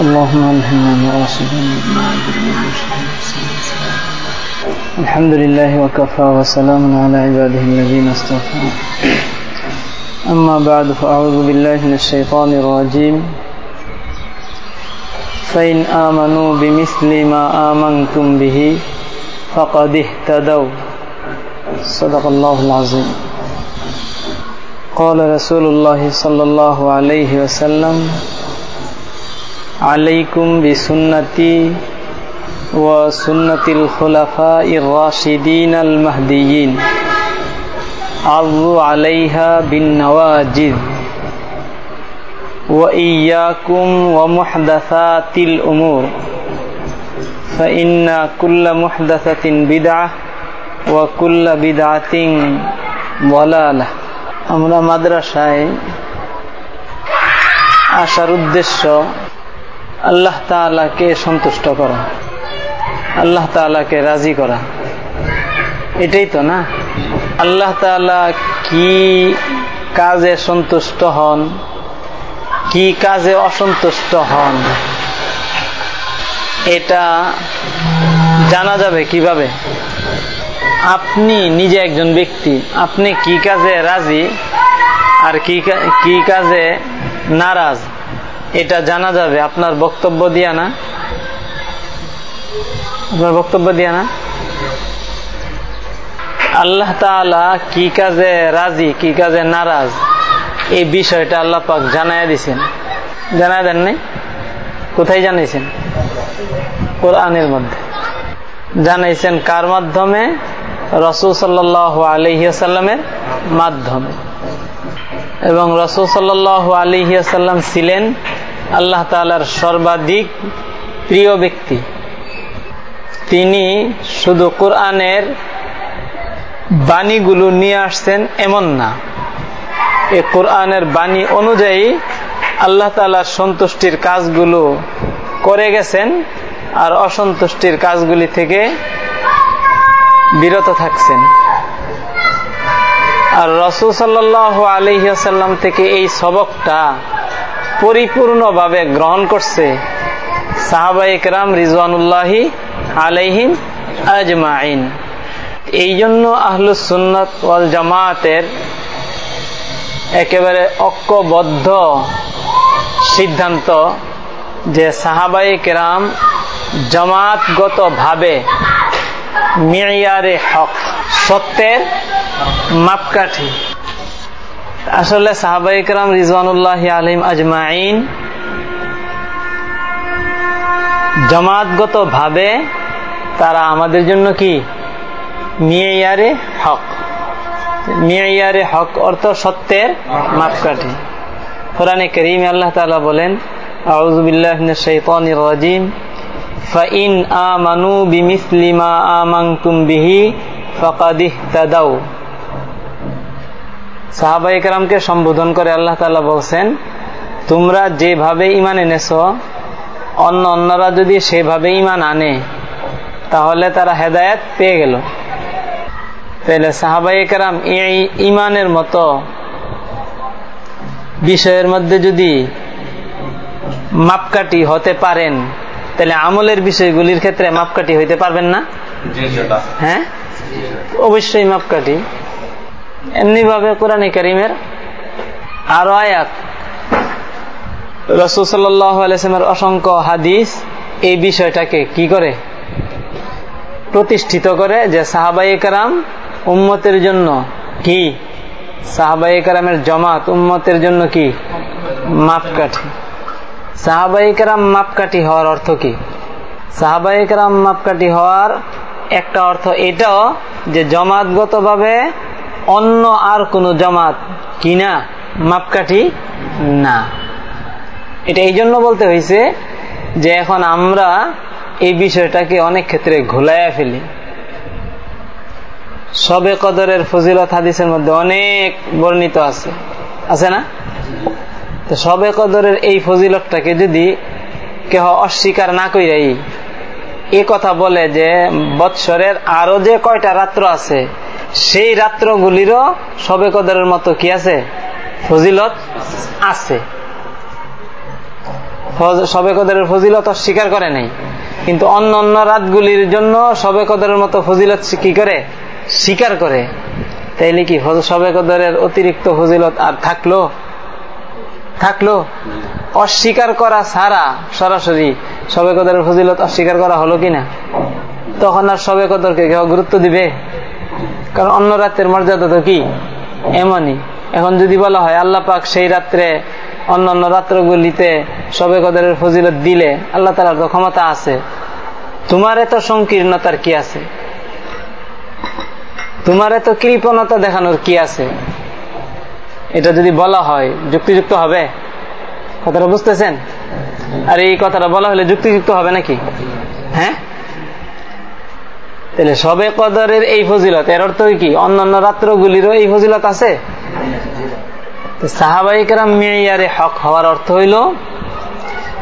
اللهم ألهمنا مراشدنا الحمد لله وكفى وسلام على عباده الذين اصطفى أما بعد فأعوذ بالله من الشيطان الرجيم. فإن آمنوا بمثل ما آمنتم به فقد اهتدوا. صدق الله العظيم. قال رسول الله صلى الله عليه وسلم عليكم بسنتي وسنة الخلفاء الراشدين المهديين عضوا عليها بالنواجذ وإياكم ومحدثات الأمور فإن كل محدثة بدعة وكل بدعة ضلالة আমরা মাদ্রাসায় আসার উদ্দেশ্য আল্লাহ তালাকে সন্তুষ্ট করা। আল্লাহ তালাকে রাজি করা। এটাই তো না? আল্লাহ তালা কি কাজে সন্তুষ্ট হন? কি কাজে অসন্তুষ্ট হন? এটা জানা যাবে কীভাবে? আপনি নিজে একজন ব্যক্তি, আপনি কি কাজে রাজি আর কি কাজে নারাজ? এটা জানা যাবে। আপনার বক্তব্য দিয়া না? আপনার বক্তব্য দিয়া না? আল্লাহ তালা কি কাজে রাজি, কি কাজে নারাজ? এই বিষয়টা আল্লাহ পাক জানাই দিছেন। জানাই দেন নাই? কোথায় জানাইছেন? কোরআনের মধ্যে। জানাইছেন কার মাধ্যমে? রসুল সাল্লাহ আলহিয়াসাল্লামের মাধ্যমে। এবং রসুল সাল্লাহ আলহিয়াসাল্লাম ছিলেন আল্লাহ তালার সর্বাধিক প্রিয় ব্যক্তি। তিনি শুধু কোরআনের বাণীগুলো নিয়ে আসছেন এমন না। এই কোরআনের বাণী অনুযায়ী আল্লাহ তালার সন্তুষ্টির কাজগুলো করে গেছেন আর অসন্তুষ্টির কাজগুলি থেকে বিরত থাকছেন। আর রসুল সাল্লাহ থেকে এই সবকটা পরিপূর্ণভাবে গ্রহণ করছে সাহাবাইকরাম রিজওয়ানুল্লাহি আলাইহিম আজমাইন এই জন্য আহলুসুন্নত ওয়াল জামাতের একেবারে ঐক্যবদ্ধ সিদ্ধান্ত যে সাহাবাই কেরাম জামাতগত ভাবে মিয়ারে হক, সত্যের মাপকাঠি। আসলে সাহাবাই কেরাম রিজওয়ানুল্লাহ আলিম আজমাইন জামাতগত ভাবে তারা আমাদের জন্য কি? মিয়ারে হক। মিয়ারে হক অর্থ সত্যের মাপকাঠি। কোরআনে করিম আল্লাহ তালা বলেন আউজুবিল্লাহ শৈতানির রাজিম। ফাইন আমানু বিমিসলি মা আমানতুম বিহি ফাকাদিহ তাদাউ সাহাবাই কালামকে সম্বোধন করে আল্লাহ তালা বলছেন, তোমরা যেভাবে ইমান এনেছ, অন্য অন্যরা যদি সেভাবে ইমান আনে, তাহলে তারা হেদায়ত পেয়ে গেল। তাহলে সাহাবাই কারাম এই ইমানের মতো বিষয়ের মধ্যে যদি মাপকাঠি হতে পারেন তাহলে আমলের বিষয়গুলির ক্ষেত্রে মাপকাঠি হইতে পারবেন না? হ্যাঁ? অবশ্যই মাপকাঠি। এমনি ভাবে কোরআন করিমের আরও আয়াত। রসুল সাল্লামের অসংখ্য হাদিস এই বিষয়টাকে কি করে? প্রতিষ্ঠিত করে যে সাহাবাই কারাম উম্মতের জন্য কি? সাহাবাই কারামের জমাত উম্মতের জন্য কি? মাপকাঠি। সাহাবাই কারাম মাপকাঠি হওয়ার অর্থ কি? সাহাবাই কারাম মাপকাঠি হওয়ার একটা অর্থ এটাও যে জমাতগত ভাবে অন্য আর কোন জমাত কিনা, মাপকাঠি না। এটা এই জন্য বলতে হয়েছে যে এখন আমরা এই বিষয়টাকে অনেক ক্ষেত্রে ঘোলাইয়া ফেলি। সবে কদরের ফজিলত হাদিসের মধ্যে অনেক বর্ণিত আছে। আছে না? তো সবে কদরের এই ফজিলতটাকে যদি কেহ অস্বীকার না কইরাই, এ কথা বলে যে বৎসরের আরও যে কয়টা রাত্র আছে, সেই রাত্রগুলিরও সবে কদরের মতো কি আছে? ফজিলত আছে। সবে কদরের ফজিলত অস্বীকার করে নাই। কিন্তু অন্য অন্য রাতগুলির জন্য সবে কদরের মতো ফজিলত কি করে? স্বীকার করে। তাইলে কি সবে কদরের অতিরিক্ত ফজিলত আর থাকল? থাকল, অস্বীকার করা ছাড়া সরাসরি সবে কদরের ফজিলত অস্বীকার করা হলো কিনা? তখন আর সবে কদরকে কেউ গুরুত্ব দিবে? কারণ অন্য রাতের মর্যাদা তো কি? এমনই। এখন যদি বলা হয়, আল্লাহ পাক সেই রাত্রে অন্য অন্য রাত্রগুলিতে সবে কদরের ফজিলত দিলে, আল্লাহ তালার তো ক্ষমতা আছে। তোমার এত সংকীর্ণতার কি আছে? তোমার এত কৃপণতা দেখানোর কি আছে? এটা যদি বলা হয়, যুক্তিযুক্ত হবে? কথাটা বুঝতেছেন? আর এই কথাটা বলা হলে যুক্তিযুক্ত হবে নাকি? হ্যাঁ? তাহলে সবে কদরের এই ফজিলত, এর অর্থ কি? অন্যান্য রাত্রগুলিরও এই ফজিলত আছে? সাহাবাই কারাম মেয়ারে হক হওয়ার অর্থ হইল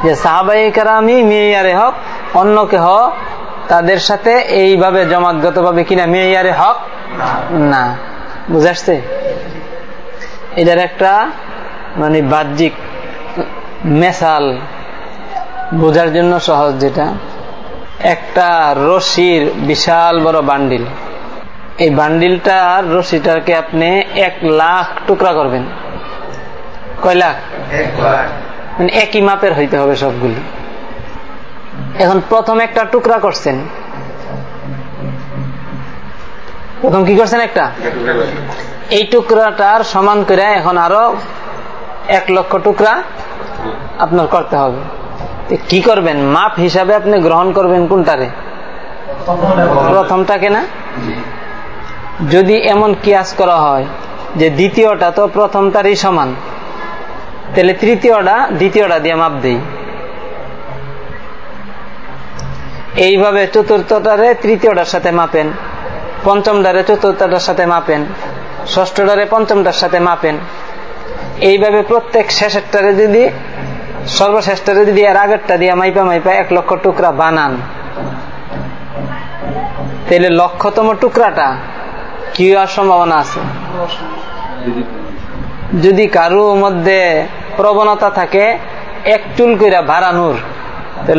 যে সাহাবাই কারামই মেয়ারে হক, অন্য কে কেহ তাদের সাথে এইভাবে জমাতগত ভাবে কিনা মেয়ারে হক না। বুঝে আসছে? এটার একটা মানে বাহ্যিক মেসাল বোঝার জন্য সহজ যেটা। একটা রশির বিশাল বড় বান্ডিল। এই বান্ডিলটার রশিটাকে আপনি এক লাখ টুকরা করবেন। কয় লাখ? মানে একই মাপের হইতে হবে সবগুলি। এখন প্রথম একটা টুকরা করছেন। প্রথম কি করছেন একটা? এই টুকরাটার সমান করে এখন আরও এক লক্ষ টুকরা আপনার করতে হবে। কি করবেন? মাপ হিসাবে আপনি গ্রহণ করবেন কোনটারে? প্রথমটাকে না? যদি এমন কিয়াস করা হয় যে দ্বিতীয়টা, তো প্রথমটারই সমান। তাহলে তৃতীয়টা, দ্বিতীয়টা দিয়ে মাপ দেই। এইভাবে চতুর্থটারে তৃতীয়টার সাথে মাপেন, পঞ্চমটারে চতুর্থটার সাথে মাপেন। ষষ্ঠটারে পঞ্চমটার সাথে মাপেন। এইভাবে প্রত্যেক শেষেরটারে যদি সর্বশ্রেষ্ঠরে যদি এর আগেরটা দিয়ে মাইপা মাইপা এক লক্ষ টুকরা বানান। তাহলে লক্ষতম টুকরাটা কি হওয়ার সম্ভাবনা আছে? যদি কারও মধ্যে প্রবণতা থাকে, এক চুল কইরা ভাড়ানোর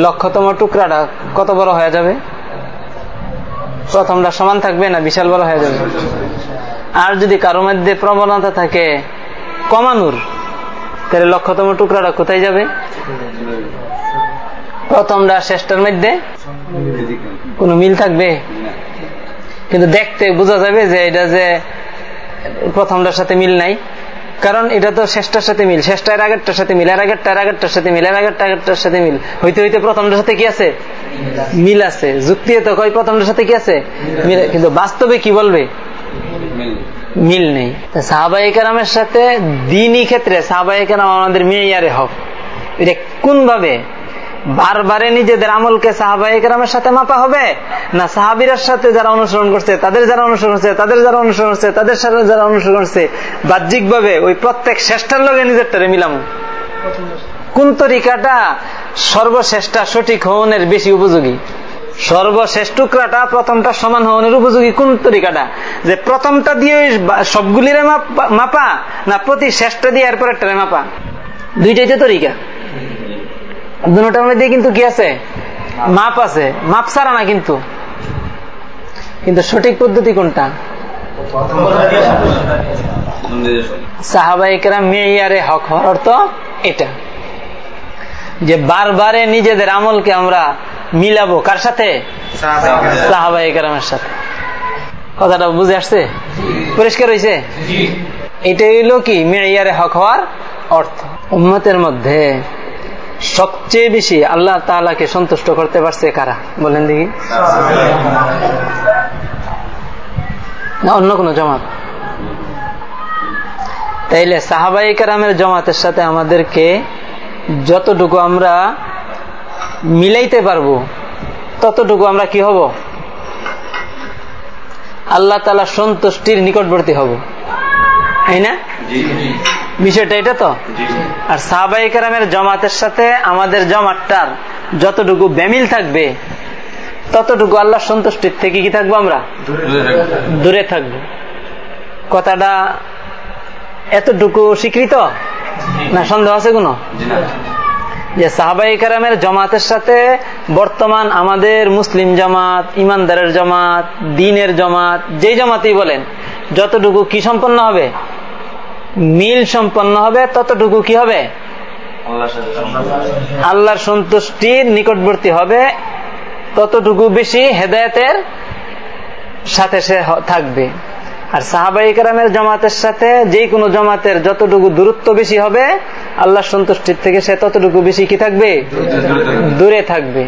লক্ষতম টুকরাটা কত বড় হয়ে যাবে? প্রথমটা সমান থাকবে না বিশাল বড় হয়ে যাবে? আর যদি কারও মধ্যে প্রবণতা থাকে কমানোর, তাহলে লক্ষতম টুকরাটা কোথায় যাবে? প্রথমটা শেষটার মধ্যে কোনো মিল থাকবে? কিন্তু দেখতে বোঝা যাবে যে এটা যে প্রথমটার সাথে মিল নাই। কারণ এটা তো শেষটার সাথে মিল শেষটা এর আগেরটার সাথে মিল এর আগেরটা এর আগেরটার সাথে মিল এর আগেরটা আগেরটার সাথে মিল। হইতে হইতে প্রথমটার সাথে কি আছে? মিল আছে। যুক্তি তো কয় প্রথমটার সাথে কি আছে? কিন্তু বাস্তবে কি বলবে? মিল নেই। সাহাবাই কারামের সাথে দিনই ক্ষেত্রে সাহাবাই কারাম আমাদের মেয়ারে হক। এটা কোন ভাবে বারবারে নিজেদের আমলকে সাহাবাই কারামের সাথে মাপা হবে? না সাহাবিরার সাথে যারা অনুসরণ করছে, তাদের যারা অনুসরণ করছে, তাদের যারা অনুসরণ করছে, তাদের সাথে যারা অনুসরণ করছে বাহ্যিক ভাবে ওই প্রত্যেক শ্রেষ্ঠার লগে নিজেরটারে মিলাম। কোন তরিকাটা সর্বশ্রেষ্ঠা সঠিক হওয়ানের বেশি উপযোগী? সর্বশেষ টুকরাটা প্রথমটা সমান হওয়ার উপযোগী কোন তরিকাটা? যে প্রথমটা দিয়ে সবগুলির মাপা না প্রতি শেষটা দিয়ে এরপর একটা মাপা? দুইটাই তো তরিকা। দুটার মধ্যে কিন্তু কি আছে? মাপ আছে। মাপ ছাড়া না কিন্তু। কিন্তু সঠিক পদ্ধতি কোনটা? সাহাবাহিকরা মেয়ারে হক হওয়ার অর্থ এটা। যে বারবারে নিজেদের আমলকে আমরা মিলাবো? কার সাথে? সাহাবাহিকেরামের সাথে। কথাটা বুঝে আসছে? পরিষ্কার হয়েছে এটা হইল কি? মেয়ারে হক হওয়ার অর্থ। উম্মতের মধ্যে সবচেয়ে বেশি আল্লাহ তালাকে সন্তুষ্ট করতে পারছে কারা? বলেন দেখি। না অন্য কোন জমাত। তাইলে সাহাবাই কারামের জমাতের সাথে আমাদেরকে যতটুকু আমরা মিলাইতে পারব ততটুকু আমরা কি হব? আল্লাহ তালা সন্তুষ্টির নিকটবর্তী হব। তাই না? বিষয়টা এটা তো? আর সাহাবাই কারামের জমাতের সাথে আমাদের জমাতটার যতটুকু বেমিল থাকবে ততটুকু আল্লাহ সন্তুষ্টির থেকে কি থাকব আমরা? দূরে থাকব। কথাটা এতটুকু স্বীকৃত? না সন্দেহ আছে কোনো? যে সাহাবাই কারামের জমাতের সাথে বর্তমান আমাদের মুসলিম জামাত ইমানদারের জমাত দিনের জমাত যেই জমাতেই বলেন যতটুকু কি সম্পন্ন হবে? মিল সম্পন্ন হবে ততটুকু কি হবে? আল্লাহর সন্তুষ্টির নিকটবর্তী হবে ততটুকু বেশি হেদায়তের সাথে সে থাকবে। আর সাহাবাই কারামের জমাতের সাথে যে কোনো জমাতের যতটুকু দূরত্ব বেশি হবে, আল্লাহ সন্তুষ্টির থেকে সে ততটুকু বেশি কি থাকবে? দূরে থাকবে।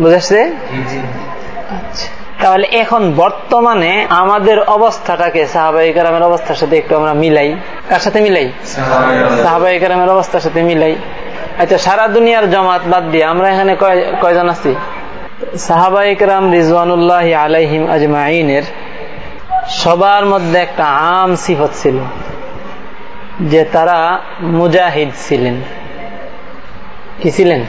বুঝাচ্ছে আচ্ছা। তাহলে এখন বর্তমানে আমাদের অবস্থাটাকে সাহাবাই কারামের অবস্থার সাথে একটু আমরা মিলাই। কার সাথে মিলাই? সাহাবাই কারামের অবস্থার সাথে মিলাই। আচ্ছা সারা দুনিয়ার জমাত বাদ দিয়ে আমরা এখানে কয়জন আছি? সাহাবাই কারাম রিজওয়ানুল্লাহ আলাইহিম আজমাইনের সবার মধ্যে একটা আম সিফত ছিল, যে তারা মুজাহিদ ছিলেন। কি ছিলেন?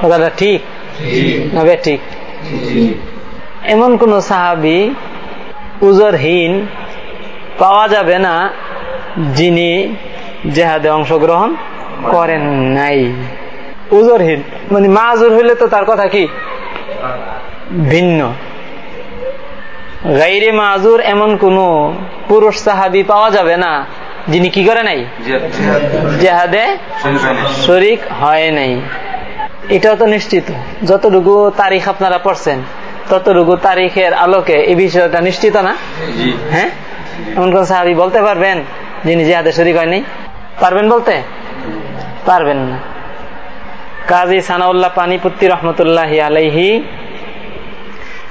কথাটা ঠিক? হবে ঠিক? এমন কোন সাহাবি উজরহীন পাওয়া যাবে না, যিনি জেহাদে অংশগ্রহণ করেন নাই। উজরহীন মানে মাজুর হইলে তো তার কথা কি? ভিন্ন। গাইরে মাজুর এমন কোন পুরুষ সাহাবি পাওয়া যাবে না যিনি কি করে নাই? জেহাদে। শরিক হয় নাই। এটাও তো নিশ্চিত। যতটুকু তারিখ আপনারা পড়ছেন ততটুকু তারিখের আলোকে এই বিষয়টা নিশ্চিত না? হ্যাঁ? এমন কোন সাহাবি বলতে পারবেন যিনি জেহাদে শরিক হয়নি? পারবেন বলতে? পারবেন না। কাজী সানাউল্লাহ পানিপুত্তি রহমতুল্লাহ আলাইহি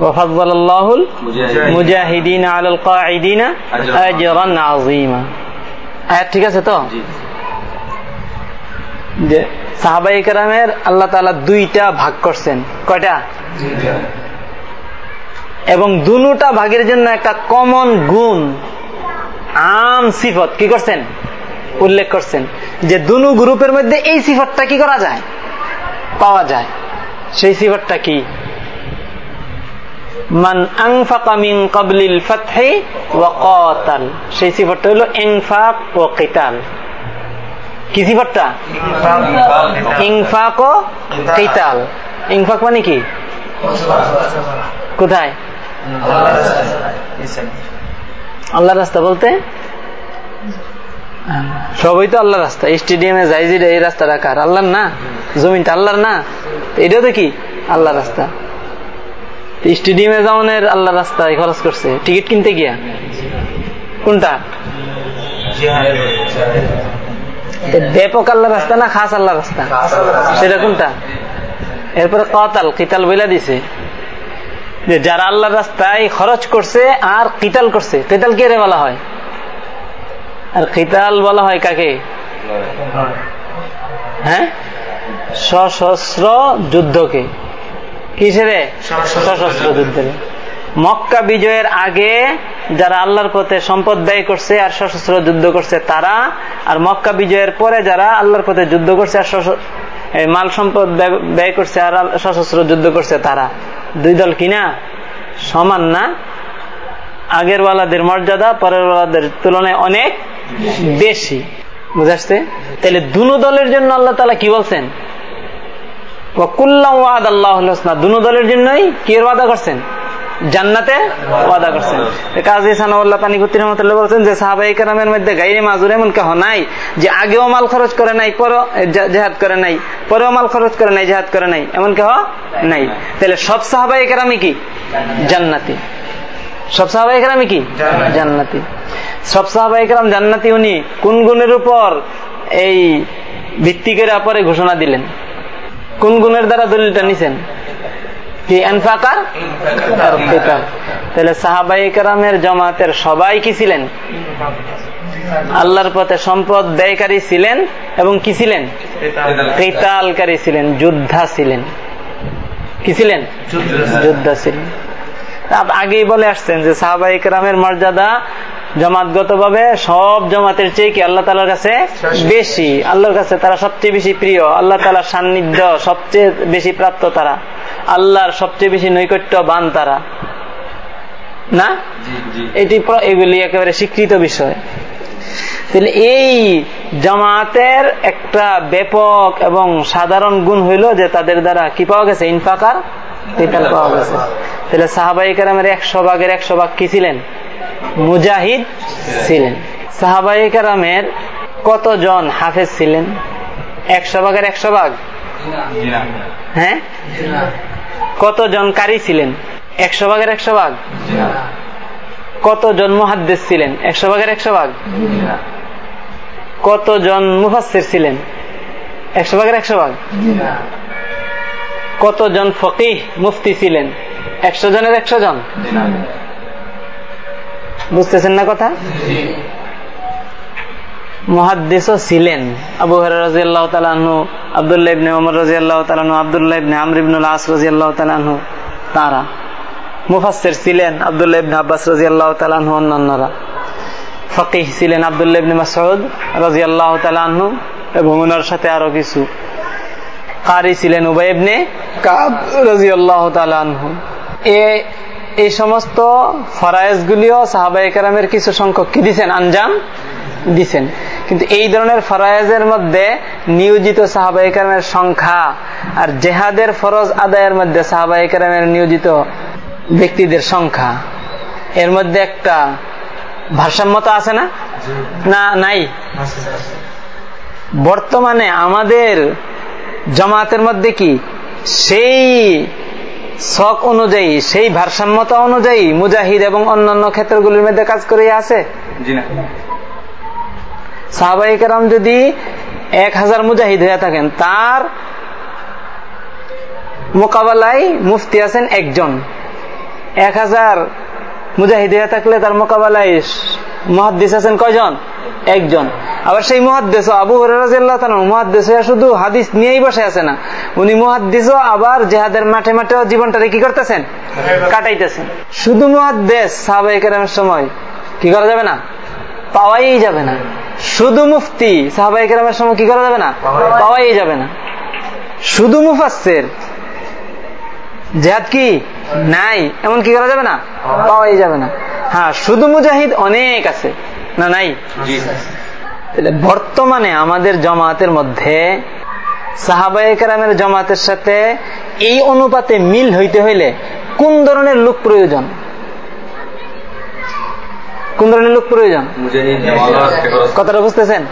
وفضل الله المجاهدين على القاعدين أجرا عظيما আয়াত ঠিক আছে তো যে সাহাবাই কেরামের আল্লাহ তালা দুইটা ভাগ করছেন কয়টা এবং দুটা ভাগের জন্য একটা কমন গুণ আম সিফত কি করছেন উল্লেখ করছেন যে দুনু গ্রুপের মধ্যে এই সিফতটা কি করা যায় পাওয়া যায় সেই সিফতটা কি মান কোথায়? আল্লাহ রাস্তা বলতে? সবই তো আল্লাহ রাস্তা। স্টেডিয়ামে যাই যে এই রাস্তাটা কার? আল্লাহর না? জমিনটা আল্লাহর না? এটাও তো কি? আল্লাহ রাস্তা। স্টেডিয়ামে যাওয়ানের আল্লাহ রাস্তায় খরচ করছে। টিকিট কিনতে গিয়া। কোনটা? ব্যাপক আল্লাহ রাস্তা না খাস আল্লাহ রাস্তা? সেটা কোনটা? এরপরে কতাল, কিতাল বইলা দিছে যে যারা আল্লাহ রাস্তায় খরচ করছে আর কিতাল করছে, কিতাল কে রে বলা হয়? আর কিতাল বলা হয় কাকে? হ্যাঁ? সশস্ত্র যুদ্ধকে। কিসেরে? সশস্ত্র যুদ্ধের মক্কা বিজয়ের আগে যারা আল্লাহর পথে সম্পদ ব্যয় করছে আর সশস্ত্র যুদ্ধ করছে তারা আর মক্কা বিজয়ের পরে যারা আল্লাহর পথে যুদ্ধ করছে আর মাল সম্পদ ব্যয় করছে আর সশস্ত্র যুদ্ধ করছে তারা। দুই দল কিনা সমান না? আগের ওয়ালাদের মর্যাদা পরের ওয়ালাদের তুলনায় অনেক বেশি। বুঝাচ্ছে তাহলে দুনো দলের জন্য আল্লাহ তালা কি বলছেন? এমন আগেও মাল খরচ করে নাই, পরও জেহাদ করে নাই, পরেও মাল খরচ করে নাই, জেহাদ করে নাই, এমন কেহ নাই। তাহলে সব সাহাবাই কারামি কি? জান্নাতি। সব সাহাবাই কারামি কি? জান্নাতি। সব সাহাবাই কারাম জান্নাতি উনি কোন গুণের উপর এই ভিত্তি করে ঘোষণা দিলেন? কোন গুণের দ্বারা দলিলটা নিছেন? কি তাহলে সাহাবাই কারামের জমাতের সবাই কি ছিলেন? আল্লাহর পথে সম্পদ ব্যয়কারী ছিলেন এবং কি ছিলেন? কেতালকারী ছিলেন যোদ্ধা ছিলেন। কি ছিলেন? যোদ্ধা ছিলেন। আগেই বলে আসছেন যে সাহাবা ইকরামের মর্যাদা জমাতগত ভাবে সব জমাতের চেয়ে কি আল্লাহ তালার কাছে বেশি। আল্লাহর কাছে তারা সবচেয়ে বেশি প্রিয় আল্লাহ তালার সান্নিধ্য সবচেয়ে বেশি প্রাপ্ত তারা আল্লাহর সবচেয়ে বেশি নৈকট্য বান তারা। না? এটি এগুলি একেবারে স্বীকৃত বিষয়। তাহলে এই জামাতের একটা ব্যাপক এবং সাধারণ গুণ হইল যে তাদের দ্বারা কি পাওয়া গেছে? ইনফাকার পাওয়া গেছে। তাহলে সাহাবাই কারামের একশো ভাগের একশো ভাগ কি ছিলেন? মুজাহিদ ছিলেন। সাহাবাই কারামের কতজন হাফেজ ছিলেন? একশো ভাগের একশো ভাগ? হ্যাঁ? কতজন কারি ছিলেন? একশো ভাগের একশো ভাগ? কতজন মুহাদ্দেস ছিলেন? একশো ভাগের একশো ভাগ? কতজন মুফাসির ছিলেন? একশো ভাগের একশো ভাগ? কতজন ফকিহ মুফতি ছিলেন? একশো জনের একশো জন? বুঝতেছেন না কথা? মহাদ্দেশও ছিলেন। আবু রাজিয়াল্লাহ তালাহু আবদুল্লাহ ইবনে ওমর রাজিয়াল্লাহ তালাহু আবদুল্লাহ ইবনে আমর ইবনুল আস রাজিয়াল্লাহ তালাহু তারা। মুফাসের ছিলেন আবদুল্লাহ ইবনে আব্বাস রাজিয়াল্লাহ তালাহু অন্যান্যরা। ফকিহ ছিলেন আবদুল্লাহ ইবনে মাসউদ রাজিয়াল্লাহ তালাহু এবং ওনার সাথে আরও কিছু। কারি ছিলেন উবাই ইবনে কাব রাজিয়াল্লাহ তালাহু এ এই সমস্ত ফরায়েজ গুলিও সাহাবাই কারামের কিছু সংখ্যক কি দিচ্ছেন আঞ্জাম দিছেন। কিন্তু এই ধরনের ফরায়েজের মধ্যে নিয়োজিত সাহাবাই কারামের সংখ্যা আর জেহাদের ফরজ আদায়ের মধ্যে সাহাবাই কারামের নিয়োজিত ব্যক্তিদের সংখ্যা, এর মধ্যে একটা ভারসাম্যতা আছে না? না, নাই? বর্তমানে আমাদের জামাতের মধ্যে কি সেই শখ অনুযায়ী সেই ভারসাম্যতা অনুযায়ী মুজাহিদ এবং অন্যান্য ক্ষেত্রগুলির মধ্যে কাজ করে আছে? সাহাবাহিকেরাম যদি এক হাজার মুজাহিদ হয়ে থাকেন তার মোকাবেলায় মুফতি আছেন একজন। এক হাজার মুজাহিদ হয়ে থাকলে তার মোকাবেলায় মহাদ্দিস আছেন কয়জন? একজন। আবার সেই মহাদ্দেশ আবু হরাজিয়াল্লাহ মহাদ্দেশ শুধু হাদিস নিয়েই বসে আছে না। উনি মহাদ্দিস আবার জেহাদের মাঠে মাঠে জীবনটারে কি করতেছেন? কাটাইতেছেন। শুধু মহাদ্দেশ সাহাবাহিকেরামের সময় কি করা যাবে না? পাওয়াই যাবে না। শুধু মুফতি সাহাবাহিকেরামের সময় কি করা যাবে না? পাওয়াই। যাবে না। শুধু মুফাসের জেহাদ কি? নাই। এমন কি করা যাবে না? পাওয়াই যাবে না। হ্যাঁ শুধু মুজাহিদ অনেক আছে। না নাই? বর্তমানে আমাদের জমাতের মধ্যে সাহাবাহিকেরামের জমাতের সাথে এই অনুপাতে মিল হইতে হইলে কোন ধরনের লোক প্রয়োজন? কোন ধরনের লোক প্রয়োজন? কথাটা বুঝতেছেন?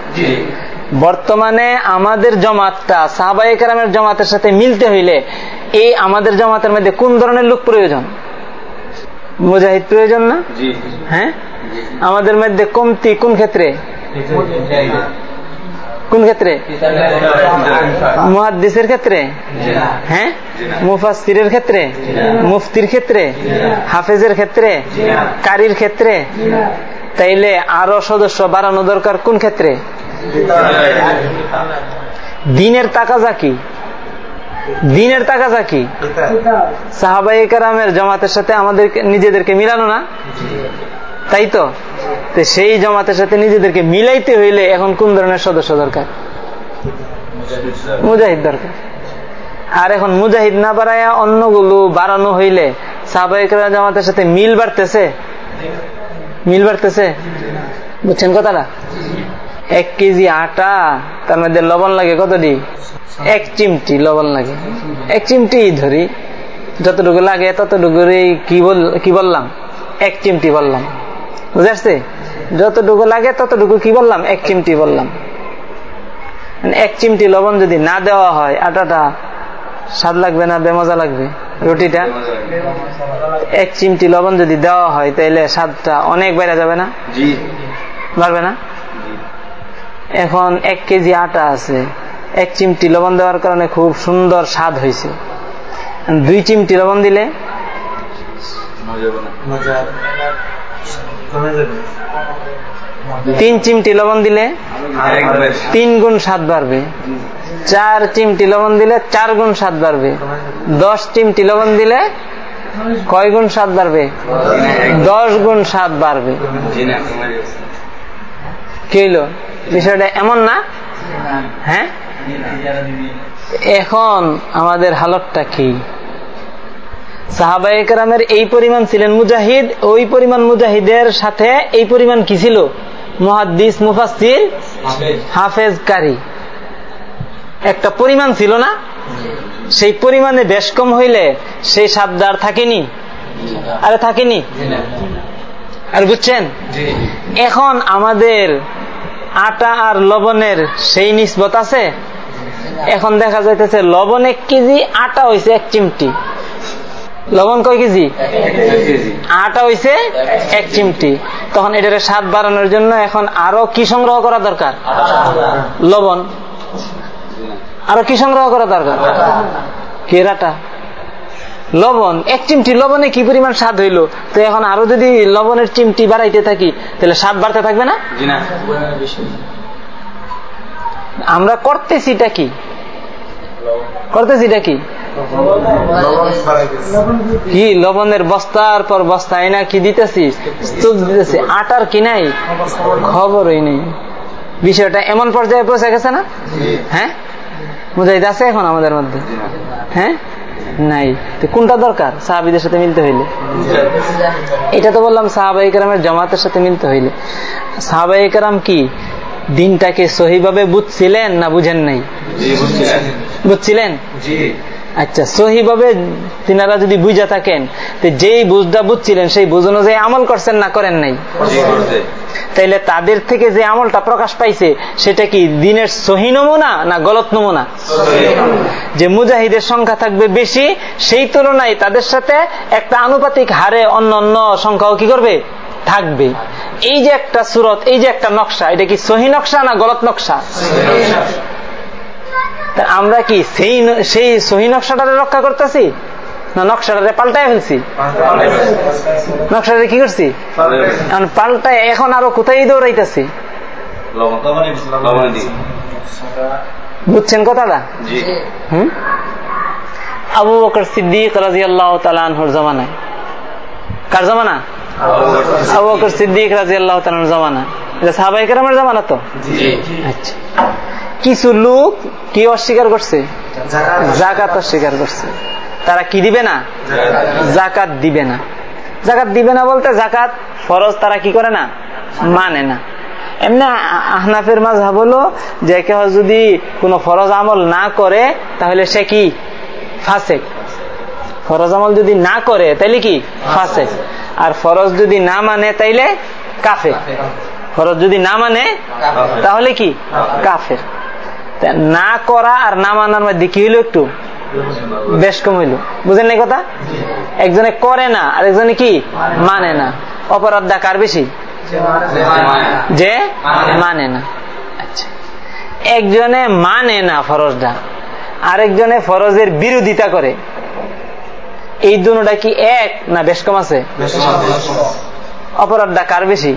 বর্তমানে আমাদের জমাতটা সাহাবাহিকেরামের জমাতের সাথে মিলতে হইলে এই আমাদের জমাতের মধ্যে কোন ধরনের লোক প্রয়োজন? মুজাহিদ প্রয়োজন না? হ্যাঁ? আমাদের মধ্যে কমতি কোন ক্ষেত্রে? কোন ক্ষেত্রে? মুহাদ্দিসের ক্ষেত্রে? হ্যাঁ? মুফাসিরের ক্ষেত্রে? মুফতির ক্ষেত্রে? হাফেজের ক্ষেত্রে? কারির ক্ষেত্রে? তাইলে আরও সদস্য বাড়ানো দরকার কোন ক্ষেত্রে? দিনের তাকাজা কি? দিনের তাকাজা কি? সাহাবাই কারামের জমাতের সাথে আমাদের নিজেদেরকে মিলানো না? তাই তো? সেই জমাতের সাথে নিজেদেরকে মিলাইতে হইলে এখন কোন ধরনের সদস্য দরকার? মুজাহিদ দরকার। আর এখন মুজাহিদ না বাড়াইয়া অন্যগুলো বাড়ানো হইলে সাহাবাহিকরা জামাতের সাথে মিল বাড়তেছে? মিল বাড়তেছে? বুঝছেন কথাটা? এক কেজি আটা, তার মধ্যে লবণ লাগে কতটি এক চিমটি লবণ লাগে। এক চিমটি ধরি, যতটুকু লাগে ততটুকু কি বল, কি বললাম? এক চিমটি বললাম। বুঝে আসছে যতটুকু লাগে ততটুকু কি বললাম? এক চিমটি বললাম। এক চিমটি লবণ যদি না দেওয়া হয় আটাটা স্বাদ লাগবে না বেমজা লাগবে? রুটিটা? এক চিমটি লবণ যদি দেওয়া হয় তাহলে স্বাদটা অনেক বেড়ে যাবে না? বাড়বে না? এখন এক কেজি আটা আছে। এক চিমটি লবণ দেওয়ার কারণে খুব সুন্দর স্বাদ হয়েছে। দুই চিমটি লবণ দিলে তিন চিমটি লবণ দিলে তিন গুণ স্বাদ বাড়বে। চার চিমটি লবণ দিলে চার গুণ স্বাদ বাড়বে। দশ চিমটি লবণ দিলে কয় গুণ স্বাদ বাড়বে? দশ গুণ স্বাদ বাড়বে। কি হইল? বিষয়টা এমন না? হ্যাঁ? এখন আমাদের হালতটা কি? সাহাবাইকরামের এই পরিমাণ ছিলেন মুজাহিদ ওই পরিমাণ মুজাহিদের সাথে এই পরিমাণ কি ছিল? মহাদ্দিস মুফাসির হাফেজ। কারি একটা পরিমাণ ছিল না? সেই পরিমাণে বেশ কম হইলে সেই সাবদার থাকেনি? আরে থাকেনি? আর বুঝছেন? এখন আমাদের আটা আর লবণের সেই নিসবত আছে? এখন দেখা যাইতেছে লবণ এক কেজি আটা হয়েছে এক চিমটি। লবণ কয় কেজি? আটা হয়েছে এক চিমটি। তখন এটার স্বাদ বাড়ানোর জন্য এখন আরও কি সংগ্রহ করা দরকার? লবণ। আরও কি সংগ্রহ করা দরকার? কেরাটা। লবণ। এক চিমটি লবণে কি পরিমাণ স্বাদ হইল? তো এখন আরও যদি লবণের চিমটি বাড়াইতে থাকি তাহলে স্বাদ বাড়তে থাকবে না। আমরা করতেছিটা কি? করতেছিটা কি? কি লবণের বস্তার পর বস্তা না কি দিতেছি স্তূপ দিতেছি। আটার কি নাই? খবরই নেই। বিষয়টা এমন পর্যায়ে পৌঁছে গেছে না? হ্যাঁ? মুজাহিদ আছে এখন আমাদের মধ্যে? হ্যাঁ? নাই। তো কোনটা দরকার? সাহাবিদের সাথে মিলতে হইলে। এটা তো বললাম সাহাবাই কারামের জমাতের সাথে মিলতে হইলে। সাহাবাই কারাম কি? দিনটাকে সহিভাবে বুঝছিলেন না বুঝেন নাই? বুঝছিলেন। আচ্ছা সহিভাবে তিনারা যদি বুঝা থাকেন যেই বুঝটা বুঝছিলেন সেই বুঝ অনুযায়ী আমল করছেন না করেন নাই। তাইলে তাদের থেকে যে আমলটা প্রকাশ পাইছে সেটা কি দিনের সহি নমুনা না গলত নমুনা? যে মুজাহিদের সংখ্যা থাকবে বেশি সেই তুলনায় তাদের সাথে একটা আনুপাতিক হারে অন্য অন্য সংখ্যাও কি করবে? থাকবে। এই যে একটা সুরত এই যে একটা নকশা এটা কি সহি নকশা না গলত নকশা। আমরা কি সেই সেই সহি নকশাটারে রক্ষা করতেছি? না নকশাটারে পাল্টায় ফেলছি? নকশাটা কি করছি? এখন পাল্টায় এখন আরও কোথায় দৌড়াইতেছি? বুঝছেন কথাটা? হম? আবু বকর সিদ্দিক রাজি আল্লাহ তালানহর জমানায়। কার জমানা? আবু বকর সিদ্দিক রাজি আল্লাহ তালান জমানা এটা সাহাবাই কেরামের জমানা তো? আচ্ছা। কিছু লোক কি অস্বীকার করছে? জাকাত অস্বীকার করছে। তারা কি দিবে না? জাকাত দিবে না। জাকাত দিবে না বলতে জাকাত ফরজ তারা কি করে না? মানে না। এমনি আহনাফের মাঝহাব হলো যে কেউ যদি কোনো ফরজ আমল না করে, তাহলে সে কি? ফাসেক। ফরজ আমল যদি না করে, তাইলে কি? ফাসেক। আর ফরজ যদি না মানে তাইলে কাফে ফরজ যদি না মানে তাহলে কি? কাফের। না করা আর না মানার মধ্যে কি হইল একটু? বেশ কম হইল। বুঝেন না কথা? একজনে করে না, আর একজনে কি? মানে না। অপরাধ কার বেশি? যে মানে না। আচ্ছা। একজনে মানে না ফরজটা, আরেকজনে ফরজের বিরোধিতা করে। এই দুটা কি এক না বেশ কম আছে? অপরাধটা কার বেশি?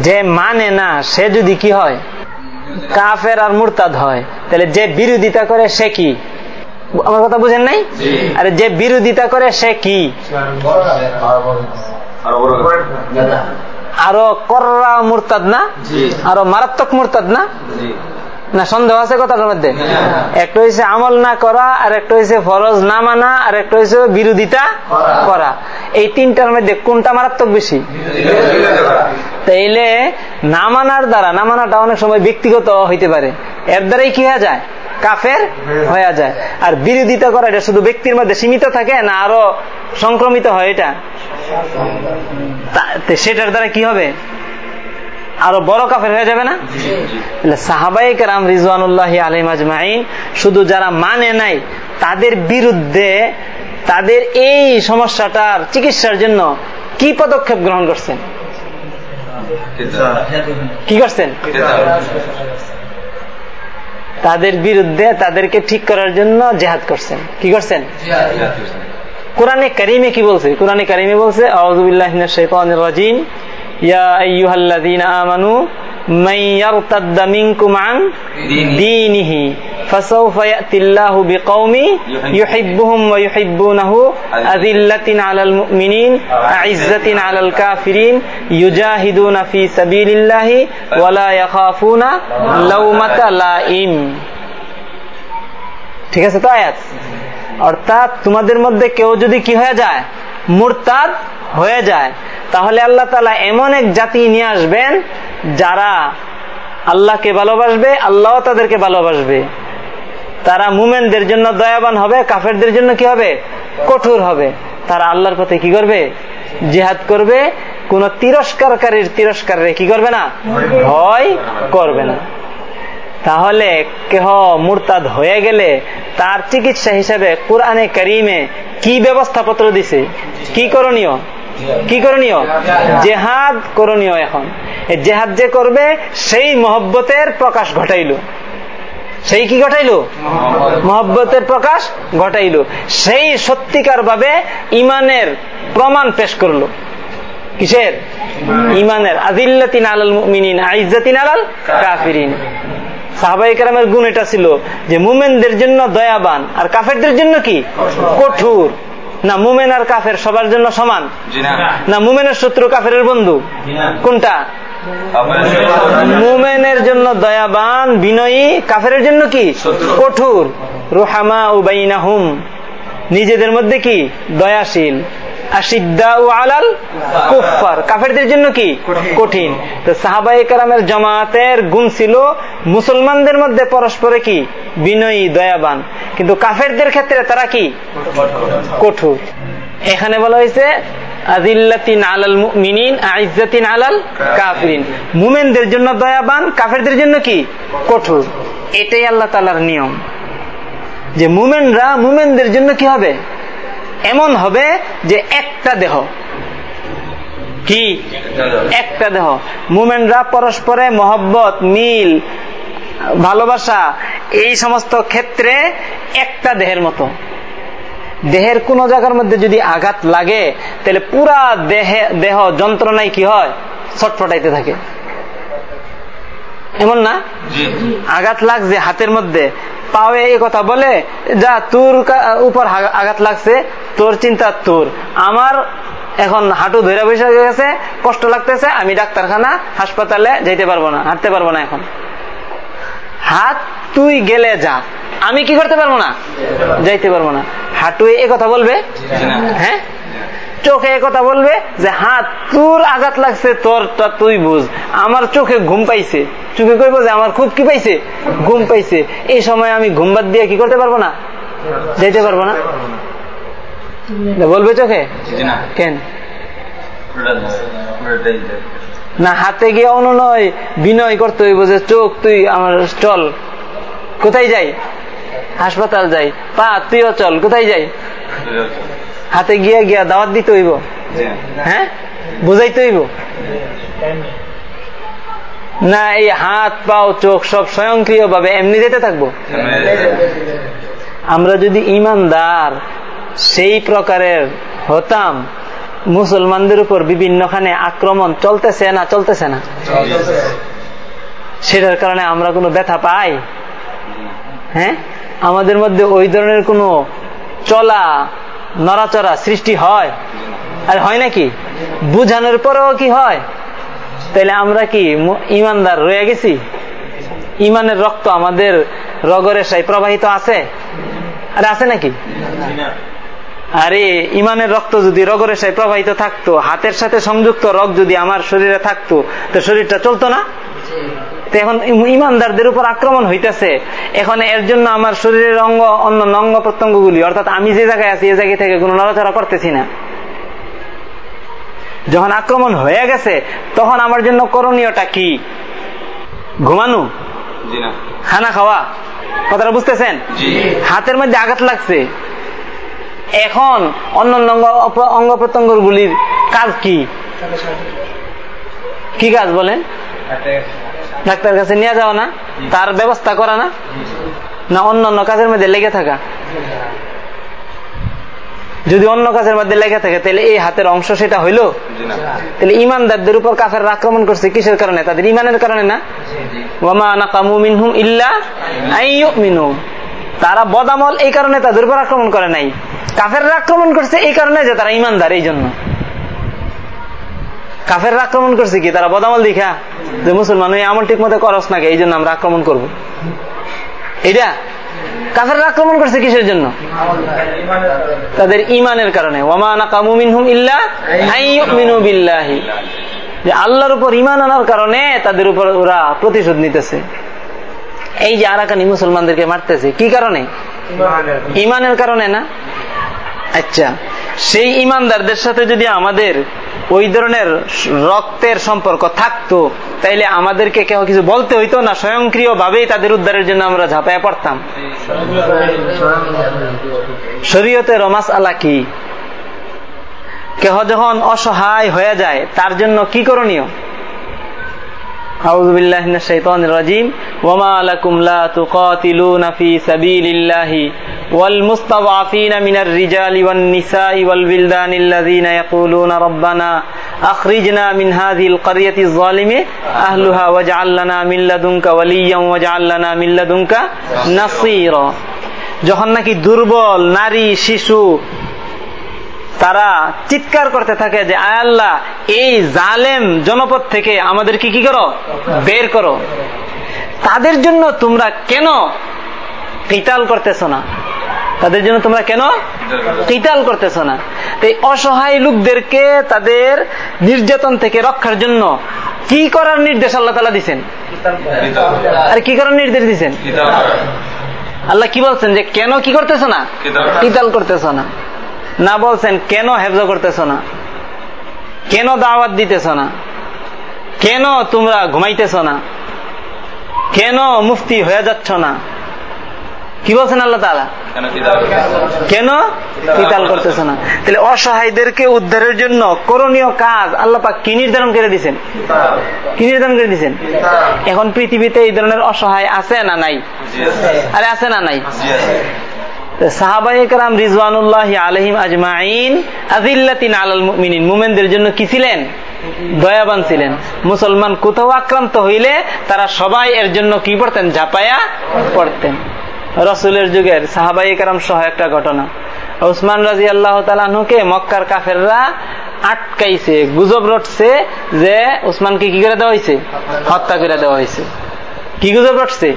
যে মানে না, সে যদি কি হয় কাফের আর মুরতাদ হয়। তাহলে যে বিরোধিতা করে সে কি? আমার কথা বুঝেন নাই? আরে যে বিরোধিতা করে সে কি? আরও কররা মুরতাদ না? আরও মারাত্মক মুরতাদ না? না, সন্দেহ আছে কথাটার মধ্যে? একটা হয়েছে আমল না করা, আর একটা হয়েছে ফরজ না মানা, আর একটা হয়েছে বিরোধিতা করা। এই তিনটার মধ্যে কোনটা মারাত্মক বেশি? তাইলে না মানার দ্বারা, না মানাটা অনেক সময় ব্যক্তিগত হইতে পারে। এর দ্বারাই কি হয়ে যায়? কাফের হয়ে যায়। আর বিরোধিতা করা, এটা শুধু ব্যক্তির মধ্যে সীমিত থাকে না, আরও সংক্রমিত হয় এটা? সেটার দ্বারা কি হবে? আরও বড় কাফের হয়ে যাবে না? সাহাবাই কারাম রিজওয়ানুল্লাহ আলিম আজমাইন শুধু যারা মানে নাই তাদের বিরুদ্ধে তাদের এই সমস্যাটার চিকিৎসার জন্য কি পদক্ষেপ গ্রহণ করছেন? কি করছেন? তাদের বিরুদ্ধে তাদেরকে ঠিক করার জন্য জেহাদ করছেন। কি করছেন? কোরআনে কারিমে কি বলছে? কোরআনে কারিমে বলছে আউজুবিল্লাহ রাজিম। ইয়া আইয়ুহাল্লাযীনা আমানু মান ইয়ারতাদ্দা মিনকুম আন দীনিহি فسوف يأتي الله بقوم يحبهم ويحبونه أذلة على المؤمنين أعزة على الكافرين يجاهدون في سبيل الله ولا يخافون لومة لائم ঠিক আছে তো আয়াত অর্থাৎ তোমাদের মধ্যে কেউ যদি কি হয়ে যায় মুরতাদ হয়ে যায় তাহলে আল্লাহ তালা এমন এক জাতি নিয়ে আসবেন যারা আল্লাহকে ভালোবাসবে আল্লাহ তাদেরকে ভালোবাসবে। তারা মুমেনদের জন্য দয়াবান হবে, কাফেরদের জন্য কি হবে? কঠোর হবে। তারা আল্লাহর পথে কি করবে? জেহাদ করবে। কোন তিরস্কারকারীর তিরস্কারে কি করবে না? ভয় করবে না। তাহলে কেহ মুরতাদ হয়ে গেলে তার চিকিৎসা হিসেবে কোরআনে করিমে কি ব্যবস্থাপত্র দিছে? কি করণীয়? কি করণীয়? জেহাদ করণীয় এখন। জেহাদ যে করবে, সেই মহব্বতের প্রকাশ ঘটাইল। সেই কি ঘটাইল? মহব্বতের প্রকাশ ঘটাইল। সেই সত্যিকার ভাবে ইমানের প্রমাণ পেশ করল। কিসের? ইমানের। আদিল্লাতিন আলাল মিনিন আইজাতিন আলাল কাফিরিন। সাহাবাই কারামের গুণ এটা ছিল যে মুমেনদের জন্য দয়াবান, আর কাফেরদের জন্য কি? কঠোর। না মুমেন আর কাফের সবার জন্য সমান? না। মুমেনের শত্রু কাফের বন্ধু? কোনটা? মুমেনের জন্য দয়াবান বিনয়ী কাফের জন্য কি? কঠোর। রুহামা উবাইনাহুম নিজেদের মধ্যে কি? দয়াশীল। আশিদ্দা ও আলাল কুফার কাফেরদের জন্য কি? কঠিন। তো সাহাবাই কারামের জমাতের গুণ ছিল মুসলমানদের মধ্যে পরস্পরে কি? বিনয়ী, দয়াবান। কিন্তু কাফেরদের ক্ষেত্রে তারা কি? কঠোর। এখানে বলা হয়েছে নিয়ম। যে মুমেনদের জন্য কি হবে? এমন হবে যে একটা দেহ। কি? একটা দেহ। মুমেনরা পরস্পরে মহব্বত, মিল ভালোবাসা এই সমস্ত ক্ষেত্রে একটা দেহের মতো। দেহের কোন জায়গার মধ্যে যদি আঘাত লাগে তাহলে পুরা দেহে দেহ যন্ত্রণায় কি হয়? ছটফটাইতে থাকে। এমন না? আঘাত লাগছে হাতের মধ্যে। পাওয়ে এই কথা বলে যা তোর উপর আঘাত লাগছে তোর চিন্তা তোর। আমার এখন হাঁটু ধরে বসে গেছে কষ্ট লাগতেছে আমি ডাক্তারখানা হাসপাতালে যাইতে পারব না হাঁটতে পারব না এখন। হাত তুই গেলে যা। আমি কি করতে পারব না? যাইতে পারব না। হাঁটু এ কথা বলবে? হ্যাঁ? চোখে কথা বলবে যে হাত তোর আঘাত লাগছে তোরটা তুই বুঝ। আমার চোখে ঘুম পাইছে। চোখে কইব যে আমার খুব কি পাইছে? ঘুম পাইছে। এই সময় আমি ঘুম বাদ দিয়ে কি করতে পারব না? যাইতে পারব না? বলবে চোখে? কেন? না হাতে গিয়ে অনুনয় বিনয় করতে হইব যে চোখ তুই আমার চল। কোথায় যাই? হাসপাতাল যাই। পা তুইও চল। কোথায় যাই? হাতে গিয়া গিয়া দাওয়াত দিতে হইব। হ্যাঁ? বুঝাইতে হইব? না এই হাত পাও চোখ সব স্বয়ংক্রিয় ভাবে এমনি যেতে থাকব? আমরা যদি ইমানদার সেই প্রকারের হতাম মুসলমানদের উপর বিভিন্নখানে আক্রমণ চলতেছে না চলতেছে না? সেটার কারণে আমরা কোনো ব্যথা পাই? হ্যাঁ? আমাদের মধ্যে ওই ধরনের কোনো চলা, নড়াচড়া সৃষ্টি হয়? আর হয় নাকি? বুঝানোর পরেও কি হয়? তাহলে আমরা কি ইমানদার রয়ে গেছি? ইমানের রক্ত আমাদের রগরেশায় প্রবাহিত আছে? আর আছে নাকি? আরে ইমানের রক্ত যদি রগরেশায় প্রবাহিত থাকতো হাতের সাথে সংযুক্ত রগ যদি আমার শরীরে থাকতো তো শরীরটা চলতো না? এখন ইমানদারদের উপর আক্রমণ হইতেছে। এখন এর জন্য আমার শরীরের অঙ্গ অন্য অঙ্গ প্রত্যঙ্গ গুলি অর্থাৎ আমি যে জায়গায় আছি এ জায়গা থেকে কোনো নড়াচড়া করতেছি না। যখন আক্রমণ হয়ে গেছে তখন আমার জন্য করণীয়টা কি? ঘুমানো? খানা খাওয়া? কথাটা বুঝতেছেন? হাতের মধ্যে আঘাত লাগছে। এখন অন্য অঙ্গ প্রত্যঙ্গ গুলির কাজ কি? কি কাজ বলেন? ডাক্তার কাছে নিয়ে যাওয়া না? তার ব্যবস্থা করা না? না অন্য অন্য কাজের মধ্যে লেগে থাকা? যদি অন্য কাজের মধ্যে লেগে থাকে, তাহলে এই হাতের অংশ সেটা হইল? তাহলে ইমানদারদের উপর কাফের আক্রমণ করছে কিসের কারণে? তাদের ইমানের কারণে না? ইল্লা তারা বদামল এই কারণে তাদের উপর আক্রমণ করে নাই। কাফের আক্রমণ করছে এই কারণে যে তারা ইমানদার এই জন্য। কাফের আক্রমণ করছে কি? তারা বদামল দেখা যে মুসলমান ওই আমল ঠিক মতো করস না এই জন্য আমরা আক্রমণ করব। এটা কাফের আক্রমণ করছে কিসের জন্য? তাদের ইমানের কারণে। যে আল্লাহর উপর ইমান আনার কারণে তাদের উপর ওরা প্রতিশোধ নিতেছে। এই যে আরাকানি মুসলমানদেরকে মারতেছে কি কারণে। ইমানের কারণে না? আচ্ছা সেই ইমানদারদের সাথে যদি আমাদের ওই ধরনের রক্তের সম্পর্ক থাকতো, তাইলে আমাদেরকে কেউ কিছু বলতে হইতো না? স্বয়ংক্রিয় ভাবেই তাদের উদ্ধারের জন্য আমরা ঝাঁপায় পড়তাম। শরীয়তে রমাস আলা কি? কেহ যখন অসহায় হয়ে যায়, তার জন্য কি করণীয়? أعوذ بالله من الشيطان الرجيم وما لكم لا تقاتلون في سبيل الله والمستضعفين من الرجال والنساء والولدان الذين يقولون ربنا أخرجنا من هذه القرية الظالم أهلها واجعل لنا من لدنك وليا واجعل لنا من لدنك نصيرا যখন নাকি দুর্বল নারী শিশু তারা চিৎকার করতে থাকে যে আয় আল্লাহ এই জালেম জনপদ থেকে আমাদেরকে কি করো? বের করো। তাদের জন্য তোমরা কেন কিতাল করতেছ না? তাদের জন্য তোমরা কেন কিতাল করতেছ না? এই অসহায় লোকদেরকে তাদের নির্যাতন থেকে রক্ষার জন্য কি করার নির্দেশ আল্লাহ তালা দিচ্ছেন আর কি করার নির্দেশ দিচ্ছেন আল্লাহ কি বলছেন যে কেন কি করতেছ না? কিতাল করতেছ না। না বলছেন কেন হেফজ করতেছ না? কেন দাওয়াত দিতেছ না? কেন তোমরা ঘুমাইতেছ না? কেন মুফতি হয়ে যাচ্ছ না? কি বলছেন আল্লাহ তালা কেন কিতাল করতেছ না? তাহলে অসহায়দেরকে উদ্ধারের জন্য করণীয় কাজ আল্লাহ পাক কি নির্ধারণ করে দিচ্ছেন কি নির্ধারণ করে দিচ্ছেন এখন পৃথিবীতে এই ধরনের অসহায় আছে না নাই? আরে আছে না নাই? সাহাবাহিকরাম রিজওয়ানুল্লাহ আলহিম আজমাইন আজিল্লাতিন আলাল মুমিনিন, মুমেনদের জন্য কি ছিলেন? দয়াবান ছিলেন। মুসলমান কোথাও আক্রান্ত হইলে তারা সবাই এর জন্য কি পড়তেন? ঝাপায়া পড়তেন। রসুলের যুগের সাহাবাই কারাম সহ একটা ঘটনা। উসমান রাজি আল্লাহ তালাহুকে মক্কার কাফেররা আটকাইছে, গুজব রটছে যে উসমানকে কি করে দেওয়া হয়েছে হত্যা করে দেওয়া হয়েছে কি গুজব রটছে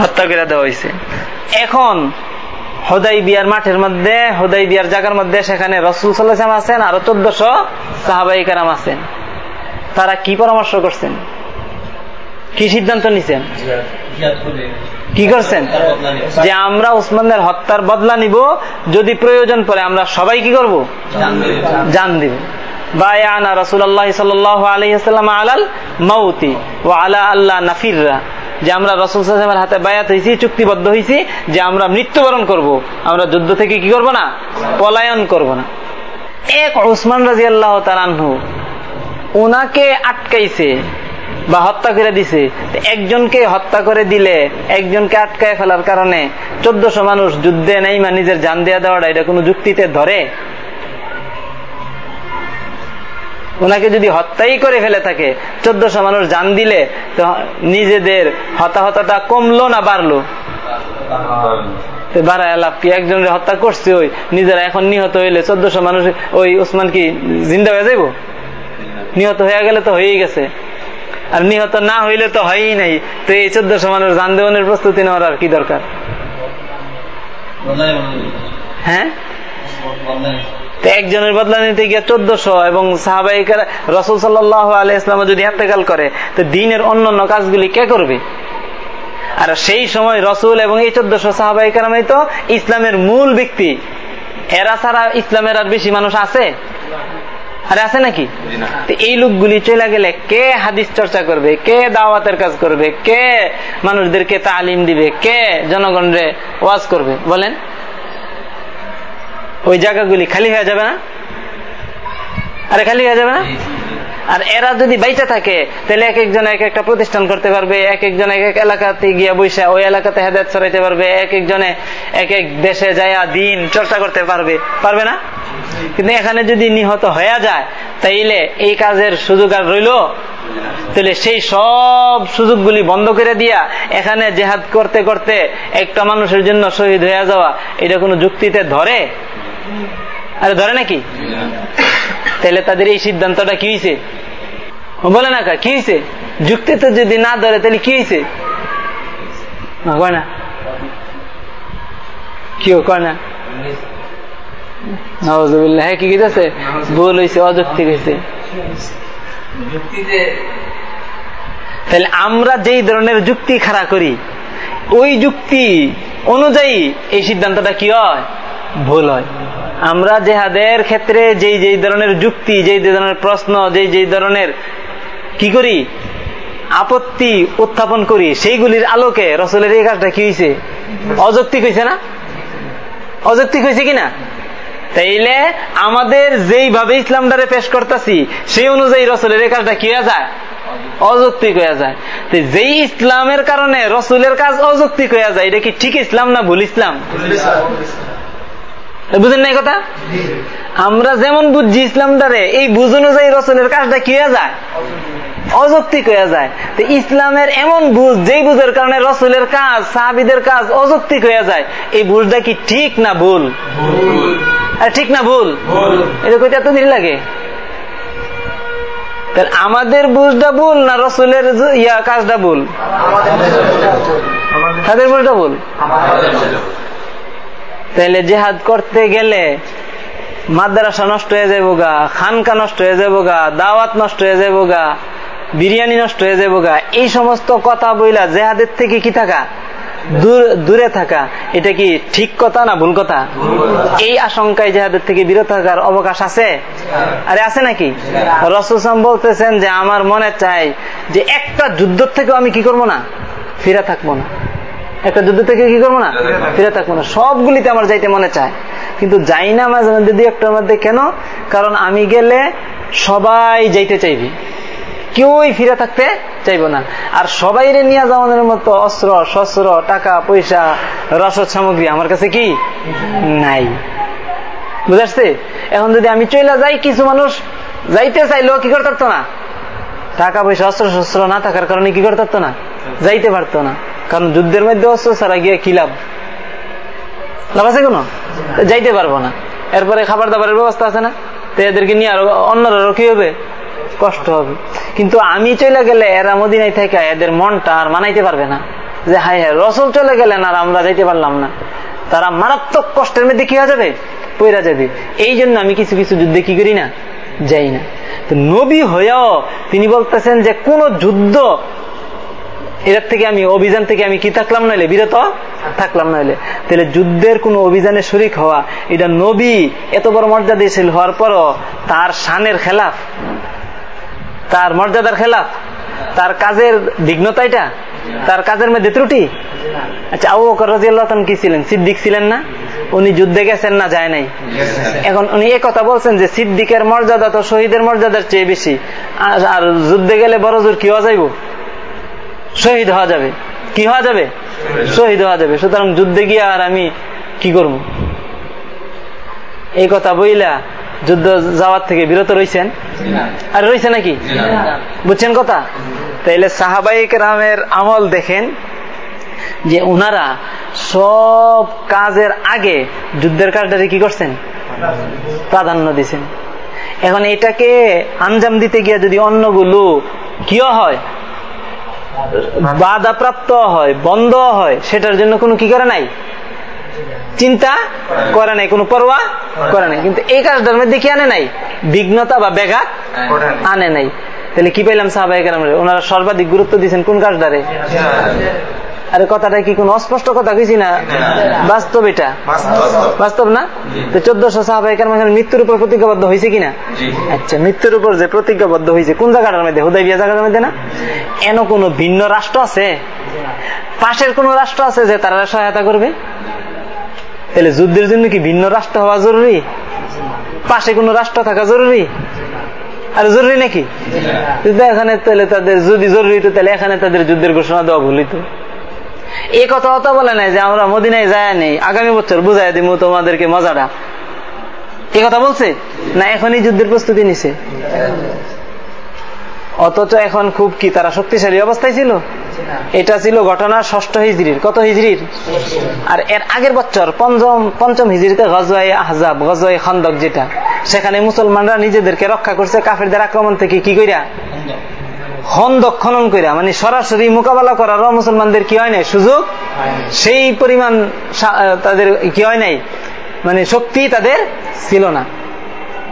হত্যা করে দেওয়া হয়েছে এখন হোদাই বিয়ার মাঠের মধ্যে হোদাই বিয়ার জায়গার মধ্যে সেখানে রসুল সাল্লাম আছেন আরও চোদ্দশো সাহাবাই কারাম আছেন। তারা কি পরামর্শ করছেন? কি সিদ্ধান্ত নিছেন? কি করছেন? যে আমরা উসমানের হত্যার বদলা নিব, যদি প্রয়োজন পড়ে আমরা সবাই কি করব? জান দিব। বায়ানা রাসুল্লাহ সাল্লাহ আলহিহাল্লাম আলাল মাউতি ও আলা আল্লাহ নাফিররা। যে আমরা রসুল সাহেবের হাতে বায়াত হয়েছি চুক্তিবদ্ধ হয়েছি যে আমরা মৃত্যুবরণ করব। আমরা যুদ্ধ থেকে কি করব না? পলায়ন করব না। এক ওসমান রাজি আল্লাহ তালানহু ওনাকে আটকাইছে বা হত্যা করে দিছে। একজনকে হত্যা করে দিলে, একজনকে আটকায় ফেলার কারণে চোদ্দশো মানুষ যুদ্ধে নেই বা নিজের জান দেওয়া দেওয়াটা, এটা কোনো যুক্তিতে ধরে? ওনাকে যদি হত্যাই করে ফেলে থাকে চোদ্দশো মানুষ জান দিলে তো নিজেদের হতাহতাটা কমলো না বাড়লো? বাড়ায় লাভ কি একজনের হত্যা করছে ওই? নিজেরা এখন নিহত হইলে চোদ্দশো মানুষ ওই ওসমান কি জিন্দা হয়ে যাইব? নিহত হয়ে গেলে তো হয়েই গেছে। আর নিহত না হইলে তো হয়ই নাই। তো এই চোদ্দশো মানুষ জান দেওয়ানের প্রস্তুতি নেওয়ার আর কি দরকার? হ্যাঁ একজনের বদলা নিতে গিয়ে চোদ্দশো এবং সাহাবাহিকের রসুল সাল্লাহ আলি ইসলাম যদি এতেকাল করে তো দিনের অন্যান্য কাজগুলি কে করবে? আর সেই সময় রসুল এবং এই চোদ্দশো সাহাবাহিকারামাই তো ইসলামের মূল ব্যক্তি। এরা ছাড়া ইসলামের আর বেশি মানুষ আছে? আর আছে নাকি? এই লোকগুলি চলে গেলে কে হাদিস চর্চা করবে? কে দাওয়াতের কাজ করবে? কে মানুষদেরকে তালিম দিবে? কে জনগণরে ওয়াজ করবে? বলেন। ওই জায়গাগুলি খালি হয়ে যাবে না? আরে খালি হয়ে যাবে না? আর এরা যদি বাইচে থাকে তাহলে এক একজন এক একটা প্রতিষ্ঠান করতে পারবে এক একজন এক এক এলাকাতে গিয়া বৈশা ওই এলাকাতে হেদায়ত ছড়াইতে পারবে এক একজনে এক এক দেশে যায়া দিন চর্চা করতে পারবে পারবে না? কিন্তু এখানে যদি নিহত হয়ে যায় তাইলে এই কাজের সুযোগ আর রইল? তাহলে সেই সব সুযোগগুলি বন্ধ করে দিয়া এখানে জেহাদ করতে করতে একটা মানুষের জন্য শহীদ হয়ে যাওয়া এটা কোনো যুক্তিতে ধরে? আরে ধরে নাকি? তাহলে তাদের এই সিদ্ধান্তটা কি হয়েছে বলে না কি হয়েছে যুক্তিতে যদি না ধরে তাহলে কি হয়েছে না কেউ কয় না। হ্যাঁ কি গেছে ভুল হয়েছে অযৌক্তিক হয়েছে তাহলে আমরা যেই ধরনের যুক্তি খাড়া করি ওই যুক্তি অনুযায়ী এই সিদ্ধান্তটা কি হয়? ভুল হয়। আমরা জেহাদের ক্ষেত্রে যেই যেই ধরনের যুক্তি, যেই যে ধরনের প্রশ্ন, যেই যেই ধরনের কি করি? আপত্তি উত্থাপন করি, সেইগুলির আলোকে রসলের এই কাজটা কি হয়েছে অযৌক্তিক হয়েছে না? অযৌক্তিক হয়েছে কিনা? তাইলে আমাদের যেইভাবে ইসলামটারে পেশ করতেছি, সেই অনুযায়ী রসুলের এই কাজটা কি হয়ে যায়? অযৌক্তিক হয়ে যায়। যেই ইসলামের কারণে রসুলের কাজ অযৌক্তিক হয়ে যায়, এটা কি ঠিক ইসলাম না ভুল ইসলাম। বুঝেন নাই কথা? আমরা যেমন বুঝছি ইসলামটারে এই বুঝ অনুযায়ী রসুলের কাজটা কি হয়ে যায়? অযৌক্তিক হয়ে যায়। তো ইসলামের এমন বুঝ যেই বুঝের কারণে রসুলের কাজ সাহাবিদের কাজ অযৌক্তিক হয়ে যায় এই বুঝটা কি ঠিক না ভুল? ঠিক না ভুল? এটা কইতে এত দেরি লাগে? তাহলে আমাদের বুঝটা ভুল না রসুলের ইয়া কাজটা ভুল? তাদের বুঝটা ভুল। তাহলে জেহাদ করতে গেলে মাদ্রাসা নষ্ট হয়ে যাব গা খানকা নষ্ট হয়ে যাব গা দাওয়াত নষ্ট হয়ে যাব গা বিরিয়ানি নষ্ট হয়ে যাব গা এই সমস্ত কথা বইলা জেহাদের থেকে কি থাকা? দূরে থাকা। এটা কি ঠিক কথা না ভুল কথা? এই আশঙ্কায় জেহাদের থেকে বিরত থাকার অবকাশ আছে? আরে আছে নাকি? রসুসাম বলতেছেন যে, আমার মনে চাই যে একটা যুদ্ধ থেকেও আমি কি করব না? ফিরে থাকব না। একটা যুদ্ধ থেকে কি করব না? ফিরে থাকব না। সবগুলিতে আমার যাইতে মনে চায়। কিন্তু যাই না মাঝে মধ্যে দুই একটার মধ্যে কেন? কারণ আমি গেলে সবাই যাইতে চাইবে। কেউই ফিরে থাকতে চাইব না। আর সবাই রে নিয়ে যাওয়ানোর মতো অস্ত্র শস্ত্র টাকা পয়সা রসদ সামগ্রী আমার কাছে কি? নাই। বুঝাচ্ছে এখন যদি আমি চলে যাই কিছু মানুষ যাইতে চাইলেও কি করতে পারতো না? টাকা পয়সা অস্ত্র শস্ত্র না থাকার কারণে কি করতে পারতো না? যাইতে পারতো না। কারণ যুদ্ধের মধ্যে অস্ত্র ছাড়া গিয়ে কি লাভ? লাভ আছে কোনো? যাইতে পারব না। এরপরে খাবার দাবারের ব্যবস্থা আছে না? তো এদেরকে নিয়ে আরও অন্যরা কি হবে? কষ্ট হবে। কিন্তু আমি চলে গেলে এরা মদিনায় থেকে এদের মনটা আর মানাইতে পারবে না। যে হাই হ্যাঁ রসল চলে গেলেন আর আমরা যাইতে পারলাম না। তারা মারাত্মক কষ্টের মধ্যে কি হয়ে যাবে? পইরা যাবে। এই জন্য আমি কিছু কিছু যুদ্ধে কি করি না? যাই না। তো নবী হয়েও তিনি বলতেছেন যে কোন যুদ্ধ এটার থেকে আমি অভিযান থেকে আমি কি থাকলাম নইলে? বিরত? থাকলাম নইলে। তাহলে যুদ্ধের কোন অভিযানে শরিক হওয়া, এটা নবী এত বড় মর্যাদাশীল হওয়ার পরও তার শানের খেলাফ। তার মর্যাদার খেলাফ। তার কাজের বিঘ্নতা এটা? তার কাজের মধ্যে ত্রুটি? আচ্ছা আবু বকর কি ছিলেন? সিদ্দিক ছিলেন না? উনি যুদ্ধে গেছেন না, যায় নাই? এখন উনি এ কথা বলছেন যে সিদ্দিকের মর্যাদা তো শহীদের মর্যাদার চেয়ে বেশি। আর যুদ্ধে গেলে বড় জোর কি হওয়া যাইব? শহীদ হওয়া যাবে। কি হওয়া যাবে? শহীদ হওয়া যাবে। সুতরাং যুদ্ধে গিয়ে আর আমি কি করব? এই কথা বইলা যুদ্ধ যাওয়ার থেকে বিরত রয়েছেন আর রয়েছে নাকি? বুঝছেন কথা? তাইলে সাহাবাইক রামের আমল দেখেন যে ওনারা সব কাজের আগে যুদ্ধের কাজটারে কি করছেন? প্রাধান্য দিছেন। এখন এটাকে আঞ্জাম দিতে গিয়ে যদি অন্যগুলো কিও হয় বাধাপ্রাপ্ত হয়, বন্ধ হয়, সেটার জন্য কোনো কি করে নাই? চিন্তা করে নাই, কোনো পরোয়া করে নাই। কিন্তু এই কাজটার মধ্যে কি আনে নাই? বিঘ্নতা বা ব্যাঘাত আনে নাই। তাহলে কি পাইলাম সাহাবাহিক ওনারা সর্বাধিক গুরুত্ব দিয়েছেন কোন কাজটারে? আরে কথাটা কি কোন অস্পষ্ট কথা কিছু না? বাস্তব এটা? বাস্তব। না? তো চোদ্দশো সাহাবাহিকের মৃত্যুর উপর প্রতিজ্ঞাবদ্ধ হয়েছে কিনা? আচ্ছা মৃত্যুর উপর যে প্রতিজ্ঞাবদ্ধ হয়েছে কোন জায়গাটার মধ্যে? হুদাই বিয়া জায়গাটার মধ্যে না? এন কোন ভিন্ন রাষ্ট্র আছে? পাশের কোন রাষ্ট্র আছে যে তারা সহায়তা করবে? তাহলে যুদ্ধের জন্য কি ভিন্ন রাষ্ট্র হওয়া জরুরি? পাশে কোন রাষ্ট্র থাকা জরুরি? আর জরুরি নাকি? এখানে তাহলে তাদের যদি জরুরি তো তাহলে এখানে তাদের যুদ্ধের ঘোষণা দেওয়া ভুলিত এই কথা অত বলে নাই যে আমরা মদিনায় যায় নেই। আগামী বছর বুঝাই দিব তোমাদেরকে মজাটা। এ কথা বলছে? না এখনই যুদ্ধের প্রস্তুতি নিছে। অথচ এখন খুব কি, তারা শক্তিশালী অবস্থায় ছিল? এটা ছিল ঘটনা ষষ্ঠ হিজড়ির কত হিজড়ির আর এর আগের বছর পঞ্চম পঞ্চম হিজড়িতে গজওয়াই আহজাব গজওয়াই খন্দক যেটা। সেখানে মুসলমানরা নিজেদেরকে রক্ষা করছে, কাফেরদের আক্রমণ থেকে কি কইরা? খন্দক খনন কইরা মানে সরাসরি মোকাবেলা করারও মুসলমানদের কি হয় নাই? সুযোগ সেই পরিমাণ তাদের কি হয় নাই? মানে শক্তি তাদের ছিল না।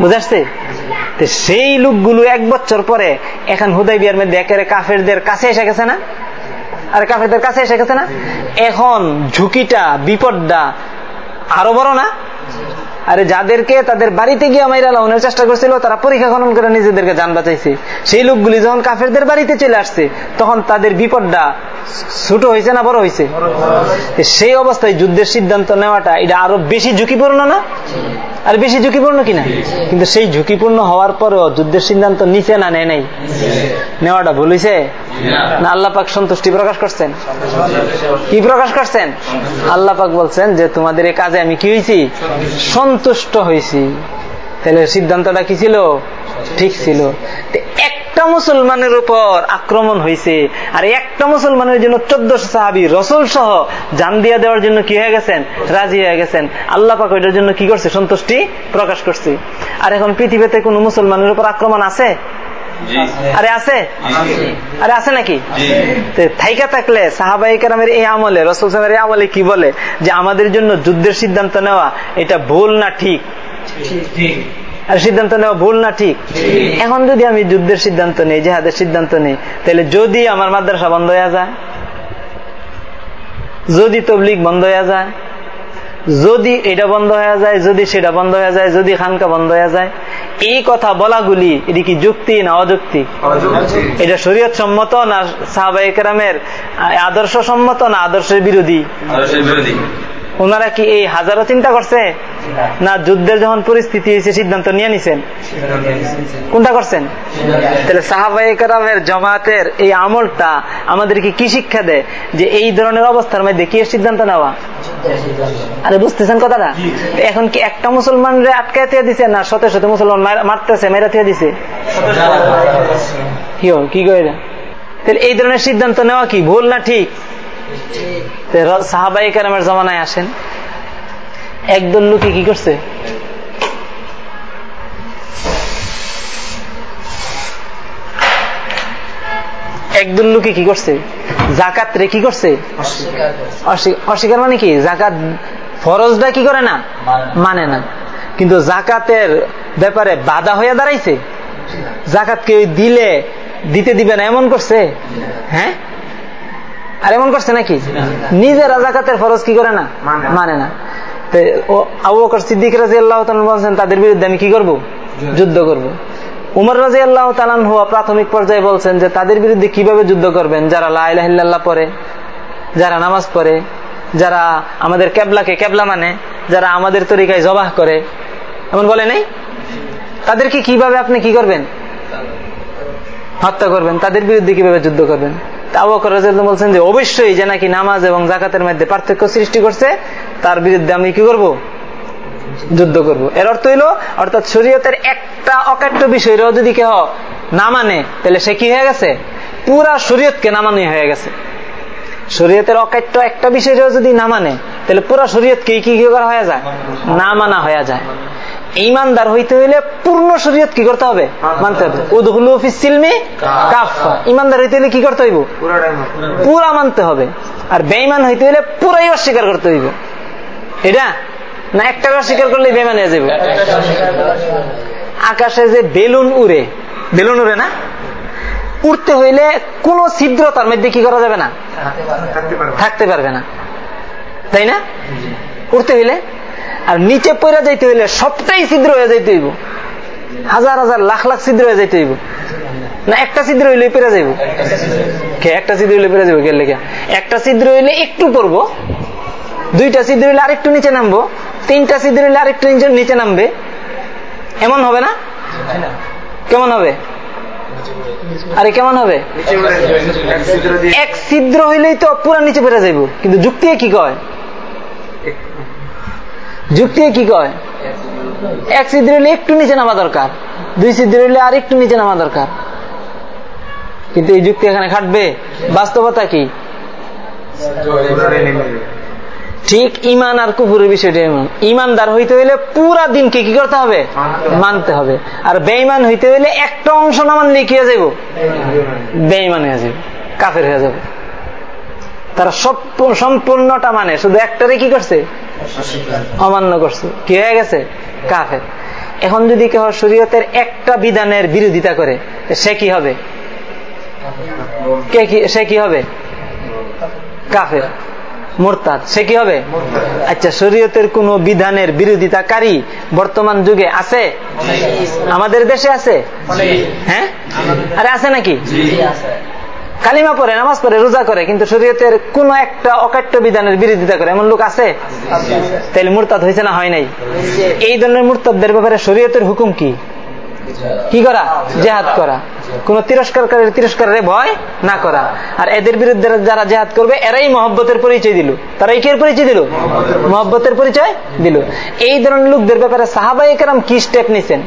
বুঝাচ্ছে সেই লোকগুলো এক বছর পরে এখন হুদাই বিয়ার মধ্যে একেবারে কাফেরদের কাছে এসে গেছে না? আর কাফেরদের কাছে এসে গেছে না? এখন ঝুঁকিটা বিপদটা আরও বড় না? আরে যাদেরকে তাদের বাড়িতে গিয়ে মাইরা লাউনের চেষ্টা করছিল, তারা পরীক্ষা খনন করে নিজেদেরকে যান বাঁচাইছে। সেই লোকগুলি যখন কাফেরদের বাড়িতে চলে আসছে, তখন তাদের বিপদটা ছোট হয়েছে না বড় হয়েছে? সেই অবস্থায় যুদ্ধের সিদ্ধান্ত নেওয়াটা এটা আরও বেশি ঝুঁকিপূর্ণ না? আর বেশি ঝুঁকিপূর্ণ কিনা? কিন্তু সেই ঝুঁকিপূর্ণ হওয়ার পরেও যুদ্ধের সিদ্ধান্ত নিচে না, নেয় নাই? নেওয়াটা ভুল হয়েছে না, আল্লাহ পাক সন্তুষ্টি প্রকাশ করছেন? কি প্রকাশ করছেন? আল্লাহ পাক বলছেন যে, তোমাদের এই কাজে আমি কি হয়েছি সন্তুষ্ট হয়েছি। তাহলে সিদ্ধান্তটা কি ছিল? ঠিক ছিল। একটা মুসলমানের উপর আক্রমণ হয়েছে, আর একটা মুসলমানের জন্য চোদ্দশো সাহাবি রসুল সহ জান দিয়া দেওয়ার জন্য কি হয়ে গেছেন? রাজি হয়ে গেছেন। আল্লাহ পাক ওইটার জন্য কি করছে? সন্তুষ্টি প্রকাশ করছে। আর এখন পৃথিবীতে কোন মুসলমানের উপর আক্রমণ আছে? আরে আছে? আরে আছে নাকি? থাইকা থাকলে সাহাবাই কারামের এই আমলে রসুল সাহেবের এই আমলে কি বলে? যে আমাদের জন্য যুদ্ধের সিদ্ধান্ত নেওয়া এটা ভুল না ঠিক? আর সিদ্ধান্ত নেওয়া ভুল না ঠিক? এখন যদি আমি যুদ্ধের সিদ্ধান্ত নেই জেহাদের সিদ্ধান্ত নিই তাহলে যদি আমার মাদ্রাসা বন্ধ হয়ে যায়? যদি তবলিগ বন্ধ হয়ে যায়? যদি এটা বন্ধ হয়ে যায় যদি সেটা বন্ধ হয়ে যায় যদি খানকা বন্ধ হয়ে যায় এই কথা বলাগুলি এটি কি যুক্তি না অযুক্তি? এটা শরীয়ত সম্মত না সাহাবাহিকেরামের আদর্শ সম্মত না আদর্শের বিরোধী? ওনারা কি এই হাজারো চিন্তা করছে? না। যুদ্ধের যখন পরিস্থিতি হয়েছে সিদ্ধান্ত নিয়ে নিছেন? কোনটা করছেন? তাহলে সাহাবাহিকেরামের জমাতের এই আমলটা আমাদেরকে কি শিক্ষা দেয়? যে এই ধরনের অবস্থার মধ্যে কি সিদ্ধান্ত নেওয়া? আরে বুঝতেছেন কথাটা? এখন কি একটা আটকায় দিছে না শত শত মুসলমান মারতেছে মেরা দিছে? কি কইরা তাহলে এই ধরনের সিদ্ধান্ত নেওয়া কি? ভুল না ঠিক? সাহাবাই কারামের জমানায় আসেন। একদল লোকে কি করছে? একদল লোকে কি করছে? জাকাত রে কি করছে? অস্বীকার মানে কি? জাকাত ফরজটা কি করে না? মানে না। কিন্তু জাকাতের ব্যাপারে বাধা হয়ে দাঁড়াইছে? জাকাত কেউ দিলে দিতে দিবে না এমন করছে? হ্যাঁ? আর এমন করছে নাকি? নিজেরা জাকাতের ফরজ কি করে না? মানে না। আবু বকর সিদ্দিক রাজি আল্লাহ বলছেন তাদের বিরুদ্ধে আমি কি করব? যুদ্ধ করব। উমর রাজি আল্লাহ তালান হওয়া প্রাথমিক পর্যায়ে বলছেন যে তাদের বিরুদ্ধে কীভাবে যুদ্ধ করবেন? যারা লাইলাহিল্লাহ পড়ে, যারা নামাজ পড়ে, যারা আমাদের ক্যাবলাকে ক্যাবলা মানে যারা আমাদের তরিকায় জবাহ করে, এমন বলে নেই? তাদেরকে কীভাবে আপনি কি করবেন? হত্যা করবেন। তাদের বিরুদ্ধে কীভাবে যুদ্ধ করবেন? বলছেন যে, অবশ্যই যে নাকি নামাজ এবং জাকাতের মধ্যে পার্থক্য সৃষ্টি করছে, তার বিরুদ্ধে আমি কি করব? যুদ্ধ করব। এর অর্থ হইল, অর্থাৎ শরীয়তের একটা অকাট্য বিষয়েরও যদি কেহ না মানে তাহলে সে কি হয়ে গেছে? পুরা শরীয়তকে নামানি হয়ে গেছে। শরীয়তের অকাট্য একটা বিষয়েরও যদি না মানে তাহলে পুরা শরীয়তকে কি কি করা হয়ে যায়? না মানা হয়ে যায়। ইমানদার হইতে হইলে পূর্ণ শরীয়ত কি করতে হবে? মানতে হবে। উদহুল সিলমে কাফা ইমানদার হইতে হইলে কি করতে হইব? পুরা মানতে হবে। আর বেইমান হইতে হইলে পুরাই অস্বীকার করতে হইব। এটা না, একটা অস্বীকার করলে বেমান যাবে আকাশে যে বেলুন উড়ে বেলুন উড়ে না? উঠতে হইলে কোন ছিদ্র তার মধ্যে কি করা যাবে না? থাকতে পারবে না। তাই না? উঠতে হইলে, আর নিচে পড়ে যাইতে হইলে সবটাই ছিদ্র হয়ে যাইতে হইব। হাজার হাজার লাখ লাখ ছিদ্র হয়ে যাইতে হইব। না, একটা ছিদ্র হইলে পেরে যাইব। একটা ছিদ্র হইলে পেরে যাব গেলে একটা ছিদ্র হইলে একটু পড়ব, দুইটা ছিদ্র হইলে আরেকটু নিচে নামবো। তিনটা ছিদ্র হইলে আরেকটু নিচে নামবে। এমন হবে না? কেমন হবে? আরে কেমন হবে? এক ছিদ্র হইলেই তো পুরা নিচে পেরে যাইব। কিন্তু যুক্তি কি কয়? যুক্তি কি কয়? এক ছিদ্র হইলে একটু নিচে নামা দরকার। দুই ছিদ্র হইলে আর একটু নিচে নামা দরকার। কিন্তু এই যুক্তি এখানে খাটবে। বাস্তবতা কি? ঠিক ইমান আর কুপুরের বিষয়টা এমন। ইমানদার হইতে হইলে পুরা দিনকে কি করতে হবে? মানতে হবে। আর বেইমান হইতে হইলে একটা অংশ না মানলে কি হয়ে যাব বেইমান হয়ে যাবে কাফের হয়ে যাবে তারা সব সম্পূর্ণটা মানে শুধু একটারে কি করছে? অমান্য করছে। কি হয়ে গেছে? কাফের। এখন যদি কেউ শরীয়তের একটা বিধানের বিরোধিতা করে সে কি হবে? সে কি হবে? কাফের। মোরতাদ। সে কি হবে? আচ্ছা শরীয়তের কোন বিধানের বিরোধিতাকারী বর্তমান যুগে আছে? আমাদের দেশে আছে? হ্যাঁ? আরে আছে নাকি? কালিমা পরে নামাজ পড়ে, রোজা করে, কিন্তু শরীয়তের কোন একটা অকাট্য বিধানের বিরোধিতা করে, এমন লোক আছে? তাহলে মুরতাদ হয়েছে না হয় নাই? এই ধরনের মুরতাদদের ব্যাপারে শরীয়তের হুকুম কি? কি করা? জেহাদ করা। কোন তিরস্কারকারীর তিরস্কারের ভয় না করা। আর এদের বিরুদ্ধে যারা জেহাদ করবে, এরাই মহব্বতের পরিচয় দিল। তারা এই পরিচয় দিল? মহব্বতের পরিচয় দিল। এই ধরনের লোকদের ব্যাপারে সাহাবাই কি স্টেপ নিছেন?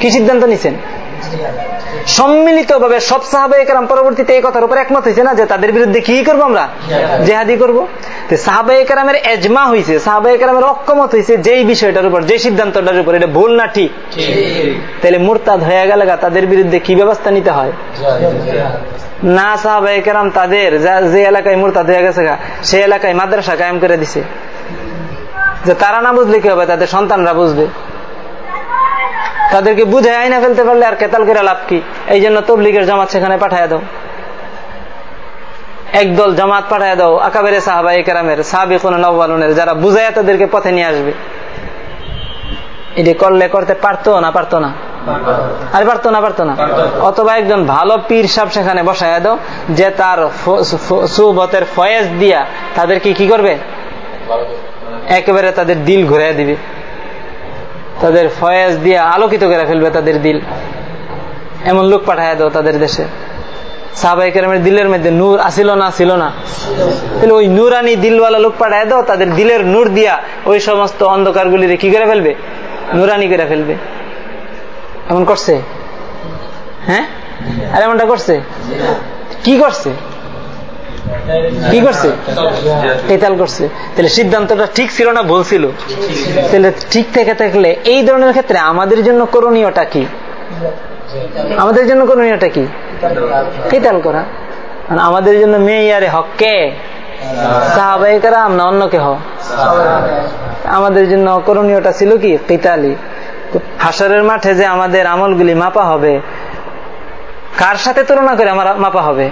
কি সিদ্ধান্ত নিছেন? সম্মিলিত ভাবে সব সাহাবাই কেরাম পরবর্তীতে এই কথার উপর একমত হয়েছে না, যে তাদের বিরুদ্ধে কি করব আমরা? জেহাদি করব? এজমা হয়েছে অক্ষমত হয়েছে যেই বিষয়টার উপর যে সিদ্ধান্তটার উপর, এটা ভুল না ঠিক? তাহলে মুরতাদ হয়ে তাদের বিরুদ্ধে কি ব্যবস্থা নিতে হয়? না তাদের যে এলাকায় মুরতাদ হয়ে গেছে সেই এলাকায় মাদ্রাসা কায়েম করে দিছে। যে তারা না বুঝলে কি হবে, তাদের সন্তানরা বুঝবে। তাদেরকে বুঝে আইনা ফেলতে পারলে আর কেতাল করে লাভ কি? এই জন্য তবলিগের জামাত সেখানে পাঠায় দাও। একদল জামাত পাঠায় দাও, আকাবেরে সাহাবাই কেরামের সাহাবিকুন নবালনের যারা বুঝাইয়া তাদেরকে পথে নিয়ে আসবে। এটি করলে করতে পারতো না পারতো না? আর পারতো না পারতো না? অথবা একজন ভালো পীর সাপ সেখানে বসায় দাও, যে তার সুবতের ফয়েজ দিয়া তাদেরকে কি করবে? একেবারে তাদের দিল ঘুরাই দিবে। তাদের ফয়েজ দিয়ে আলোকিত করে ফেলবে তাদের দিল। এমন লোক পাঠায় দাও তাদের দেশে। সাহাবাই কেরামের দিলের মধ্যে নূর আসিল না, ছিল না? তাহলে ওই নূরানি দিলওয়ালা লোক পাঠায় দাও, তাদের দিলের নূর দিয়া ওই সমস্ত অন্ধকার গুলিরে কি করে ফেলবে? নুরানি করে ফেলবে। এমন করছে? হ্যাঁ? আর এমনটা করছে? কি করছে? কি করছে? কেতাল করছে। তাহলে সিদ্ধান্তটা ঠিক ছিল না ভুল ছিল? তাহলে ঠিক থেকে থাকলে এই ধরনের ক্ষেত্রে আমাদের জন্য করণীয়টা কি? আমাদের জন্য করণীয়টা কি? কেতাল করা। আমাদের জন্য মেয়ারে হক কে? সাহাবাহিকারাম না অন্য কে আমাদের জন্য করণীয়টা ছিল কি? কেতালি হাসরের মাঠে যে আমাদের আমলগুলি মাপা হবে, কার সাথে তুলনা করে আমার মাপা হবে?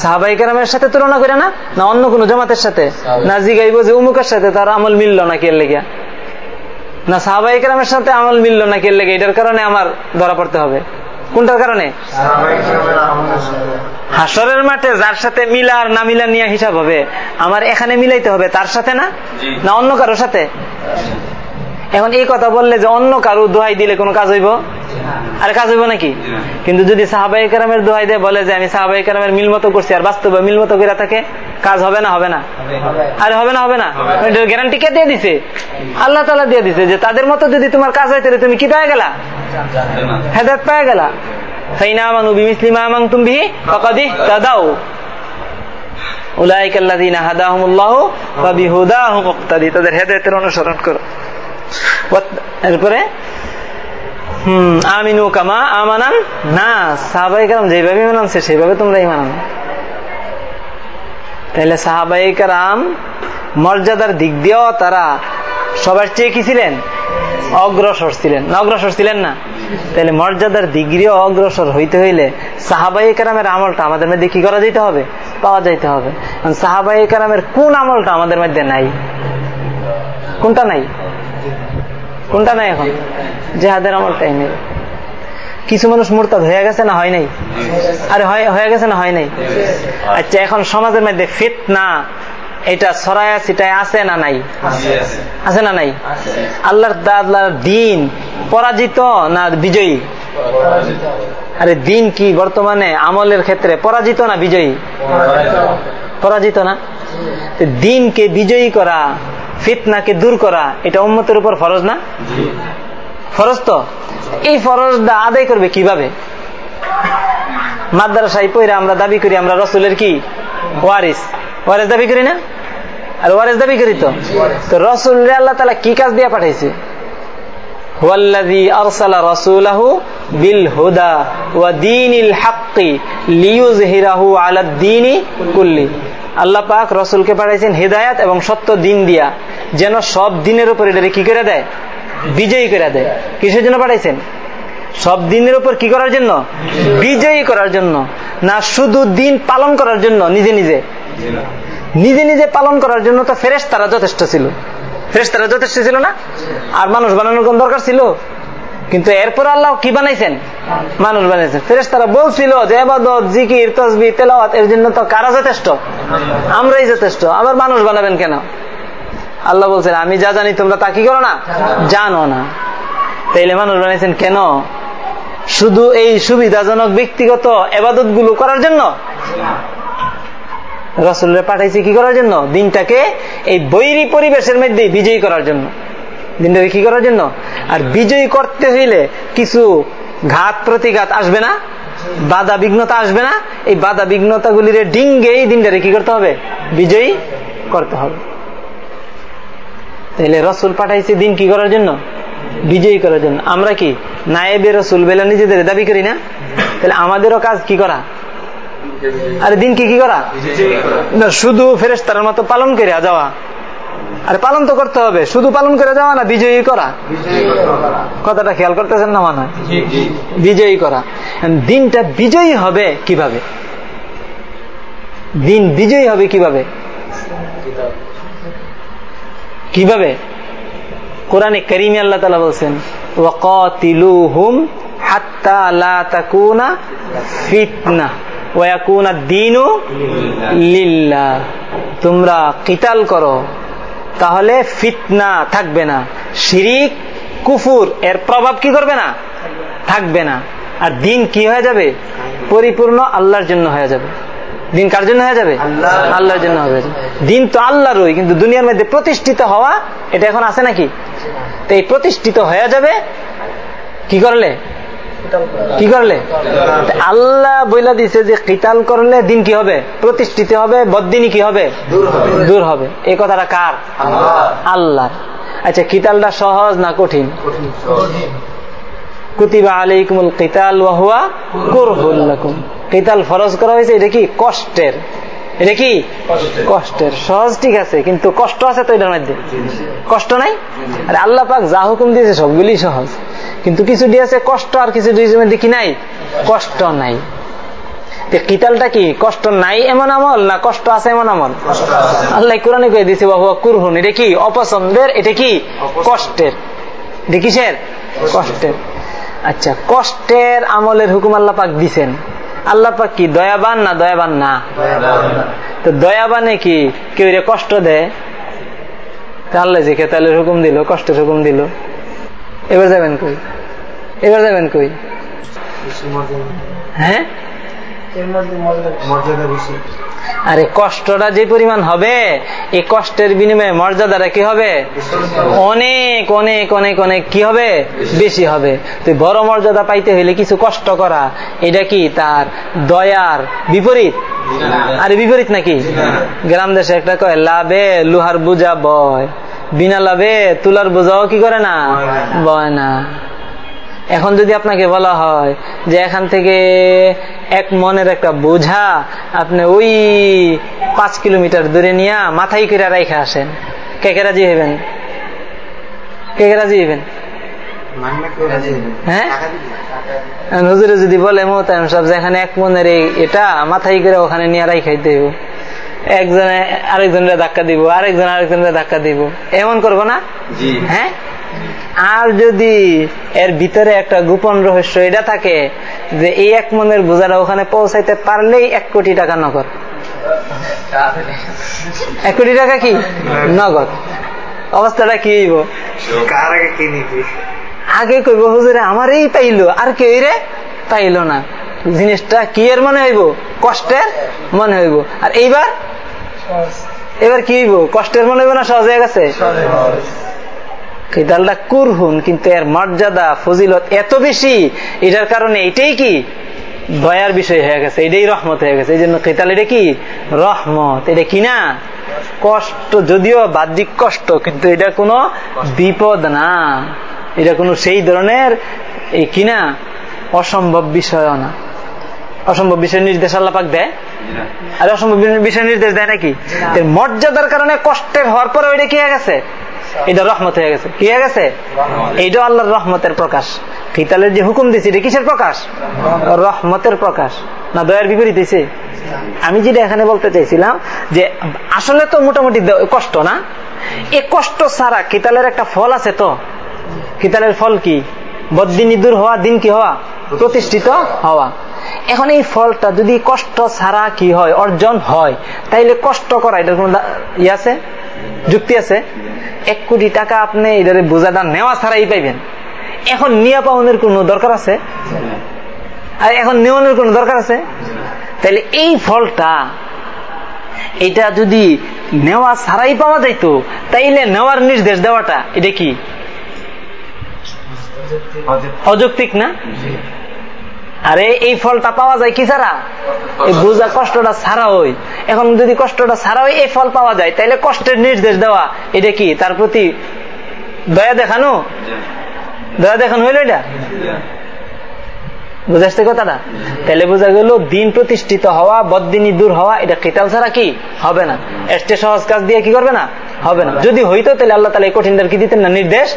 সাহাবাই কেরামের সাথে তুলনা করে না? না অন্য কোন জমাতের সাথে? না জিগাইব যে উমুকের সাথে তার আমল মিলল না কে লেগে? না সাহাবাই কেরামের সাথে আমল মিলল না কে লেগে? এটার কারণে আমার ধরা পড়তে হবে। কোনটার কারণে? হাসরের মাঠে যার সাথে মিলা আর না মিলা নিয়ে হিসাব হবে আমার এখানে মিলাইতে হবে তার সাথে না? না অন্য কারোর সাথে? এখন এই কথা বললে যে অন্য কারও দোহাই দিলে কোনো কাজ হইব? আর কাজ হইব নাকি? কিন্তু যদি সাহাবাই কারামের দোহাই দিয়ে বলে যে আমি সাহাবাই কারামের মিল মতো করছি আর বাস্তবে মিল মতো করে থাকে কাজ হবে না হবে না? আরে হবে না হবে না? গ্যারান্টি কে দিয়ে দিছে? আল্লাহ তালা দিয়ে দিছে যে তাদের মতো যদি তোমার কাজ হয় তাহলে তুমি কি পায়ে গেলা? হেদায়ত পায়ে গেলা। ফাইনা আমানু বিমিসলিমা আমাং তুমি ফকাদি তাদাও উলাইক আল্লাযীনা হাদাহুমুল্লাহু ওয়া মুক্তাদি। তাদের হেদায়েতের অনুসরণ করো। এরপরে হম, আমিনু কামা আমানান না, সাহাবাই কালাম যেভাবে মানানছে সেভাবে তোমরা ইমান তাহলে সাহাবাই কারাম মর্যাদার দিক দিয়েও তারা সবার চেয়ে কি ছিলেন? অগ্রসর ছিলেন। না, অগ্রসর ছিলেন না। তাহলে মর্যাদার ডিগ্রি অগ্রসর হইতে হইলে সাহাবাই কারামের আমলটা আমাদের মধ্যে কি করা যেতে হবে? পাওয়া যাইতে হবে। সাহাবাই কারামের কোন আমলটা আমাদের মধ্যে নাই। কোনটা নাই? কোনটা নাই এখন? জেহাদের আমলটাই নেই। কিছু মানুষ মোরতাদ হয়ে গেছে না হয় নাই? আরে হয়ে গেছে না হয় নাই? আচ্ছা এখন সমাজের মধ্যে ফিত না এটা সরায়া সিটায় আছে না নাই? আছে না নাই? আল্লাহর আল্লাহর দিন পরাজিত না বিজয়ী? আরে দিন কি বর্তমানে আমলের ক্ষেত্রে পরাজিত না বিজয়ী? পরাজিত না? দিনকে বিজয়ী করা ফিতনাকে দূর করা, এটা উম্মতের উপর ফরজ না? ফরজ তো? এই ফরজটা আদায় করবে কীভাবে? মাদ্রাসায় পইরা আমরা দাবি করি, আমরা রসুলের কি? ওয়ারিস। ওয়ারিস দাবি করি না? আর ওয়ারিস দাবি করি তো? তো রসুল আল্লাহ তালা কি কাজ দিয়ে পাঠাইছে? আল্লাহ পাক রসুলকে পাঠাইছেন হেদায়াত এবং সত্য দিন দিয়া। যেন সব দিনের উপর এটাকে কি করে দেয়? বিজয়ী করে দেয়। কিসের জন্য পাঠাইছেন সব দিনের উপর কি করার জন্য? বিজয়ী করার জন্য। না, শুধু দিন পালন করার জন্য, নিজে নিজে। নিজে নিজে পালন করার জন্য তো ফেরেস তারা যথেষ্ট ছিল। ফেরেস তারা যথেষ্ট ছিল না? আর মানুষ বানানোর কোন দরকার ছিল? কিন্তু এরপর আল্লাহ কি বানাইছেন? মানুষ বানাইছেন ফেরেস তারা বলছিল যে এবাদত, জিকির তসবি তেলাওয়াত, এর জন্য তো কারা যথেষ্ট? আমরাই যথেষ্ট। আবার মানুষ বানাবেন কেন? আল্লাহ বলছেন, আমি যা জানি তোমরা তা কি করো না? জানো না। তাইলে মানুষ বানাইছেন কেন? শুধু এই সুবিধাজনক ব্যক্তিগত এবাদতগুলো করার জন্য? রসুলরা পাঠাইছে কি করার জন্য? দিনটাকে এই বৈরী পরিবেশের মধ্যে বিজয়ী করার জন্য। দিনটাকে কি করার জন্য? আর বিজয়ী করতে হইলে কিছু ঘাত প্রতিঘাত আসবে না বাধা বিঘ্নতা আসবে না এই বাধা বিঘ্নতা গুলির ডিঙ্গে এই দিনটারে কি করতে হবে? বিজয়ী করতে হবে। তাহলে রসুল পাঠাইছে দিন কি করার জন্য? বিজয়ী করার জন্য। আমরা কি নায়েবে রসুল বেলা নিজেদের দাবি করি না? তাহলে আমাদেরও কাজ কি করা? আরে দিন কি কি করা। না শুধু ফেরেস্তার মতো পালন করে যাওয়া। আরে পালন তো করতে হবে। শুধু পালন করে যাওয়া না বিজয়ী করা। কথাটা খেয়াল করতেছেন না মনে বিজয়ী করা। দিনটা বিজয়ী হবে কীভাবে? দিন বিজয়ী হবে কীভাবে? কীভাবে? কোরআনে করিমি আল্লাহ তালা বলছেন ওয়াকাতিলুহুম হাত্তা লা তাকুনা ফিতনা ওয়াকুনা দিনু লিল্লাহ। তোমরা কিতাল করো তাহলে ফিতনা থাকবে না। শিরিক, কুফুর, এর প্রভাব কি করবে না? থাকবে না। আর দিন কি হয়ে যাবে? পরিপূর্ণ আল্লাহর জন্য হয়ে যাবে। দিন কার জন্য হয়ে যাবে? আল্লাহর জন্য হবে দিন তো আল্লাহরই, কিন্তু দুনিয়ার মধ্যে প্রতিষ্ঠিত হওয়া, এটা এখন আছে নাকি? তো এই প্রতিষ্ঠিত হয়ে যাবে, কি করলে? কি করলে? আল্লাহ বইলা দিছে যে কিতাল করলে দিন কি হবে? প্রতিষ্ঠিত হবে বদিনী কি হবে? দূর হবে। এই কথাটা কার? আল্লাহ। আচ্ছা কিতালটা সহজ না কঠিন? কুতিবা আলাইকুমুল কিতাল ওয়াহুয়া কুরহুল্লাকুম কিতাল ফরজ করা হয়েছে এটা কি? কষ্টের। এটা কি? কষ্টের। সহজ ঠিক আছে কিন্তু কষ্ট আছে তো এটার মধ্যে। কষ্ট নাই? আরে আল্লাহ পাক যা হুকুম দিয়েছে সবগুলি সহজ। কিন্তু কিছু দিয়েছে কষ্ট আর কিছু দিয়েছে মধ্যে কি নাই। কষ্ট নাই। কিতালটা কি? কষ্ট নাই এমন আমল না কষ্ট আছে এমন আমল? আল্লাহ কোরআনে কয়ে দিয়েছে বাহুয়া কুরহুন এটা কি? অপছন্দের? এটা কি? কষ্টের। এটা কিসের? কষ্টের। আচ্ছা কষ্টের আমলের হুকুম আল্লাহ পাক দিছেন। আল্লাহ পাক কি, দয়াবান না দয়াবান না? তো দয়াবানে কি কেউ কষ্ট দেয়? আল্লাহ যে কেতালের হুকুম দিল, কষ্টের হুকুম দিল। এবার যাবেন কই? এবার যাবেন কই? হ্যাঁ? আরে কষ্টটা যে পরিমাণ হবে এই কষ্টের বিনিময়ে মর্যাদাটা কি হবে? অনেক অনেক অনেক অনেক কি হবে? বেশি হবে। তো বড় মর্যাদা পাইতে হইলে কিছু কষ্ট করা, এটা কি তার দয়ার বিপরীত? আরে বিপরীত নাকি? গ্রাম দেশে একটা কয়, লাভে লোহার বোঝা বয়। বিনা লাভে তুলার বোঝাও কি করে না? বয় না। এখন যদি আপনাকে বলা হয় যে এখান থেকে এক মনের একটা বোঝা আপনি ওই পাঁচ কিলোমিটার দূরে নিয়ে মাথায় করে রাইখে আসেন কে কে রাজি হইবেন? কে কে রাজি হইবেন? হ্যাঁ? নজরে যদি বলে মোহতাম সব যেখানে এক মনের এটা মাথায় করে ওখানে নিয়ে রাইখাই দেব একজনে আরেকজনের ধাক্কা দিব আরেকজন আরেকজনের ধাক্কা দিব। এমন করব না? হ্যাঁ? আর যদি এর ভিতরে একটা গোপন রহস্য এটা থাকে যে এই এক মনের বোঝাটা ওখানে পৌঁছাইতে পারলেই এক কোটি টাকা নগদ। এক কোটি টাকা কি? নগদ। অবস্থাটা কি আগে কইব হুজুরে আমারই পাইলো। আর কেউ রে? পাইলো না। জিনিসটা কি এর মনে হইব? কষ্টের মনে হইব। আর এইবার এবার কি হইব? কষ্টের মনে হইব না? সহজ হয়ে গেছে? কিতালটা কুরহুন কিন্তু এর মর্যাদা ফজিলত এত বেশি এটার কারণে এটাই কি? দয়ার বিষয় হয়ে গেছে এটাই রহমত হয়ে গেছে। এই জন্য কেতাল এটা কি? রহমত। এটা কি না? কষ্ট যদিও বাহ্যিক কষ্ট কিন্তু এটা কোনো বিপদ না। এটা কোনো সেই ধরনের এই কিনা অসম্ভব বিষয় না। অসম্ভব বিষয় নির্দেশ আল্লাপাক দেয়? আর অসম্ভব বিষয় নির্দেশ দেয় নাকি? মর্যাদার কারণে কষ্টের হওয়ার পরে ওইটা কি হয়ে গেছে? এটা রহমত হয়ে গেছে। কি হয়ে গেছে? এইটা আল্লাহর রহমতের প্রকাশ। কিতালের যে হুকুম দিছে এটা কিসের প্রকাশ? রহমতের প্রকাশ। না দয়ার বিপরীত দিছে আমি যেটা এখানে বলতে চাইছিলাম যে আসলে তো মোটামুটি কষ্ট না? এ কষ্ট ছাড়া কিতালের একটা ফল আছে তো? কিতালের ফল কি? বদিনী দূর হওয়া দিন কি হওয়া? প্রতিষ্ঠিত। হওয়া। এখন এই ফলটা যদি কষ্ট ছাড়া কি হয় অর্জন হয় তাইলে কষ্ট করা এটার কোন ইয়ে আছে? যুক্তি আছে? এক কোটি টাকা আপনি এটার বোঝাটা নেওয়া ছাড়াই পাইবেন। এখন নিয়ে পাওনের কোন দরকার আছে? আর এখন নেওয়ানোর কোন দরকার আছে? তাহলে এই ফলটা এটা যদি নেওয়া ছাড়াই পাওয়া যাইতো তাইলে নেওয়ার নির্দেশ দেওয়াটা এটা কি? অযৌক্তিক। না? আরে এই ফলটা পাওয়া যায় কি ছাড়া? এই বোঝা কষ্টটা ছাড়া হই এখন যদি কষ্টটা ছাড়া হই এই ফল পাওয়া যায় তাহলে কষ্টের নির্দেশ দেওয়া এটা কি? তার প্রতি দয়া দেখানো? দয়া দেখানো হইল এটা? বুঝাচ্ছে কথাটা? তাহলে বোঝা গেল দিন প্রতিষ্ঠিত হওয়া বদিনী দূর হওয়া এটা কেতাল ছাড়া কি? হবে না। এসটে সহজ কাজ দিয়ে কি করবে না? হবে না। যদি হইতো, তাহলে আল্লাহ তালা এই কঠিনদার কি দিতেন না? নির্দেশ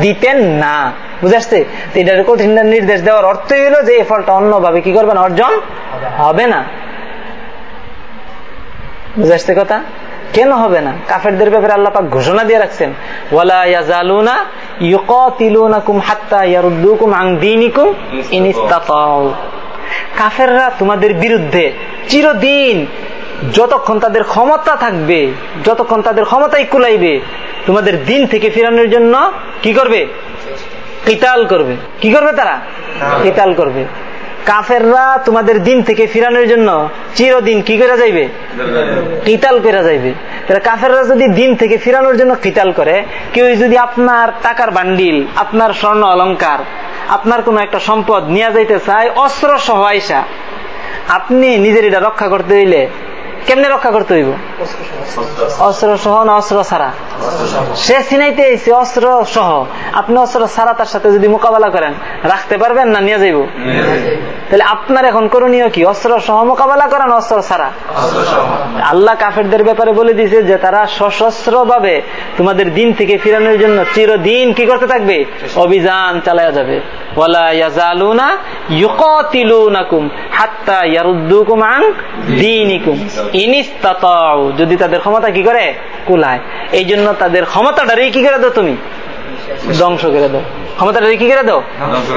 দিতেন না। বুঝাচ্ছে এটার কঠিনদার নির্দেশ দেওয়ার অর্থই হলো যে, এই ফলটা অন্যভাবে কি করবে না? অর্জন হবে না। বুঝাচ্ছে কথা? কেন হবে না? কাফেরদের ব্যাপারে আল্লাহ পাক ঘোষণা দিয়ে রাখছেন। কাফেররা তোমাদের বিরুদ্ধে চিরদিন যতক্ষণ তাদের ক্ষমতা থাকবে যতক্ষণ তাদের ক্ষমতাই কুলাইবে তোমাদের দিন থেকে ফিরানোর জন্য কি করবে? কিতাল করবে। কি করবে তারা? কিতাল। করবে। কাফেররা তোমাদের দিন থেকে ফিরানোর জন্য চিরদিন কি করে যাইবে? কিতাল করে যাইবে। তাহলে কাফেররা যদি দিন থেকে ফিরানোর জন্য কিতাল করে কেউ যদি আপনার টাকার বান্ডিল আপনার স্বর্ণ অলঙ্কার আপনার কোন একটা সম্পদ নিয়ে যাইতে চায় অস্ত্র সহ আপনি নিজের এটা রক্ষা করতে হইলে কেমনে রক্ষা করতে হইব? অস্ত্র সহ না অস্ত্র ছাড়া? সে সিনাইতে এসে অস্ত্র সহ। আপনি অস্ত্র ছাড়া তার সাথে যদি মোকাবেলা করেন, রাখতে পারবেন না নিয়ে যাইব? তাহলে আপনার এখন করণীয় কি? অস্ত্র সহ মোকাবেলা করেন অস্ত্র ছাড়া? আল্লাহ কাফেরদের ব্যাপারে বলে দিয়েছে যে তারা সশস্ত্র ভাবে তোমাদের দিন থেকে ফিরানোর জন্য চিরদিন কি করতে থাকবে? অভিযান চালায়া যাবে। ইয়াজালুনা ইউকাতিলুনাকুম হাত্তা ইয়ারুদ্দুকুম আন দীনিকুম। যদি তাদের ক্ষমতা কি করে? কুলায়। এই জন্য তাদের ক্ষমতাটারই কি করে দাও তুমি? ধ্বংস করে দাও। ক্ষমতাটা কি করে দাও?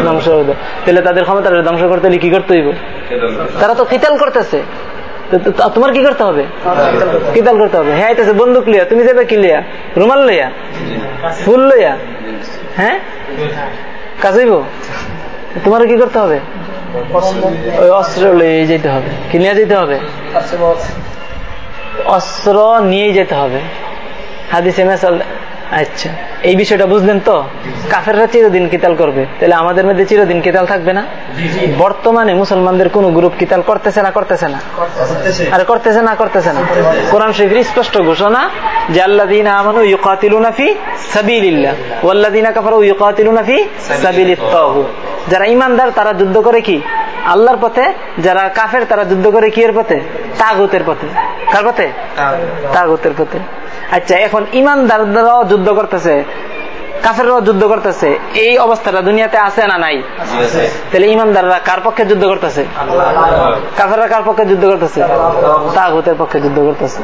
ধ্বংস করে দাও। তাহলে তাদের ক্ষমতাটা ধ্বংস করতে হলে কি করতে হইব? তারা তো কিতাল করতেছে। তোমার কি করতে হবে? কিতাল করতে হবে। হ্যাঁ আইতেছে, বন্দুক লিয়া তুমি যাবে কি লিয়া রুমাল লইয়া? ফুল লইয়া? হ্যাঁ? কাজ হইব? তোমার কি করতে হবে? ওই অস্ত্র লইয়ে যেতে হবে। কি নিয়ে যেতে হবে? অস্ত্র নিয়ে যেতে হবে। হাদিসে মেসাল আচ্ছা। এই বিষয়টা বুঝলেন তো? কাফেররা চিরদিন কিতাল করবে। তাহলে আমাদের মধ্যে চিরদিন কিতাল থাকবে না? বর্তমানে মুসলমানদের কোন গ্রুপ কিতাল করতেছে না করতেছে না? আরে করতেছে না করতেছে না। কোরআন শরীফের স্পষ্ট ঘোষণা যে আল্লাদিন আমানু ইউকাতিলুনা ফি সাবিলিল্লাহ ওয়াল্লাদিনা কাফারু ইউকাতিলুনা ফি সাবিলিত তাগুত যারা ইমানদার তারা যুদ্ধ করে কি? আল্লাহর পথে। যারা কাফের তারা যুদ্ধ করে কি এর পথে? তাগুতের পথে। কার পথে? তাগুতের পথে। আচ্ছা এখন ইমানদাররাও যুদ্ধ করতেছে কাফেররাও যুদ্ধ করতেছে এই অবস্থাটা দুনিয়াতে আছে না নাই? তাহলে ইমানদাররা কার পক্ষে যুদ্ধ করতেছে? কাফেররা কার পক্ষে যুদ্ধ করতেছে? তাগুতের পক্ষে যুদ্ধ করতেছে।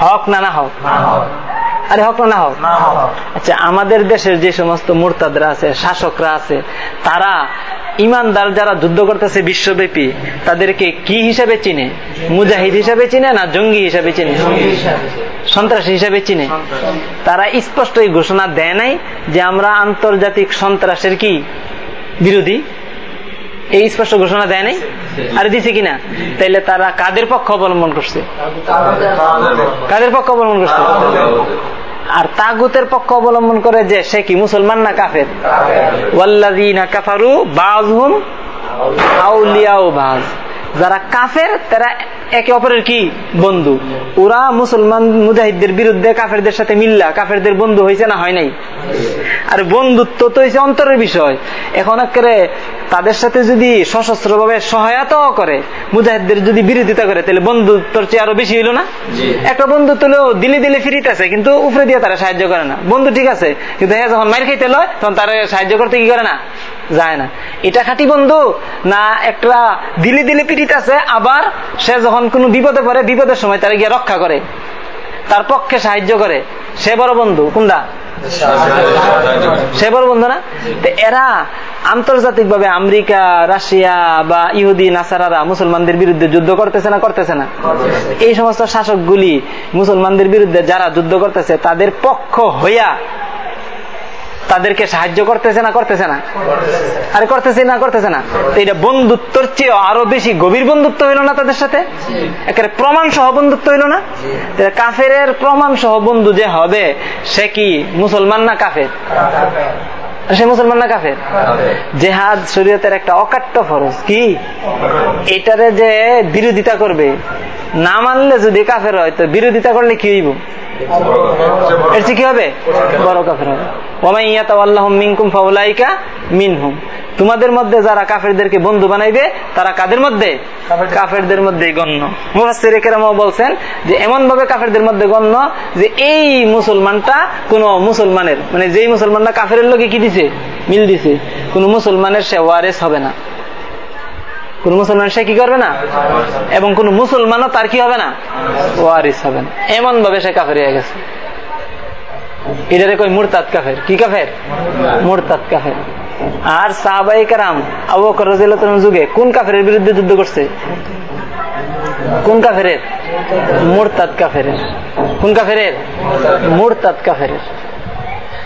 হক না না হক? আরে হক না হক? আচ্ছা আমাদের দেশের যে সমস্ত মোরতাদরা আছে শাসকরা আছে তারা ইমানদার যারা যুদ্ধ করতেছে বিশ্বব্যাপী তাদেরকে কি হিসাবে চিনে? মুজাহিদ হিসাবে চিনে না জঙ্গি হিসাবে চিনে? সন্ত্রাসী হিসাবে চিনে? তারা স্পষ্ট এই ঘোষণা দেয় নাই যে আমরা আন্তর্জাতিক সন্ত্রাসের কি? বিরোধী? এই স্পষ্ট ঘোষণা দেয় নাই? আর দিছে কিনা? তাইলে তারা কাদের পক্ষ অবলম্বন করছে? কাদের পক্ষ অবলম্বন করছে? আর তাগুতের পক্ষ অবলম্বন করে যে সে কি, মুসলমান না কাফের? ওয়াল্লাযীনা কাফারু বাযহুম আউলিয়াও বাজ যারা কাফের, তারা একে অপরের কি বন্ধু? ওরা মুসলমান মুজাহিদদের বিরুদ্ধে কাফেরদের সাথে মিল্লা কাফেরদের বন্ধু হয়েছে না হয় নাই? আর বন্ধুত্ব তো হয়েছে অন্তরের বিষয়। এখন একেবারে তাদের সাথে যদি সশস্ত্র ভাবে সহায়তাও করে মুজাহিদদের যদি বিরোধিতা করে তাহলে বন্ধুত্বর চেয়ে আরও বেশি হইল না? একটা বন্ধুত্ব হলেও দিলে দিলে ফিরিতেছে কিন্তু উপরে দিয়ে তারা সাহায্য করে না। বন্ধু ঠিক আছে কিন্তু হ্যাঁ যখন মার খাইতে লয় তখন তারা সাহায্য করতে কি করে না? যায় না। এটা খাঁটি বন্ধু, না একটা দিলে দিলে পিড়িত আছে, আবার সে যখন কোনো বিপদে পড়ে, বিপদের সময় তারা গিয়ে রক্ষা করে, তার পক্ষে সাহায্য করে। সে বড় বন্ধু, কোনটা? সে বড় বন্ধু না? এরা আন্তর্জাতিক ভাবে আমেরিকা, রাশিয়া বা ইহুদি, নাসারারা মুসলমানদের বিরুদ্ধে যুদ্ধ করতেছে না করতেছে না? এই সমস্ত শাসকগুলি মুসলমানদের বিরুদ্ধে যারা যুদ্ধ করতেছে, তাদের পক্ষ হইয়া তাদেরকে সাহায্য করতেছে না করতেছে না? আরে করতেছে না করতেছে না। এটা বন্ধুত্বর চেয়ে আরও বেশি গভীর বন্ধুত্ব হইল না তাদের সাথে? একেবারে প্রমাণ সহ বন্ধুত্ব হইল না? কাফের প্রমাণ সহ বন্ধু যে হবে, সে কি মুসলমান না কাফের? সে মুসলমান না কাফের? জেহাদ শরীয়তের একটা অকাট্য ফরজ। কি? এটারে যে বিরোধিতা করবে, না মানলে যদি কাফের হয়, তো বিরোধিতা করলে কি হইব? এর কি হবে? বড় কাফের হবে মিনহুম। তোমাদের মধ্যে যারা কাফেরদেরকে বন্ধু বানাইবে তারা কাদের মধ্যে? কাফেরদের। মধ্যে গণ্য। মুহাসিরেকেরামও বলছেন যে এমন ভাবে কাফেরদের মধ্যে গণ্য যে এই মুসলমানটা কোন মুসলমানের মানে যেই মুসলমানটা কাফের লোকে কি দিছে? মিল দিছে। কোন মুসলমানের সে ওয়ারেস হবে না। কোন মুসলমান সে কি করবে না? এবং কোন মুসলমানও তার কি হবে না? ওয়ারিস হবে না। এমন ভাবে সে কাফের হয়ে গেছে। এটারে কই মুরতাদ কাফের। কি কাফের? মুরতাদ কাফের। আর কারাম আবু যুগে কোন কাফের বিরুদ্ধে যুদ্ধ করছে? কোন কাফের মুরতাদ কাফের কোন কাফের মুরতাদ কাফের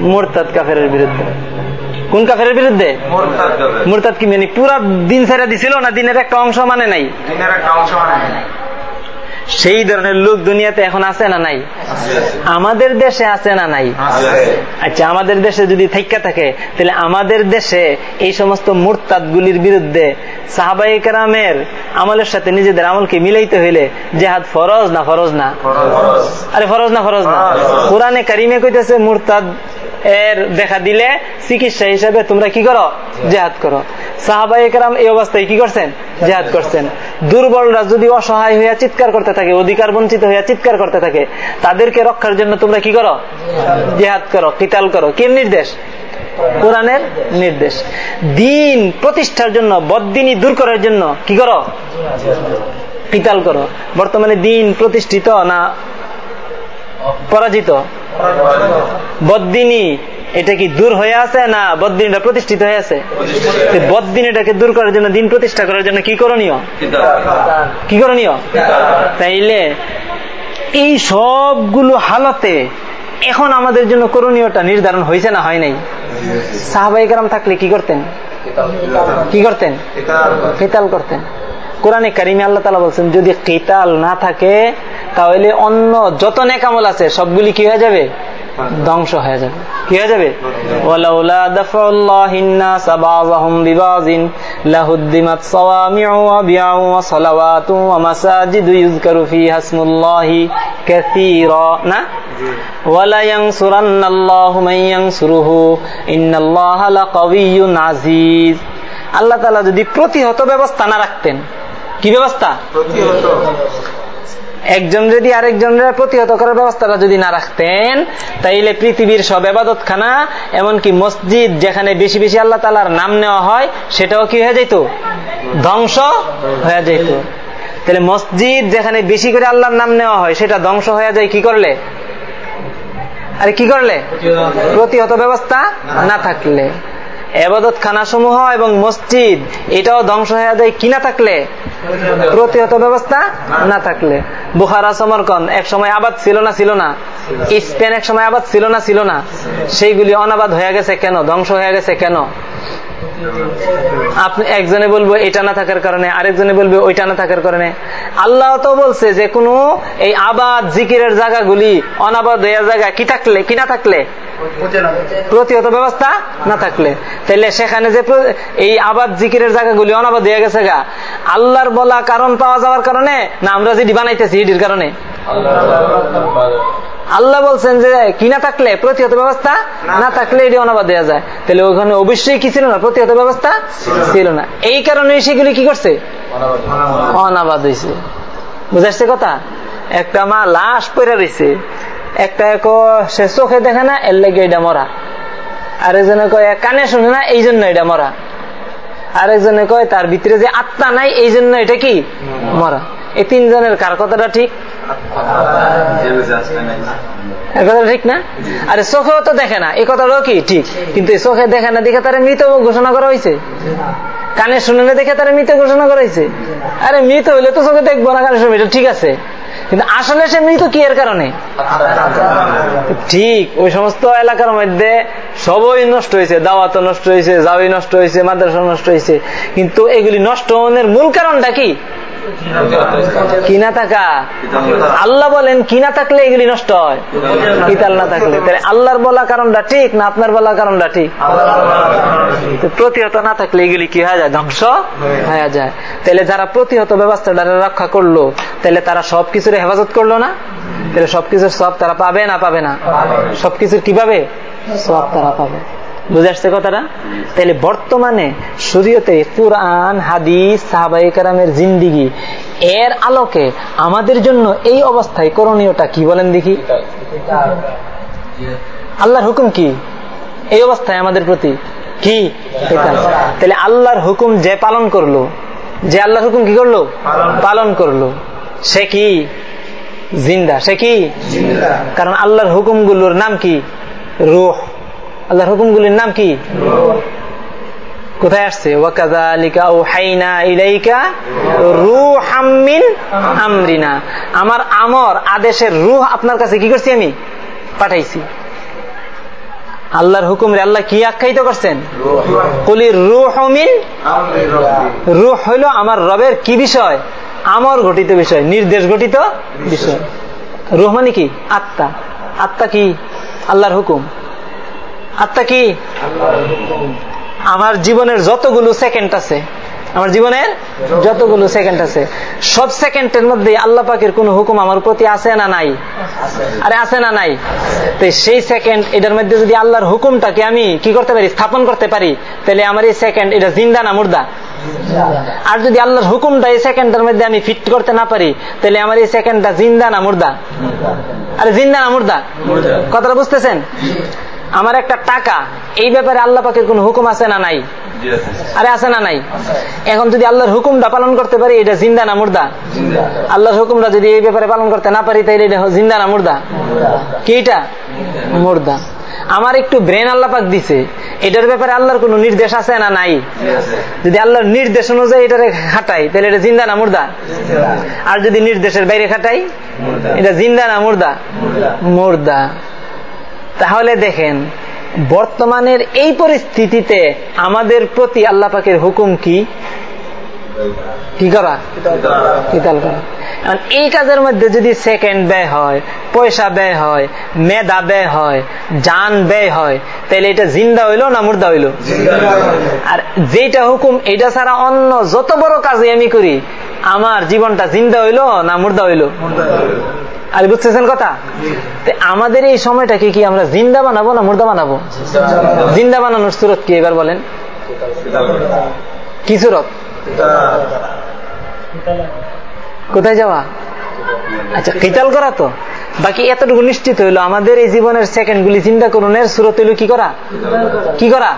মোরতাদ কাফের বিরুদ্ধে? কোন কাফের বিরুদ্ধে? মোরতাদ কি মানে পুরা দিন ছেড়ে দিছিল না দিনের একটা অংশ মানে নাই? সেই ধরনের লোক দুনিয়াতে এখন আছে না নাই? আমাদের দেশে আছে না নাই? আচ্ছা আমাদের দেশে যদি থাইকা থাকে তাহলে আমাদের দেশে এই সমস্ত মুরতাদ গুলির বিরুদ্ধে সাহাবাই কারামের আমলের সাথে নিজেদের আমলকে মিলাইতে হইলে জেহাদ ফরজ না ফরজ না? আরে ফরজ না ফরজ না? কোরআনে কারিমে কইতেছে মুরতাদ এর দেখা দিলে চিকিৎসা হিসাবে তোমরা কি করো? জেহাদ। করো। সাহাবাহিকরাম এই অবস্থায় কি করছেন? জেহাদ করছেন। দুর্বলরা যদি অসহায় হইয়া চিৎকার করতে থাকে অধিকার বঞ্চিত হইয়া চিৎকার করতে থাকে তাদেরকে রক্ষার জন্য তোমরা কি করো? জেহাদ। করো কিতাল করো। কি নির্দেশ? কোরআনের নির্দেশ। দিন প্রতিষ্ঠার জন্য বদিনী দূর করার জন্য কি করো? কিতাল করো। বর্তমানে দিন প্রতিষ্ঠিত না পরাজিত। বদিনী এটা কি দূর হয়ে আছে না বদিনটা প্রতিষ্ঠিত হয়ে আছে? বদিন এটাকে দূর করার জন্য দিন প্রতিষ্ঠা করার জন্য কি করণীয়? কি করণীয়? তাইলে এই সবগুলো হালতে এখন আমাদের জন্য করণীয়টা নির্ধারণ হয়েছে না হয় নাই? সাহাবাহিকারাম থাকলে কি করতেন? কি করতেন? কেতাল করতেন। কোরআনে কারিমে আল্লাহ তালা বলছেন, যদি কেতাল না থাকে, তাহলে অন্য যত নেকামল আছে, সবগুলি কি হয়ে যাবে? ধ্বংস হয়ে যাবে। আল্লাহ যদি প্রতিহত ব্যবস্থা না রাখতেন কি ব্যবস্থা? একজন যদি আরেকজনের প্রতিহত করার ব্যবস্থাটা যদি না রাখতেন, তাইলে পৃথিবীর সব এবাদত খানা এমনকি মসজিদ যেখানে বেশি বেশি আল্লাহ তালার নাম নেওয়া হয়, সেটাও কি হয়ে যেত ধ্বংস হয়ে যেত তাহলে মসজিদ যেখানে বেশি করে আল্লাহর নাম নেওয়া হয়, সেটা ধ্বংস হয়ে যায় কি করলে? আরে কি করলে? প্রতিহত ব্যবস্থা না থাকলে। এবাদত খানা সমূহ এবং মসজিদ, এটাও ধ্বংস হয়ে যায় কিনা থাকলে? প্রতিহত ব্যবস্থা না থাকলে। বুখারা সমরকন এক সময় আবাদ ছিল না ছিল না। স্পেন এক সময় আবাদ ছিল না ছিল না। সেইগুলি অনাবাদ হয়ে গেছে কেন? ধ্বংস হয়ে গেছে কেন? আপনি, একজনে বলব, এটা না থাকার কারণে। আরেকজনে বলবে, ওইটা না থাকার কারণে। আল্লাহ তো বলছে, যে কোনো এই আবাদ, জিকিরের জায়গাগুলি অনাবাদ হয়ে জায়গা কি থাকলে? কি না থাকলে? প্রতিহত ব্যবস্থা না থাকলে। তাহলে সেখানে যে এই আবাদ জিকিরের জায়গাগুলি অনাবাদ হয়ে গেছে গা। আল্লাহর বলা কারণ পাওয়া যাওয়ার কারণে না আমরা যেটি বানাইতেছি এটির কারণে? আল্লাহ বলছেন যে কিনা থাকলে প্রতিহত ব্যবস্থা না থাকলে এটি অনাবাদ দেওয়া যায়। তাহলে ওখানে অবশ্যই কি ছিল না? প্রতিহত ব্যবস্থা ছিল না। এই কারণে সেগুলি কি করছে? অনাবাদ হয়েছে বুঝাচ্ছে কথা? একটা মা লাশ পরে রয়েছে একটা সে চোখে দেখে না, এর লেগে এটা মরা। আরেকজনে কয় কানে শুনে না, এই জন্য এটা মরা। আরেকজনে কয়, তার ভিতরে যে আত্মা নাই, এই জন্য এটা কি? মরা। এই তিনজনের কার কথাটা ঠিক? ঠিক না? আরে চোখেও তো দেখে না, এই কথাটাও কি? ঠিক। কিন্তু চোখে দেখে না দেখে তারা মৃত ঘোষণা করা হয়েছে কানে শুনে না দেখে তারা মৃত ঘোষণা করা হয়েছে আরে মৃত হইলে তো চোখে দেখব না, কানে শুনবে, এটা ঠিক আছে। কিন্তু আসলে সে মৃত কি এর কারণে? ঠিক, ওই সমস্ত এলাকার মধ্যে সবই নষ্ট হয়েছে দাওয়াত নষ্ট হয়েছে জাওয়াই নষ্ট হয়েছে মাদ্রাসা নষ্ট হয়েছে। কিন্তু এগুলি নষ্ট হওয়ার মূল কারণটা কি? কিনা থাকা? আল্লাহ বলেন, কিনা থাকলে এগুলি নষ্ট হয়। কিতাল না থাকলে। তাহলে আল্লাহর বলা কারণটা ঠিক না আপনার বলা কারণটা ঠিক? প্রতিহত না থাকলে এগুলি কি হয়ে যায়? ধ্বংস হয়ে যায়। তাহলে যারা প্রতিহত ব্যবস্থাটা রক্ষা করল, তাহলে তারা সবকিছুর হেফাজত করল না? তাহলে সবকিছুর সব তারা পাবে না পাবে না? সবকিছুর কি পাবে সব তারা পাবে। বুঝে আসছে কথাটা? তাহলে বর্তমানে শরীয়তে কোরআন, হাদিস সাহাবাই কারামের জিন্দিগি, এর আলোকে আমাদের জন্য এই অবস্থায় করণীয়টা কি বলেন দেখি? আল্লাহর হুকুম কি? এই অবস্থায় আমাদের প্রতি কি? তাহলে আল্লাহর হুকুম যে পালন করল, যে আল্লাহর হুকুম কি করল? পালন করল। সে কি? জিন্দা। সে কি? কারণ আল্লাহর হুকুমগুলোর নাম কি? রুহ। আল্লাহর হুকুমগুলির নাম কি? কোথায় আসছে? আমার আমর, আদেশের রুহ আপনার কাছে কি করছি আমি? পাঠাইছি। আল্লাহর হুকুম আল্লাহ কি আখ্যায়িত করছেন? কলির রুহ মিন রুহ হইল আমার রবের কি বিষয়? আমর ঘটিত বিষয়, নির্দেশ ঘটিত বিষয়। রুহ মানে কি? আত্মা। আত্মা কি? আল্লাহর হুকুম। আত্মা কি? আমার জীবনের যতগুলো সেকেন্ড আছে আমার জীবনের যতগুলো সেকেন্ড আছে সব সেকেন্ডের মধ্যে আল্লাহ পাকের কোন হুকুম আমার প্রতি আছে না নাই? আরে আছে না নাই? তো সেই সেকেন্ড এটার মধ্যে যদি আল্লাহর হুকুমটাকে আমি কি করতে পারি? স্থাপন করতে পারি তাহলে আমার এই সেকেন্ড এটা জিন্দা না মুর্দা? আর যদি আল্লাহর হুকুমটা এই সেকেন্ডের মধ্যে আমি ফিট করতে না পারি তাহলে আমার এই সেকেন্ডটা জিন্দা না মুর্দা? আরে জিন্দা না মুর্দা। কথাটা বুঝতেছেন? আমার একটা টাকা এই ব্যাপারে আল্লাহ পাকের কোন হুকুম আছে না নাই? আরে আছে না নাই? এখন যদি আল্লাহর হুকুমটা পালন করতে পারি এটা জিন্দা না মুর্দা? আল্লাহর হুকুমটা যদি এই ব্যাপারে পালন করতে না পারি তাহলে এটা জিন্দা না মুর্দা? কি এটা? মুর্দা। আমার একটু ব্রেন আল্লাহ পাক দিছে। এটার ব্যাপারে আল্লাহর কোন নির্দেশ আছে না নাই? যদি আল্লাহর নির্দেশ অনুযায়ী এটারে খাটাই তাহলে এটা জিন্দা না মুর্দা? আর যদি নির্দেশের বাইরে খাটাই এটা জিন্দা না মুর্দা। মুর্দা। তাহলে দেখেন, বর্তমানের এই পরিস্থিতিতে আমাদের প্রতি আল্লাহ পাকের হুকুম কি? করা? এই কাজের মধ্যে যদি সেকেন্ড ব্যয় হয়, পয়সা ব্যয় হয়, মেধা ব্যয় হয় যান ব্যয় হয়, তাহলে এটা জিন্দা হইল না মুর্দা হইল? আর যেটা হুকুম, এটা ছাড়া অন্য যত বড় কাজে আমি করি, আমার জীবনটা জিন্দা হইল না মুর্দা হইল? আর বুঝতেছেন কথা? আমাদের এই সময়টাকে কি আমরা জিন্দা বানাবো না মুর্দা বানাবো? জিন্দা বানানোর সুরত কি এবার বলেন? কি সুরত? কোথায় যাওয়া? আচ্ছা কিতাল করা তো? বাকি এতটুকু নিশ্চিত হইল আমাদের এই জীবনের সেকেন্ড গুলি চিন্তা করুনের সুরত হইল কি করা? কি করা?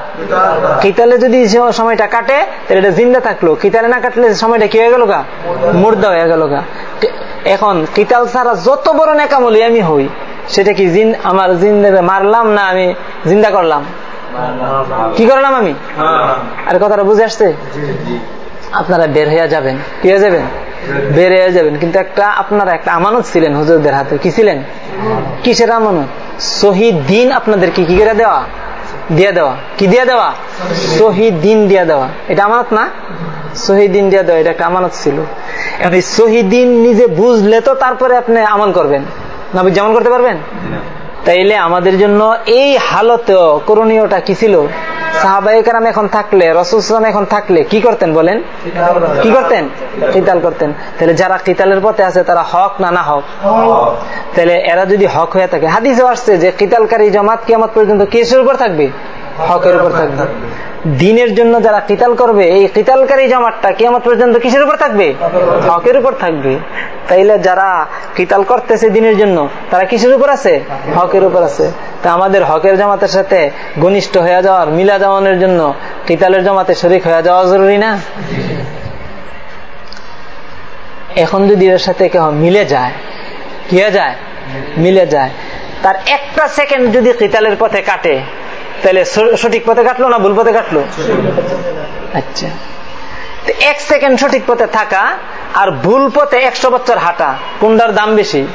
কিতালে যদি সময়টা কাটে তাহলে এটা জিন্দা থাকল। কিতালে না কাটলে সময়টা কি হয়ে গেল গা? মুর্দা হয়ে গেল গা। এখন কিতাল ছাড়া যত বড় নেকামলি আমি হই সেটা কি জিন আমার জিন্দা মারলাম না আমি জিন্দা করলাম? কি করলাম আমি? আর কথাটা বুঝে আসছে? আপনারা বের হইয়া যাবেন। কি হয়ে যাবেন? হয়ে যাবেন। কিন্তু একটা আপনারা একটা আমানত ছিলেন হুজুরদের হাতে। কি ছিলেন? কিসের আমানত? শহীদ দিন আপনাদেরকে কি করে দেওয়া? দিয়ে দেওয়া। কি দিয়ে দেওয়া? শহীদ দিন দিয়ে দেওয়া। এটা আমানত না? শহীদ দিন দিয়ে দেওয়া, এটা একটা আমানত ছিল। এখন এই শহীদ দিন নিজে বুঝলে তো তারপরে আপনি আমল করবেন। না আমল করতে পারবেন? তাইলে আমাদের জন্য এই হালত করণীয়টা কি ছিল? সাহাবাহিকারাম এখন থাকলে রসুলাম এখন থাকলে কি করতেন বলেন? কি করতেন? কিতাল করতেন। তাহলে যারা কিতালের পথে আছে, তারা হক না না হক? তাহলে এরা যদি হক হয়ে থাকে হাদিসে আসছে যে কিতালকারী জমাত কিয়ামত পর্যন্ত কেসের উপর থাকবে? হকের উপর থাকবে। দিনের জন্য যারা কিতাল করবে, এই কিতালকারী জমাতটা কিয়ামত পর্যন্ত কিসের উপর থাকবে? হকের উপর থাকবে। তাইলে যারা কিতাল করতেছে দিনের জন্য, তারা কিসের উপর আছে? হকের উপর আছে। তা আমাদের হকের জামাতের সাথে ঘনিষ্ঠ হয়ে যাওয়ার, মিলা জামানের জন্য কিতালের জামাতে শরিক হয়ে যাওয়া জরুরি না? এখন যদি এর সাথে কেউ মিলে যায় কি যায়? মিলে যায়। তার একটা সেকেন্ড যদি কিতালের পথে কাটে তাহলে সঠিক পথে কাটলো না ভুল পথে কাটলো? আচ্ছা। এক সেকেন্ড সঠিক পথে থাকা আর ভুল পথে একশো বছর হাঁটা কোনটার দাম বেশি?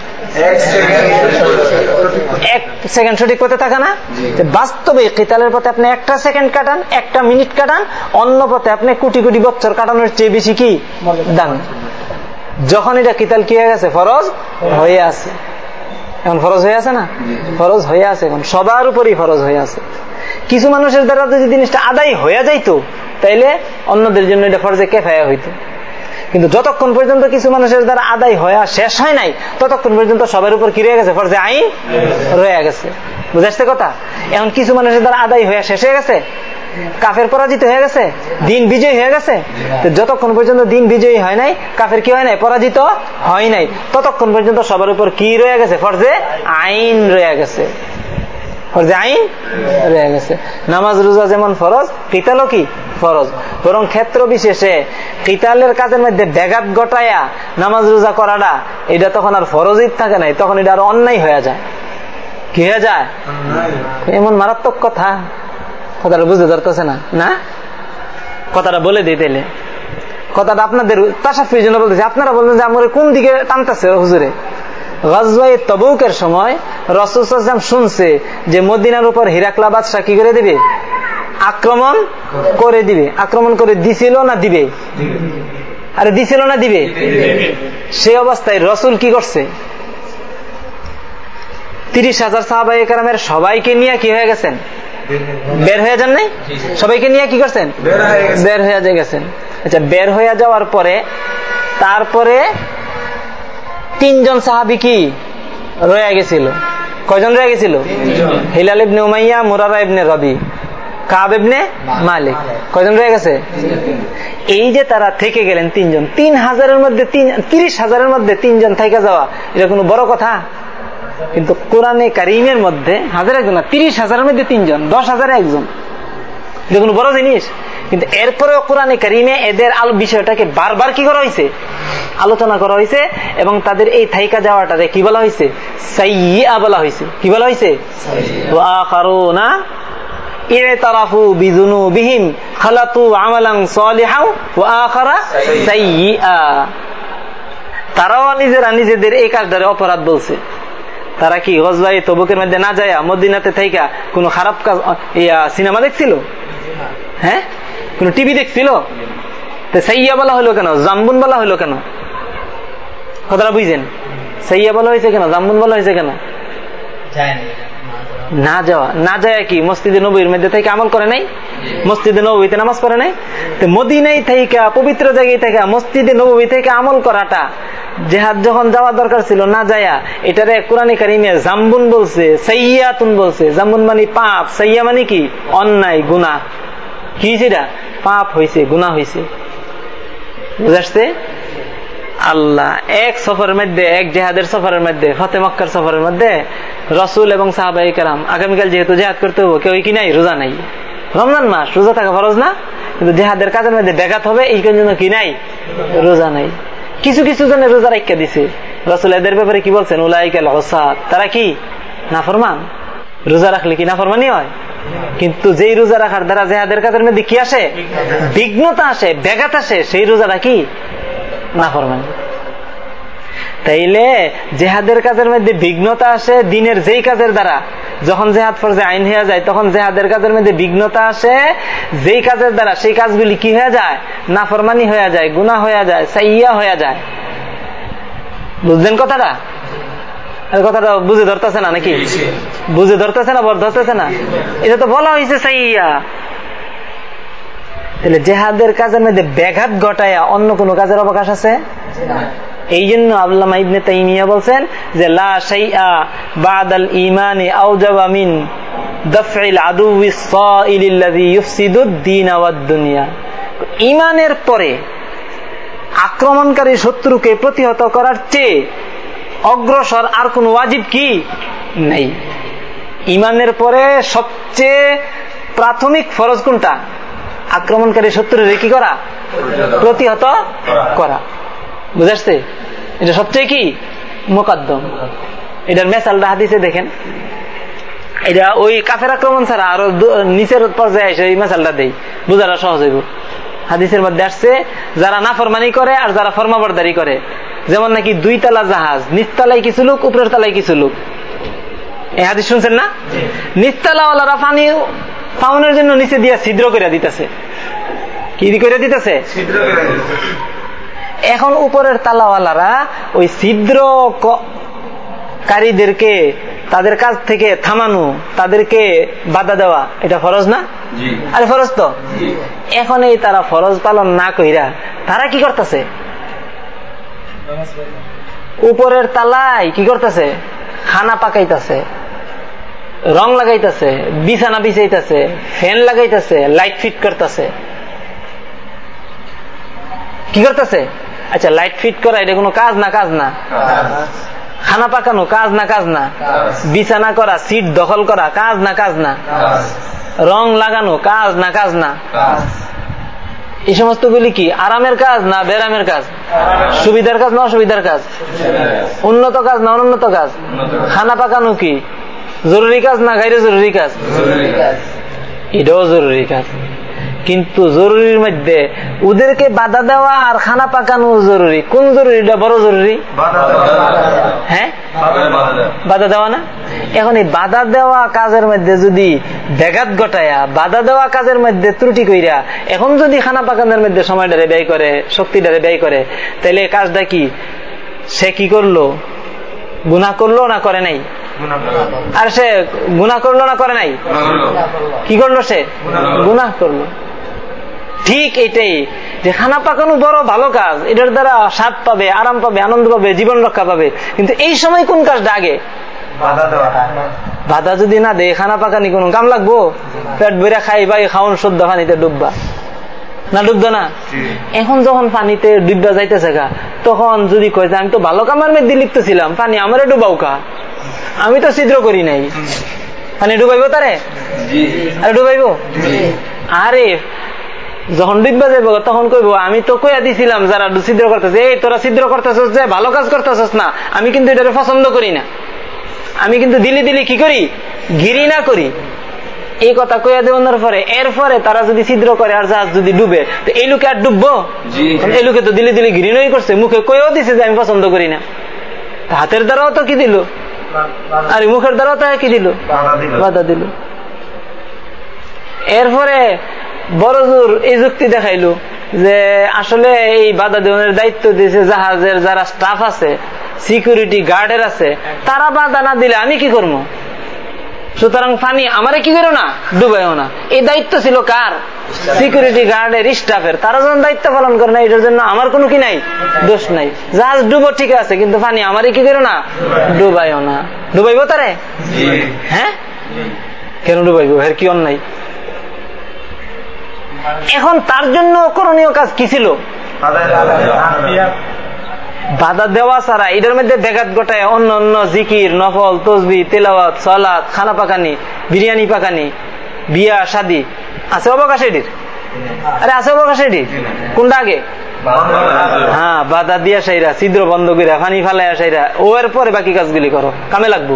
এক সেকেন্ড সঠিক পথে থাকা। না? বাস্তবে কিতালের পথে আপনি একটা সেকেন্ড কাটান একটা মিনিট কাটান অন্য পথে আপনি কোটি কোটি বছর কাটানোর চেয়ে বেশি কি? দাম। যখন এটা কিতাল কি হয়ে গেছে? ফরজ হয়ে আছে। এখন ফরজ হয়ে আছে না? ফরজ হয়ে আছে। এখন সবার উপরই ফরজ হয়ে আছে। কিছু মানুষের দ্বারা যদি জিনিসটা আদায় হয়ে যাইতো, তাইলে অন্যদের জন্য এটা ফরজে কেফায়া হইতো। কিন্তু যতক্ষণ পর্যন্ত কিছু মানুষের দ্বারা আদায় হয়ে শেষ হয় নাই, ততক্ষণ পর্যন্ত সবার উপর কি রয়ে গেছে? ফরজে আইন রয়ে গেছে। বুঝাচ্ছে কথা? এখন কিছু মানুষের দ্বারা আদায় হয়ে শেষ হয়ে গেছে? কাফের পরাজিত হয়ে গেছে? দিন বিজয়ী হয়ে গেছে? যতক্ষণ পর্যন্ত দিন বিজয়ী হয় নাই, কাফের কি হয় নাই? পরাজিত হয় নাই। ততক্ষণ পর্যন্ত সবার উপর কি রয়ে গেছে? ফরজে আইন রয়ে গেছে। রয়ে গেছে। নামাজ, রোজা যেমন ফরজ, কিতালও কি ফরজ? বরং ক্ষেত্র বিশেষে কিতালের কাজের মধ্যে ব্যাঘাত নামাজ, রোজা করাটা, এটা তখন আর ফরজই থাকে নাই, তখন এটা আর অন্যায় হয়ে যায়। কি হয়ে যায়? এমন মারাত্মক কথা। কথাটা বুঝতে ধরতেছে না। না? কথাটা বলে দিই তাইলে। কথাটা আপনাদের তাসাফির জন্য বলতেছে। আপনারা বলবেন যে আমার কোন দিকে টানতেছে হুজুরে? গজবাই তবুকের সময় রসুলাম শুনছে যে মদিনার উপর হিরাকলা বাদশাহ কি করে দিবে? আক্রমণ করে দিবে। আক্রমণ করে দিছিল না দিবে? আরে দিছিল না দিবে? সে অবস্থায় রসুল কি করছে? তিরিশ হাজার সাহাবাই কারামের সবাইকে নিয়ে কি হয়ে গেছেন? বের হয়ে যান নাই? সবাইকে নিয়ে কি করছেন? বের হয়ে গেছেন। আচ্ছা বের হয়ে যাওয়ার পরে তারপরে তিনজন সাহাবি কি রয়ে গেছিল? কয়জন রয়ে গেছিল? Hilal ibn Umayya Murarah ibn Rabi Kab ibn Malik. কয়জন রয়ে গেছে? এই যে তারা থেকে গেলেন তিনজন তিন হাজারের মধ্যে তিন তিরিশ হাজারের মধ্যে তিনজন থেকে যাওয়া এটা কোনো বড় কথা? কিন্তু কোরআনে কারিমের মধ্যে হাজার একজন না তিরিশ হাজারের মধ্যে তিনজন দশ হাজারে একজন। এটা কোনো বড় জিনিস? কিন্তু এরপরেও কোরআনে কারিমে এদের আলো বিষয়টাকে বারবার কি করা হয়েছে আলোচনা করা হয়েছে এবং তাদের এই থাইকা যাওয়াটারে কি বলা হয়েছে সাইয়া বলা হয়েছে কি বলা হয়েছে তারাও নিজেরা নিজেদের এই অপরাধ বলছে। তারা কি গজবাই তবুকের মধ্যে না যায় মদিনাতে থাইকা কোনো খারাপ কাজ সিনেমা দেখছিল? হ্যাঁ? কোন টিভি দেখছিল? সাইয়া বলা হলো কেন? জাম্বুন বলা হলো কেন? কথাটা বুঝছেন? সাইয়া বলা হয়েছে কেন? জাম্বুন বলা হয়েছে কেন? না যাওয়া। না যায় কি? মসজিদে নবীর মধ্যে থেকে আমল করে নাই? মসজিদে নবীতে নামাজ পড়ে নাই? তো মদিনাই থেকে পবিত্র জায়গায় থেকে মসজিদে নবী থেকে আমল করাটা জেহাদ যখন যাওয়ার দরকার ছিল না যায়া এটারে কোরআনী কারিমে জাম্বুন বলছে সাইয়াতুন বলছে। জাম্বুন মানে পাপ। সাইয়া মানে কি? অন্যায় গুণা কি সেটা পাপ হয়েছে গুণা হয়েছে বুঝাচ্ছে আল্লাহ, এক সফরের মধ্যে, এক জেহাদের সফরের মধ্যে, ফতে মক্কার সফরের মধ্যে রসুল এবং সাহাবাই কারাম, আগামীকাল যেহেতু জেহাদ করতে হব কেউ কি নাই? রোজা নাই। রমজান মাস, রোজা থাকা ফরজ না? কিন্তু জেহাদের কাজের মধ্যে ব্যাঘাত হবে, এই জন্য কি নাই? রোজা নাই। কিছু কিছু জনের রোজা রাখা দিছে। রসুল এদের ব্যাপারে কি বলছেন? উলাইকাল ওসাদ তারা কি? না নাফরমান। রোজা রাখলে কি নাফরমানি হয়? কিন্তু যেই রোজা রাখার দ্বারা জেহাদের কাজের মধ্যে কি আসে? বিঘ্নতা আসে, ব্যাঘাত আসে, সেই রোজাটা কি? নাফরমানি। তাইলে জেহাদের কাজের মধ্যে বিঘ্নতা আসে দিনের যেই কাজের দ্বারা। যখন জেহাদ ফরজে আইন হয়ে যায়, তখন জেহাদের কাজের মধ্যে বিঘ্নতা আসে, যেই কাজের দ্বারা, সেই কাজগুলি কি হয়ে যায়? নাফরমানি হয়ে যায় গুণা হয়ে যায় সাইয়া হয়ে যায়। বুঝলেন কথাটা? কথাটা বুঝে ধরতেছে না নাকি? বুঝে ধরতেছে না ধরতেছে না? এটা তো বলা হয়েছে সাইয়া। তাহলে জেহাদের কাজের মধ্যে ব্যাঘাত ঘটায়া অন্য কোন কাজের অবকাশ আছে? এই জন্য আল্লামা ইবনে তাইমিয়া বলছেন যে লা শাইআ বাদাল ঈমানি আওজাবা মিন দাফইল আদুউই সাইল আল্লাযী ইফসিদু ওয়াদ দুনিয়া। ঈমানের পরে আক্রমণকারী শত্রুকে প্রতিহত করার চেয়ে অগ্রসর, আর কোন ওয়াজিব কি? নেই। ইমানের পরে সবচেয়ে প্রাথমিক ফরজ কোনটা? আক্রমণকারী শত্রুর কি করা? প্রতিহত করা। বুঝাচ্ছে এটা সবচেয়ে কি? মোকাদ্দম। এটার মেসালটা হাদিসে দেখেন। এটা ওই কাফের আক্রমণ ছাড়া আরও নিচের পর্যায়ে এসে এই মেসালটা দেই। বুঝাটা সহজ হইব। হাদিসের মধ্যে আসছে, যারা নাফরমানি করে আর যারা ফর্মাবরদারি করে। যেমন নাকি দুই তালা জাহাজ নিচতলায় কিছু লোক উপরের তলায় কিছু লোক। এই হাদিস শুনছেন না? নিচতলাওয়ালারা পানি পাউনের জন্য নিচে দিয়া ছিদ্র করে দিতেছে। কি করে দিতেছে? এখন উপরের তালাওয়ালারা ওই ছিদ্র কারীদেরকে তাদের কাজ থেকে থামানো তাদেরকে বাধা দেওয়া এটা ফরজ না? আরে ফরজ তো। এখন এই তারা ফরজ পালন না কইরা তারা কি করতেছে? উপরের তালায় কি করতেছে? খানা পাকাইতেছে রং লাগাইতেছে বিছানা বিছাইতেছে ফ্যান লাগাইতেছে লাইট ফিট করতেছে। কি করতেছে? আচ্ছা লাইট ফিট করা এটা কোনো কাজ না কাজ না? খানা পাকানো কাজ না কাজ না? বিছানা করা সিট দখল করা কাজ না কাজ না? রং লাগানো কাজ না কাজ না? এই সমস্ত গুলি কি? আরামের কাজ না বেরামের কাজ? সুবিধার কাজ না অসুবিধার কাজ? উন্নত কাজ না অনুন্নত কাজ? খানা পাকানো কি? জরুরি কাজ না গাইরে জরুরি কাজ। এটাও জরুরি কাজ। কিন্তু জরুরির মধ্যে। ওদেরকে বাধা দেওয়া আর খানা পাকানো জরুরি। কোন জরুরিটা বড় জরুরি? হ্যাঁ? বাধা দেওয়া। না? এখন এই বাধা দেওয়া কাজের মধ্যে যদি ব্যাঘাত ঘটায়া বাধা দেওয়া কাজের মধ্যে ত্রুটি কইরা এখন যদি খানা পাকানোর মধ্যে সময়টারে ব্যয় করে শক্তিটারে ব্যয় করে তাহলে কাজটা কি? সে কি করল? গুণা করল না করে নাই? আর সে গুণা করল না করে নাই? কি করল সে? গুণা করল। ঠিক এটাই যে খানা পাকানো বড় ভালো কাজ এটার দ্বারা স্বাদ পাবে আরাম পাবে আনন্দ পাবে জীবন রক্ষা পাবে। কিন্তু এই সময় কোন কাজটা আগে? বাধা যদি না দেয় খানা পাকানি কোন কাম লাগবো? পেট বেড়া খাই বা খাওয়ান শুদ্ধ পানিতে ডুববা। না ডুববে না? এখন যখন পানিতে ডুববা যাইতেছে গা তখন যদি কয় যে আমি তো ভালো কামার মধ্যে লিপ্ত ছিলাম পানি আমারে ডুবাও কা আমি তো ছিদ্র করি নাই। পানি ডুবাইব তারে? আরে ডুবাইব? আরে যখন ডুববা যাইব তখন কইব আমি তো কইয়া দিছিলাম যারা ছিদ্র করতেছে এই তোরা ছিদ্র করতেছস যে ভালো কাজ করতেছস না। আমি কিন্তু এটারে পছন্দ করি না। আমি কিন্তু দিলি দিলি কি করি? গিরি না করি। এই কথা কইয়া দেওয়ানোর পরে এরপরে তারা যদি ছিদ্র করে আর জাহাজ যদি ডুবে তো এই লোকে আর ডুববো? এই লোকে তো দিলি দিলি ঘৃণই করছে মুখে কয়েও দিছে যে আমি পছন্দ করি না। হাতের দ্বারাও তো কি দিল? আর মুখের দ্বারাও তো কি দিল। বাধা দিল। এরপরে বড় জোর এই যুক্তি দেখাইলো যে আসলে এই বাধা দেওয়ানের দায়িত্ব দিয়েছে জাহাজের যারা স্টাফ আছে সিকিউরিটি গার্ডের আছে তারা বাধা না দিলে আমি কি করব? সুতরাং ফানি আমারে কি করো না? ডুবাইও না। এই দায়িত্ব ছিল কার? সিকিউরিটি গার্ডের স্টাফের তারা যখন দায়িত্ব পালন করে না এটার জন্য আমার কোনো কি নাই? দোষ নাই। জাহাজ ডুবো ঠিক আছে কিন্তু ফানি আমারে কি করো না? ডুবাইও না। ডুবাইবো তারে? হ্যাঁ? কেন ডুবাইব? এর কি অন্যায়? এখন তার জন্য করণীয় কাজ কি ছিল? বাধা দেওয়া ছাড়া এটার মধ্যে ব্যাঘাত ঘটায় অন্য অন্য জিকির নফল তসবি তেলাওয়াত সলাদ খানা পাকানি বিরিয়ানি পাকানি বিয়া শাদি। আছে অবকাশ এটির? আরে আছে অবকাশ এটি কোনটা আগে? হ্যাঁ বাধা দিয়া সাইরা ছিদ্র বন্ধ করিয়া ফানি ফালাইয়া সাইরা ও এর পরে বাকি কাজগুলি করো। কামে লাগবো।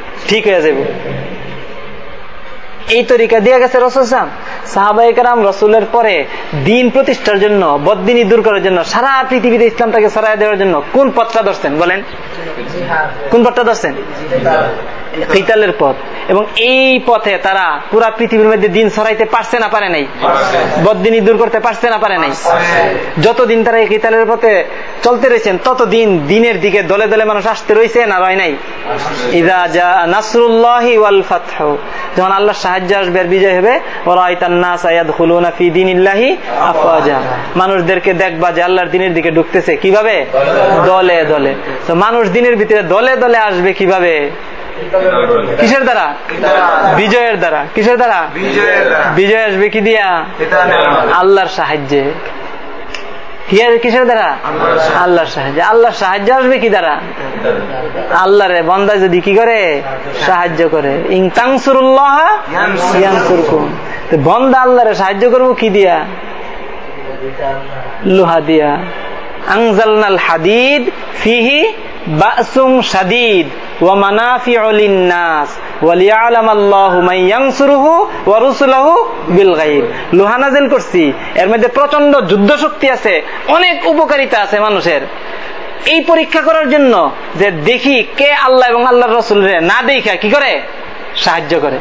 ঠিক হয়ে যাবে এই তরিকা দিয়ে গেছে রসুল সাম সাহাবাহিকার রসুলের পরে দিন প্রতিষ্ঠার জন্য বদিনী দূর করার জন্য, সারা পৃথিবীতে ইসলামটাকে সরাই দেওয়ার জন্য কোন পথটা ধরছেন বলেন? কোন পথটা ধরছেন? কিতালের পথ। এবং এই পথে তারা পুরা পৃথিবীর মধ্যে দিন সরাইতে পারছে না, পারে নাই? বদিনী দূর করতে পারছে না, পারে নাই? যতদিন তারা এই কিতালের পথে চলতে রয়েছেন, ততদিন দিনের দিকে দলে দলে মানুষ আসতে রয়েছে না রয় নাই? ইদা যা নাসরুল্লাহি ওয়াল ফাতহ। যখন আল্লাহ সাহায্য আসবে আর বিজয় হবে মানুষদেরকে দেখবা যে আল্লাহর দিনের দিকে ঢুকতেছে। কীভাবে? দলে দলে। তো মানুষ দিনের ভিতরে দলে দলে আসবে কীভাবে? কিসের দ্বারা? বিজয়ের দ্বারা। কিসের দ্বারা? বিজয় আসবে কি দিয়া? আল্লাহর সাহায্যে। কিসের দ্বারা? আল্লাহর সাহায্য। আল্লাহর সাহায্য আসবে কি দ্বারা? আল্লাহরে বন্দা যদি কি করে? সাহায্য করে। বন্দা আল্লাহরে সাহায্য করব কি দিয়া? লোহা দিয়া। আংজালনাল হাদিদ ফিহি বাসুম সাদিদ ওয়া মানাফিউ লিন-নাস ওয়ালিয়ালাম আল্লাহু ইয়ানসুরুহু ওয়া রুসুলুহু বিল গায়ব। লোহা নাযিল করছি এর মধ্যে প্রচণ্ড যুদ্ধ শক্তি আছে অনেক উপকারিতা আছে মানুষের। এই পরীক্ষা করার জন্য যে দেখি কে আল্লাহ এবং আল্লাহর রসুলরে না দেখা কি করে? সাহায্য করে।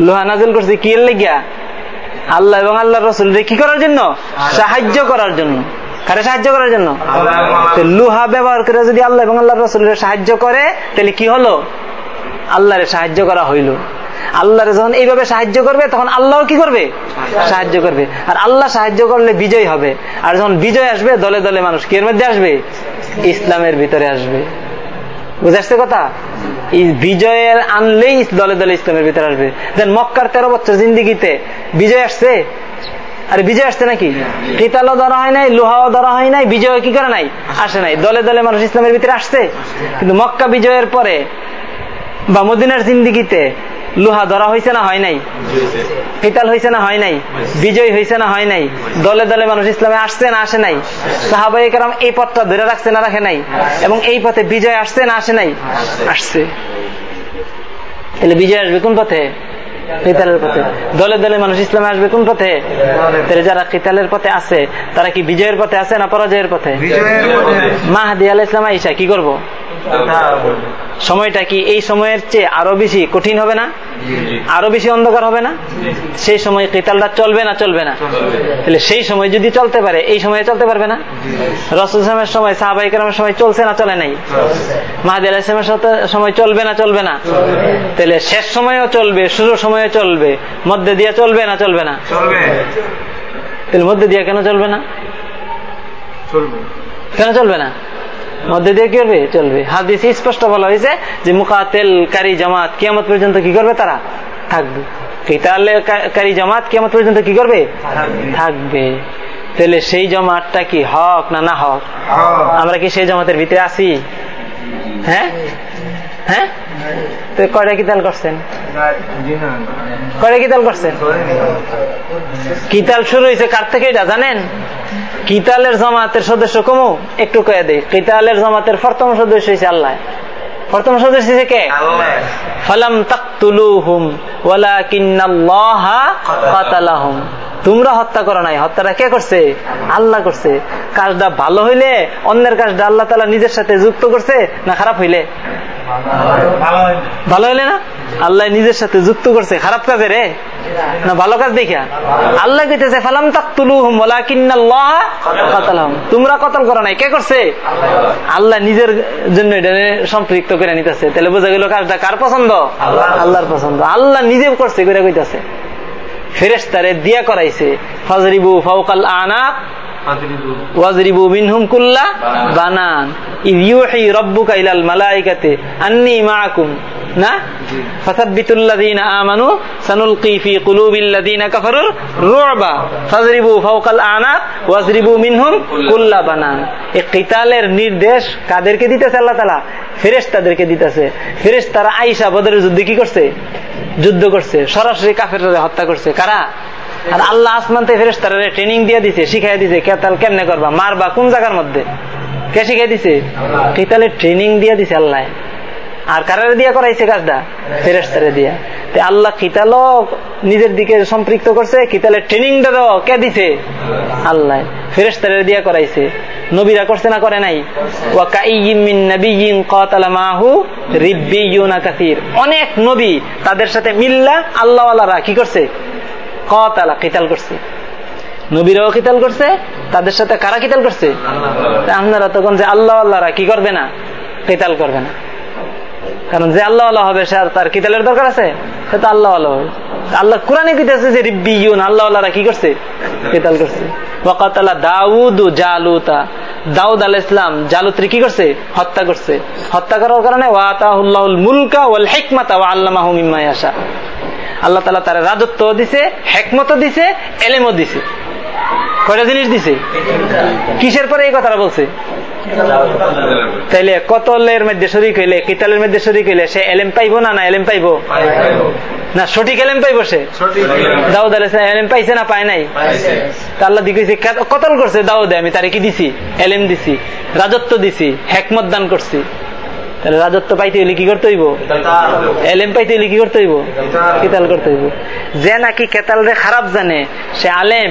লোহানাজিল করছি কি লেগিয়া? আল্লাহ এবং আল্লাহর রসুলরে কি করার জন্য? সাহায্য করার জন্য। কারে সাহায্য করার জন্য? লোহা ব্যবহার করে যদি আল্লাহ এবং আল্লাহ রসুলের সাহায্য করে তাহলে কি হলো? আল্লাহরে সাহায্য করা হইল। আল্লাহরে যখন এইভাবে সাহায্য করবে, তখন আল্লাহ কি করবে? সাহায্য করবে। আর আল্লাহ সাহায্য করলে বিজয় হবে। আর যখন বিজয় আসবে, দলে দলে মানুষ কি মধ্যে আসবে? ইসলামের ভিতরে আসবে। বুঝে আসছে কথা? বিজয়ের আনলেই দলে দলে ইসলামের ভিতরে আসবে। দেন মক্কার তেরো বছর জিন্দিগিতে বিজয় আসছে? আর বিজয় আসছে নাকি? কিতালও ধরা হয় নাই, লোহাও ধরা হয় নাই, বিজয় কি করে নাই? আসে নাই। দলে দলে মানুষ ইসলামের ভিতরে আসছে। কিন্তু মক্কা বিজয়ের পরে বা মদিনার জিন্দিগিতে লোহা ধরা হয়েছে না হয় নাই? কিতাল হয়েছে না হয় নাই? বিজয় হয়েছে না হয় নাই? দলে দলে মানুষ ইসলামে আসছে না আসে নাই? সাহাবাই কারাম এই পথটা ধরে রাখছে না রাখে নাই? এবং এই পথে বিজয় আসছে না আসে নাই? আসছে। তাহলে বিজয় আসবে কোন পথে? কিতালের পথে। দলে দলে মানুষ ইসলামে আসবে কোন পথে? যারা কিতালের পথে আছে তারা কি বিজয়ের পথে আছে না পরাজয়ের পথে? মাহাদি আল ইসলাম আইসা কি করব? সময়টা কি এই সময়ের চেয়ে আরও বেশি কঠিন হবে না? আরও বেশি অন্ধকার হবে না? সেই সময় কেতালটা চলবে না চলবে না? তাহলে সেই সময় যদি চলতে পারে এই সময়ে চলতে পারবে না? রসুল ইসলামের সময় সাহাবাই কালামের সময় চলছে না চলে নাই? মাহাদি আলাহ ইসলামের সময় চলবে না চলবে না? তাহলে শেষ সময়ও চলবে শুরু সময়ও চলবে মধ্যে দিয়ে চলবে না চলবে না? তাহলে মধ্যে দিয়ে কেন চলবে না? কেন চলবে না? মধ্যে দিয়ে কি করবে চলবে। হাদিস স্পষ্ট বলা হয়েছে যে মুকাতেল কারি জামাত কিয়ামত পর্যন্ত কি করবে তারা? থাকবে। কারি জামাত কিয়ামত পর্যন্ত কি করবে? থাকবে। তাহলে সেই জমাতটা কি হক না না হক? আমরা কি সেই জমাতের ভিতরে আছি? হ্যাঁ? হ্যাঁ? তো কয়টা কিতাল করছেন? কয়টা কিতাল করছেন? কিতাল শুরু হয়েছে কার থেকে এটা জানেন? কিতালের জামাতের সদস্য কমু? একটু কয়ে দেয় কিতালের জামাতের প্রথম সদস্য হয়েছে আল্লাহ। প্রথম সদস্য হয়েছে কে? ফালাম তাকতুলুহুম ওয়ালাকিন্নাল্লাহা কাতালাহুম। তোমরা হত্যা করো নাই। হত্যাটা কে করছে? আল্লাহ করছে। কাজটা ভালো হইলে অন্যের কাজটা আল্লাহ তালা নিজের সাথে যুক্ত করছে না খারাপ হইলে? ভালো হইলে না? আল্লাহ নিজের সাথে যুক্ত করছে। খারাপ কাজে রে? না ভালো কাজ দেখা আল্লাহ কইতেছে, ফালাম তাক তোমরা কতল করো নাই। কে করছে? আল্লাহ নিজের জন্য সম্পৃক্ত করে নিতেছে। তাহলে বোঝা গেল কাজটা কার পছন্দ? আল্লাহর পছন্দ। আল্লাহ নিজে করছে করে কইতাছে। ফেরেস্তারে দিয়া করাইছে। ফজরিবু ফাউকাল আনাক ওয়াজরিবু মিনহুম কুল্লা বানান। ইদ ইউহি রাব্বুকা ইলাল মালাইকাতি আন্নি মাআকুম। কাফারু নির্দেশ কাদেরকে দিতেছে আল্লাহ তাআলা? ফেরেশতাদেরকে দিতেছে। ফেরেশতারা আয়েশা বদরের যুদ্ধে কি করছে? যুদ্ধ করছে। সরাসরি কাফেররা হত্যা করছে। কারা? আর আল্লাহ আসমান থেকে ফেরেস্তারা ট্রেনিং দিয়ে দিছে শিখাই দিছে কেতাল কেমনে করবা? মারবা? কোন জায়গার মধ্যে? কে শিখাই দিছে? কেতালের ট্রেনিং দিয়ে দিছে আল্লাহ। আর কারারে দিয়া করাইছে কাজটা? ফেরেস্তারে দিয়া। তে আল্লাহ কিতালও নিজের দিকে সম্পৃক্ত করছে, কিতালের ট্রেনিংটাও কে দিছে? আল্লাহ। ফেরেস্তারে দিয়া করাইছে। নবীরা করছে না, করে নাই? অনেক নবী তাদের সাথে মিল্লা আল্লাহওয়ালারা কি করছে? কতালা কিতাল করছে। নবীরাও কিতাল করছে, তাদের সাথে কারা কিতাল করছে? আপনারা তখন যে আল্লাহ আল্লাহরা কি করবে না? কিতাল করবে না। কারণ যে আল্লাহ আল্লাহ হবে, সে তার কিতালের দরকার আছে? সে তো আল্লাহ আল্লাহ হবে। আল্লাহ কোরআনে কিতেছে যে রিব্বি ইউন আল্লাহ আল্লাহরা কি করছে? কিতাল করছে? মুলকা আল্লাহ তারা রাজত্ব দিছে দিছে দিছে। কয়টা জিনিস দিছে? কিসের পরে এই কথাটা বলছে? তাইলে কতলের মধ্যে শরিক হইলে কিতালের মধ্যে শরিক হইলে সে এলেম পাইবো না না এলেম পাইবো? না সঠিক এলেম পাইবো সে? দাউদ আলাহ এলেম পাইছে না পায় নাই? আল্লাহ দিকেছে কতল করছে দাউদে? আমি তারে কি দিছি? এলেম দিছি রাজত্ব দিছি হেকমত দান করছি। তাহলে রাজত্ব পাইতে হইলে কি করতে হইব? এলেম পাইতে হইলে কি করতে হইব? কিতাল। করতে হইব। যে নাকি কেতাল রে খারাপ জানে সে আলেম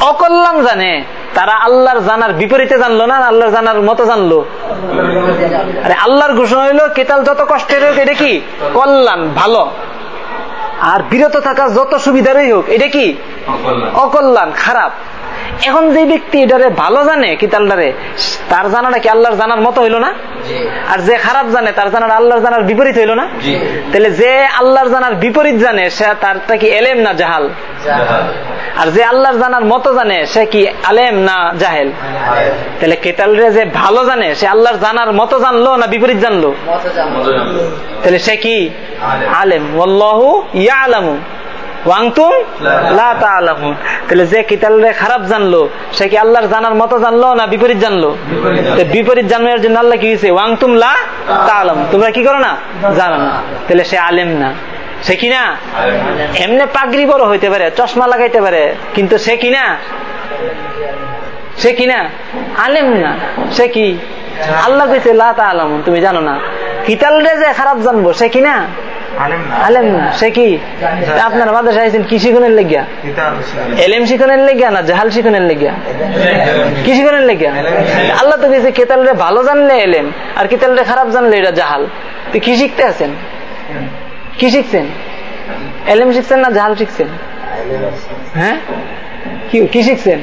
অকল্যাণ জানে। তারা আল্লাহর জানার বিপরীতে জানলো না আল্লাহর জানার মতো জানলো। আরে আল্লাহর ঘোষণা হইল কেতাল যত কষ্টের হোক এটা কি? কল্যাণ ভালো। আর বিরত থাকা যত সুবিধারই হোক এটা কি? অকল্যাণ খারাপ। এখন যে ব্যক্তি এটারে ভালো জানে কিতালটারে তার জানাটা কি আল্লাহর জানার মতো হইল না? আর যে খারাপ জানে তার জানার আল্লাহর জানার বিপরীত হইল না? তাহলে যে আল্লাহর জানার বিপরীত জানে সে তারটা কি এলেম না জাহাল? আর যে আল্লাহর জানার মতো জানে সে কি আলেম না জাহেল? তাহলে কেতালরে যে ভালো জানে সে আল্লাহর জানার মতো জানলো না বিপরীত জানলো? তাহলে সে কি? আলেম। ওল্লাহু ইয়া আলামু ওয়াংতুম তাহলে যে কিতালে খারাপ জানলো সে কি আল্লাহর জানার মতো জানলো না বিপরীত জানলো? তো বিপরীত জানার জন্য আল্লাহ কি হয়েছে ওয়াংতুম লা তাআলাম তোমরা কি করো না? জানো না। তাহলে সে আলেম না। সে কি না? এমনি পাগড়ি বড় হইতে পারে চশমা লাগাইতে পারে কিন্তু সে কি না? সে কি না? আলেম না। সে কি? আল্লাহ কইছে লা তাআলামুন। তুমি জানো না। কিতালরে যে খারাপ জানব সে কি না? আলেম সে কি? আপনার মাদ্রাসা আইছেন কি শিখনের লেগিয়া? এলেম শিখনের লেগিয়া না জাহাল শিখনের লেগিয়া? কি শিখনের লেগিয়া? আল্লাহ তো কেছে কেতালরে ভালো জানলে এলেম আর কেতালরে খারাপ জানলে এটা জাহাল। তো কি শিখতে আছেন? কি শিখছেন? এলেম শিখছেন না জাহাল শিখছেন? হ্যাঁ? কি কি শিখছেন?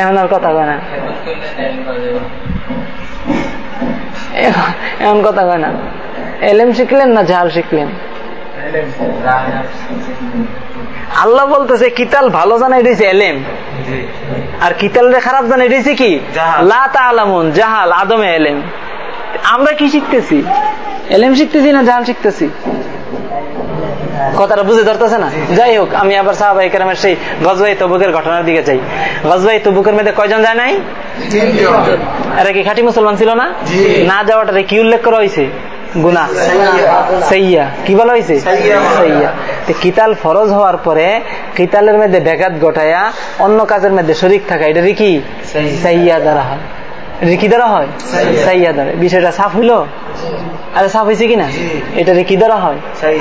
এখন আর কথা কয় না। এমন কথা হয় না। এলেম শিখলেন না ঝাল শিখলেন? আল্লাহ বলতেছে কিতাল ভালো জানা এটি এলেম। আর কিতাল খারাপ জানা এটি কি? লা তালামুন জাহাল আদমে এলেম। আমরা কি শিখতেছি? এলেম শিখতেছি না জাহাল শিখতেছি? কথাটা বুঝে ধরতেছে না। যাই হোক আমি আবার সাহাবাই কেরামের সেই গজবাই তবুকের ঘটনার দিকে যাই। গজবাই তবুকের মধ্যে কয়জন যায় নাই? এরা কি খাঁটি মুসলমান ছিল না? না যাওয়াটা কি উল্লেখ করা হয়েছে? গুনা সাইয়া। কি বলা হয়েছে? সাইয়া কিতাল ফরজ হওয়ার পরে কিতালের মধ্যে ব্যাঘাত ঘটায়া অন্য কাজের মধ্যে শরিক থাকা এটা কি? সাইয়া দ্বারা হয়। এটা কি দ্বারা হয়? সাইয়া দ্বারা। বিষয়টা সাফ হইল? আরে সাফ হয়েছে কিনা? এটা কি দ্বারা হয়?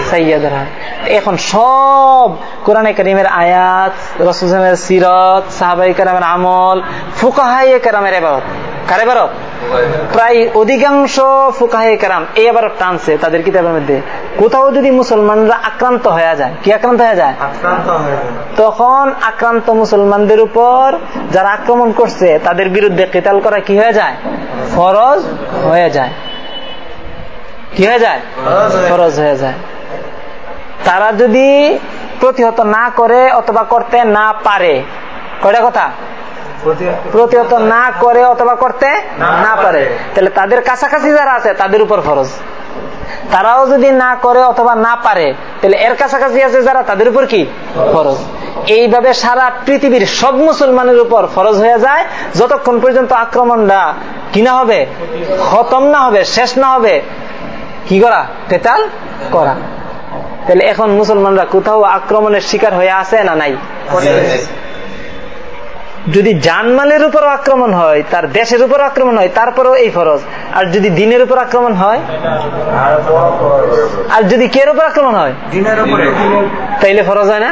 সাইয়া দ্বারা হয়। এখন সব কোরআনে করিমের আয়াত রসুলের সিরত সাহাবাই কারামের আমল ফুকাহাই কারামের এবারত কার এবারত প্রায় অধিকাংশ ফুকাহে কারাম এই আবার টানছে তাদের কিতাবের মধ্যে। কোথাও যদি মুসলমানরা আক্রান্ত হয়ে যায় কি আক্রান্ত হয়ে যায়? তখন আক্রান্ত মুসলমানদের উপর যারা আক্রমণ করছে তাদের বিরুদ্ধে কেতাল করা কি হয়ে যায়? ফরজ হয়ে যায়। কি হয়ে যায়? ফরজ হয়ে যায়। তারা যদি প্রতিহত না করে অথবা করতে না পারে কয়টা কথা? প্রতিহত না করে অথবা করতে না পারে। তাহলে তাদের কাছাকাছি যারা আছে তাদের উপর ফরজ। তারাও যদি না করে অথবা না পারে তাহলে এর কাছাকাছি আছে যারা তাদের উপর কি? ফরজ। এইভাবে সারা পৃথিবীর সব মুসলমানের উপর ফরজ হয়ে যায়। যতক্ষণ পর্যন্ত আক্রমণটা কিনা হবে খতম না হবে শেষ না হবে কি করা? কেতাল করা। তাহলে এখন মুসলমানরা কোথাও আক্রমণের শিকার হয়ে আছে না নাই? যদি জানমালের উপর আক্রমণ হয় তার দেশের উপর আক্রমণ হয় তারপরেও এই ফরজ। আর যদি দিনের উপর আক্রমণ হয় আর যদি কের উপর আক্রমণ হয়? তাইলে ফরজ হয় না?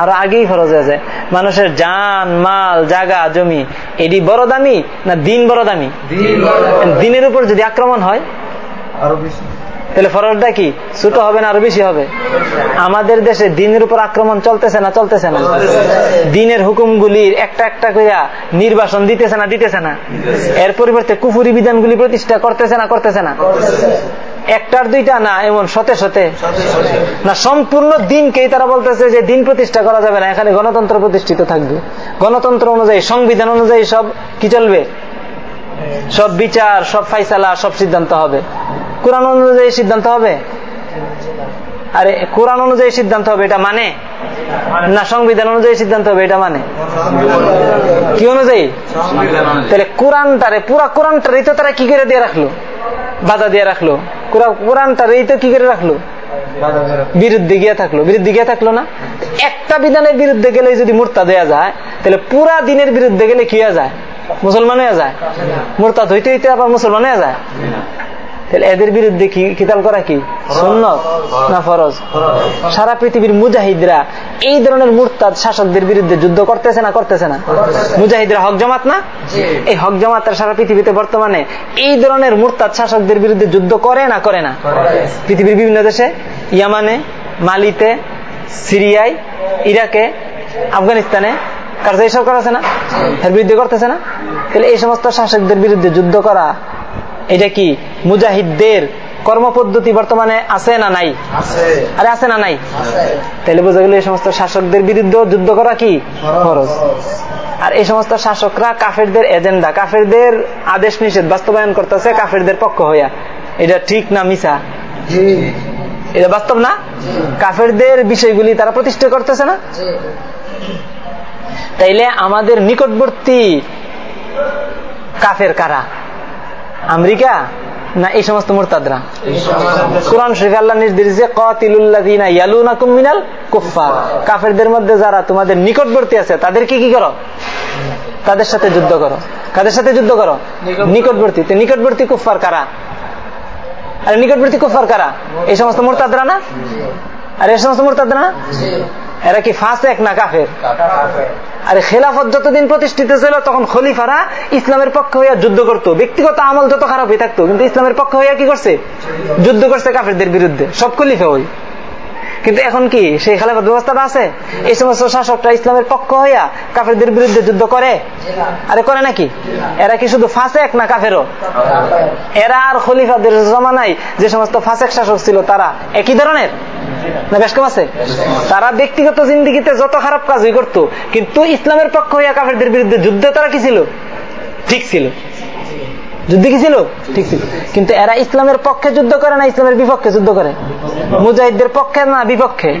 আর আগেই ফরজ হয়ে যায়। মানুষের জান মাল জাগা জমি এটি বড় দামি না দিন বড় দামি। দিনের উপর যদি আক্রমণ হয় আরও বেশি। তাহলে ফরজটা কি? ছোট হবে না আরও বেশি হবে? আমাদের দেশে দিনের উপর আক্রমণ চলতেছে না চলতেছে না? দিনের হুকুমগুলির একটা একটা কইয়া নির্বাসন দিতেছে না দিতেছে না? এর পরিবর্তে কুফুরি বিধানগুলি প্রতিষ্ঠা করতেছে না করতেছে না? একটার দুইটা না, এমন সতে সতে না, সম্পূর্ণ দিনকেই তারা বলতেছে যে দিন প্রতিষ্ঠা করা যাবে না, এখানে গণতন্ত্র প্রতিষ্ঠিত থাকবে। গণতন্ত্র অনুযায়ী, সংবিধান অনুযায়ী সব কি চলবে? সব বিচার, সব ফাইসালা, সব সিদ্ধান্ত হবে। কোরআন অনুযায়ী সিদ্ধান্ত হবে? আরে, কোরআন অনুযায়ী সিদ্ধান্ত হবে, এটা মানে? না, সংবিধান অনুযায়ী সিদ্ধান্ত হবে, এটা মানে? কি অনুযায়ী? তাহলে কোরআনটারে পুরা কোরআনটারই তো তারা কি করে দিয়ে রাখল? বাধা দিয়ে রাখল? কোরআনটারই তো কি করে রাখল? বিরুদ্ধে গিয়ে থাকল। বিরুদ্ধে গিয়ে থাকল না? একটা বিধানের বিরুদ্ধে গেলে যদি মূর্তা দেয়া যায়, তাহলে পুরা দিনের বিরুদ্ধে গেলে কি যায়? মুসলমান হয়ে যায়? মোরতাদ হইতে হইতে আবার মুসলমান হয়ে যায়? তাহলে এদের বিরুদ্ধে কি কিতাল করা কি? সুন্নত? না ফরজ। সারা পৃথিবীর মুজাহিদরা এই ধরনের মুরতাদ শাসকদের বিরুদ্ধে যুদ্ধ করতেছে না করতেছে না? মুজাহিদরা হক জমাত না? এই হক জমাতের সারা পৃথিবীতে বর্তমানে এই ধরনের মুরতাদ শাসকদের বিরুদ্ধে যুদ্ধ করে না করে না? পৃথিবীর বিভিন্ন দেশে ইয়ামানে মালিতে সিরিয়ায় ইরাকে আফগানিস্তানে কার এই সরকার আছে না এর বিরুদ্ধে করতেছে না? তাহলে এই সমস্ত শাসকদের বিরুদ্ধে যুদ্ধ করা এটা কি? মুজাহিদদের কর্মপদ্ধতি বর্তমানে আছে না নাই? আরে আছে না নাই? তাহলে বোঝা গেল এই সমস্ত শাসকদের বিরুদ্ধে যুদ্ধ করা কি? খরচ আর এই সমস্ত শাসকরা কাফেরদের এজেন্ডা কাফেরদের আদেশ নিষেধ বাস্তবায়ন করতেছে কাফেরদের পক্ষ হইয়া। এটা ঠিক না মিসা এটা বাস্তব না? কাফেরদের বিষয়গুলি তারা প্রতিষ্ঠা করতেছে না? তাইলে আমাদের নিকটবর্তী কাফের কারা? আমেরিকা না এই সমস্ত মোরতাদরা? কোরআন শরীফ আল্লাহ নির্দেশে কতিলুল্লাদিনা কুমিনাল কুফা কাফেরদের মধ্যে যারা তোমাদের নিকটবর্তী আছে তাদেরকে কি করো? তাদের সাথে যুদ্ধ করো। কাদের সাথে যুদ্ধ করো? নিকটবর্তী। নিকটবর্তী। কুফার কারা? আরে নিকটবর্তী কুফার কারা? এই সমস্ত মোরতাদরা না? আর এই সমস্ত মোরতাদরা না? এরা কি ফাঁসেক না কাফের? আরে খেলাফত যতদিন প্রতিষ্ঠিত ছিল তখন খলিফারা ইসলামের পক্ষ হইয়া যুদ্ধ করত। ব্যক্তিগত আমল যত খারাপ হয়ে থাকতো কিন্তু ইসলামের পক্ষ হইয়া কি করছে? যুদ্ধ করছে কাফেরদের বিরুদ্ধে। সব খলিফা হই কিন্তু এখন কি? সেই খেলাফত ব্যবস্থাটা আছে? এই সমস্ত শাসকরা ইসলামের পক্ষ হইয়া কাফেরদের বিরুদ্ধে যুদ্ধ করে? আরে করে নাকি? এরা কি শুধু ফাঁসেক না কাফেরও? এরা আর খলিফাদের জমানায় যে সমস্ত ফাঁসেক শাসক ছিল তারা একই ধরনের? না বেশ কম আছে? তারা ব্যক্তিগত জিন্দিগিতে যত খারাপ কাজই করতো, কিন্তু ইসলামের পক্ষ হইয়া কাফেরদের বিরুদ্ধে যুদ্ধে তারা কি ছিল? ঠিক ছিল। যুদ্ধ কি ছিল ঠিক। ছিল কিন্তু এরা ইসলামের পক্ষে যুদ্ধ করে না, ইসলামের বিপক্ষে যুদ্ধ করে? মুজাহিদদের পক্ষে না বিপক্ষে?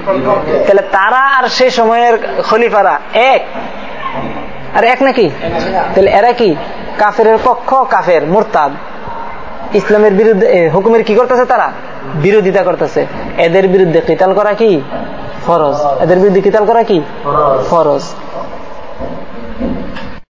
তাহলে তারা আর সেই সময়ের খলিফারা এক? আর এক নাকি? তাহলে এরা কি? কাফের পক্ষ, কাফের মোরতাদ? ইসলামের বিরুদ্ধে হুকুমের কি করতেছে তারা? বিরোধিতা করতেছে। এদের বিরুদ্ধে কিতাল করা কি? ফরজ। এদের বিরুদ্ধে কিতাল করা কি? ফরজ।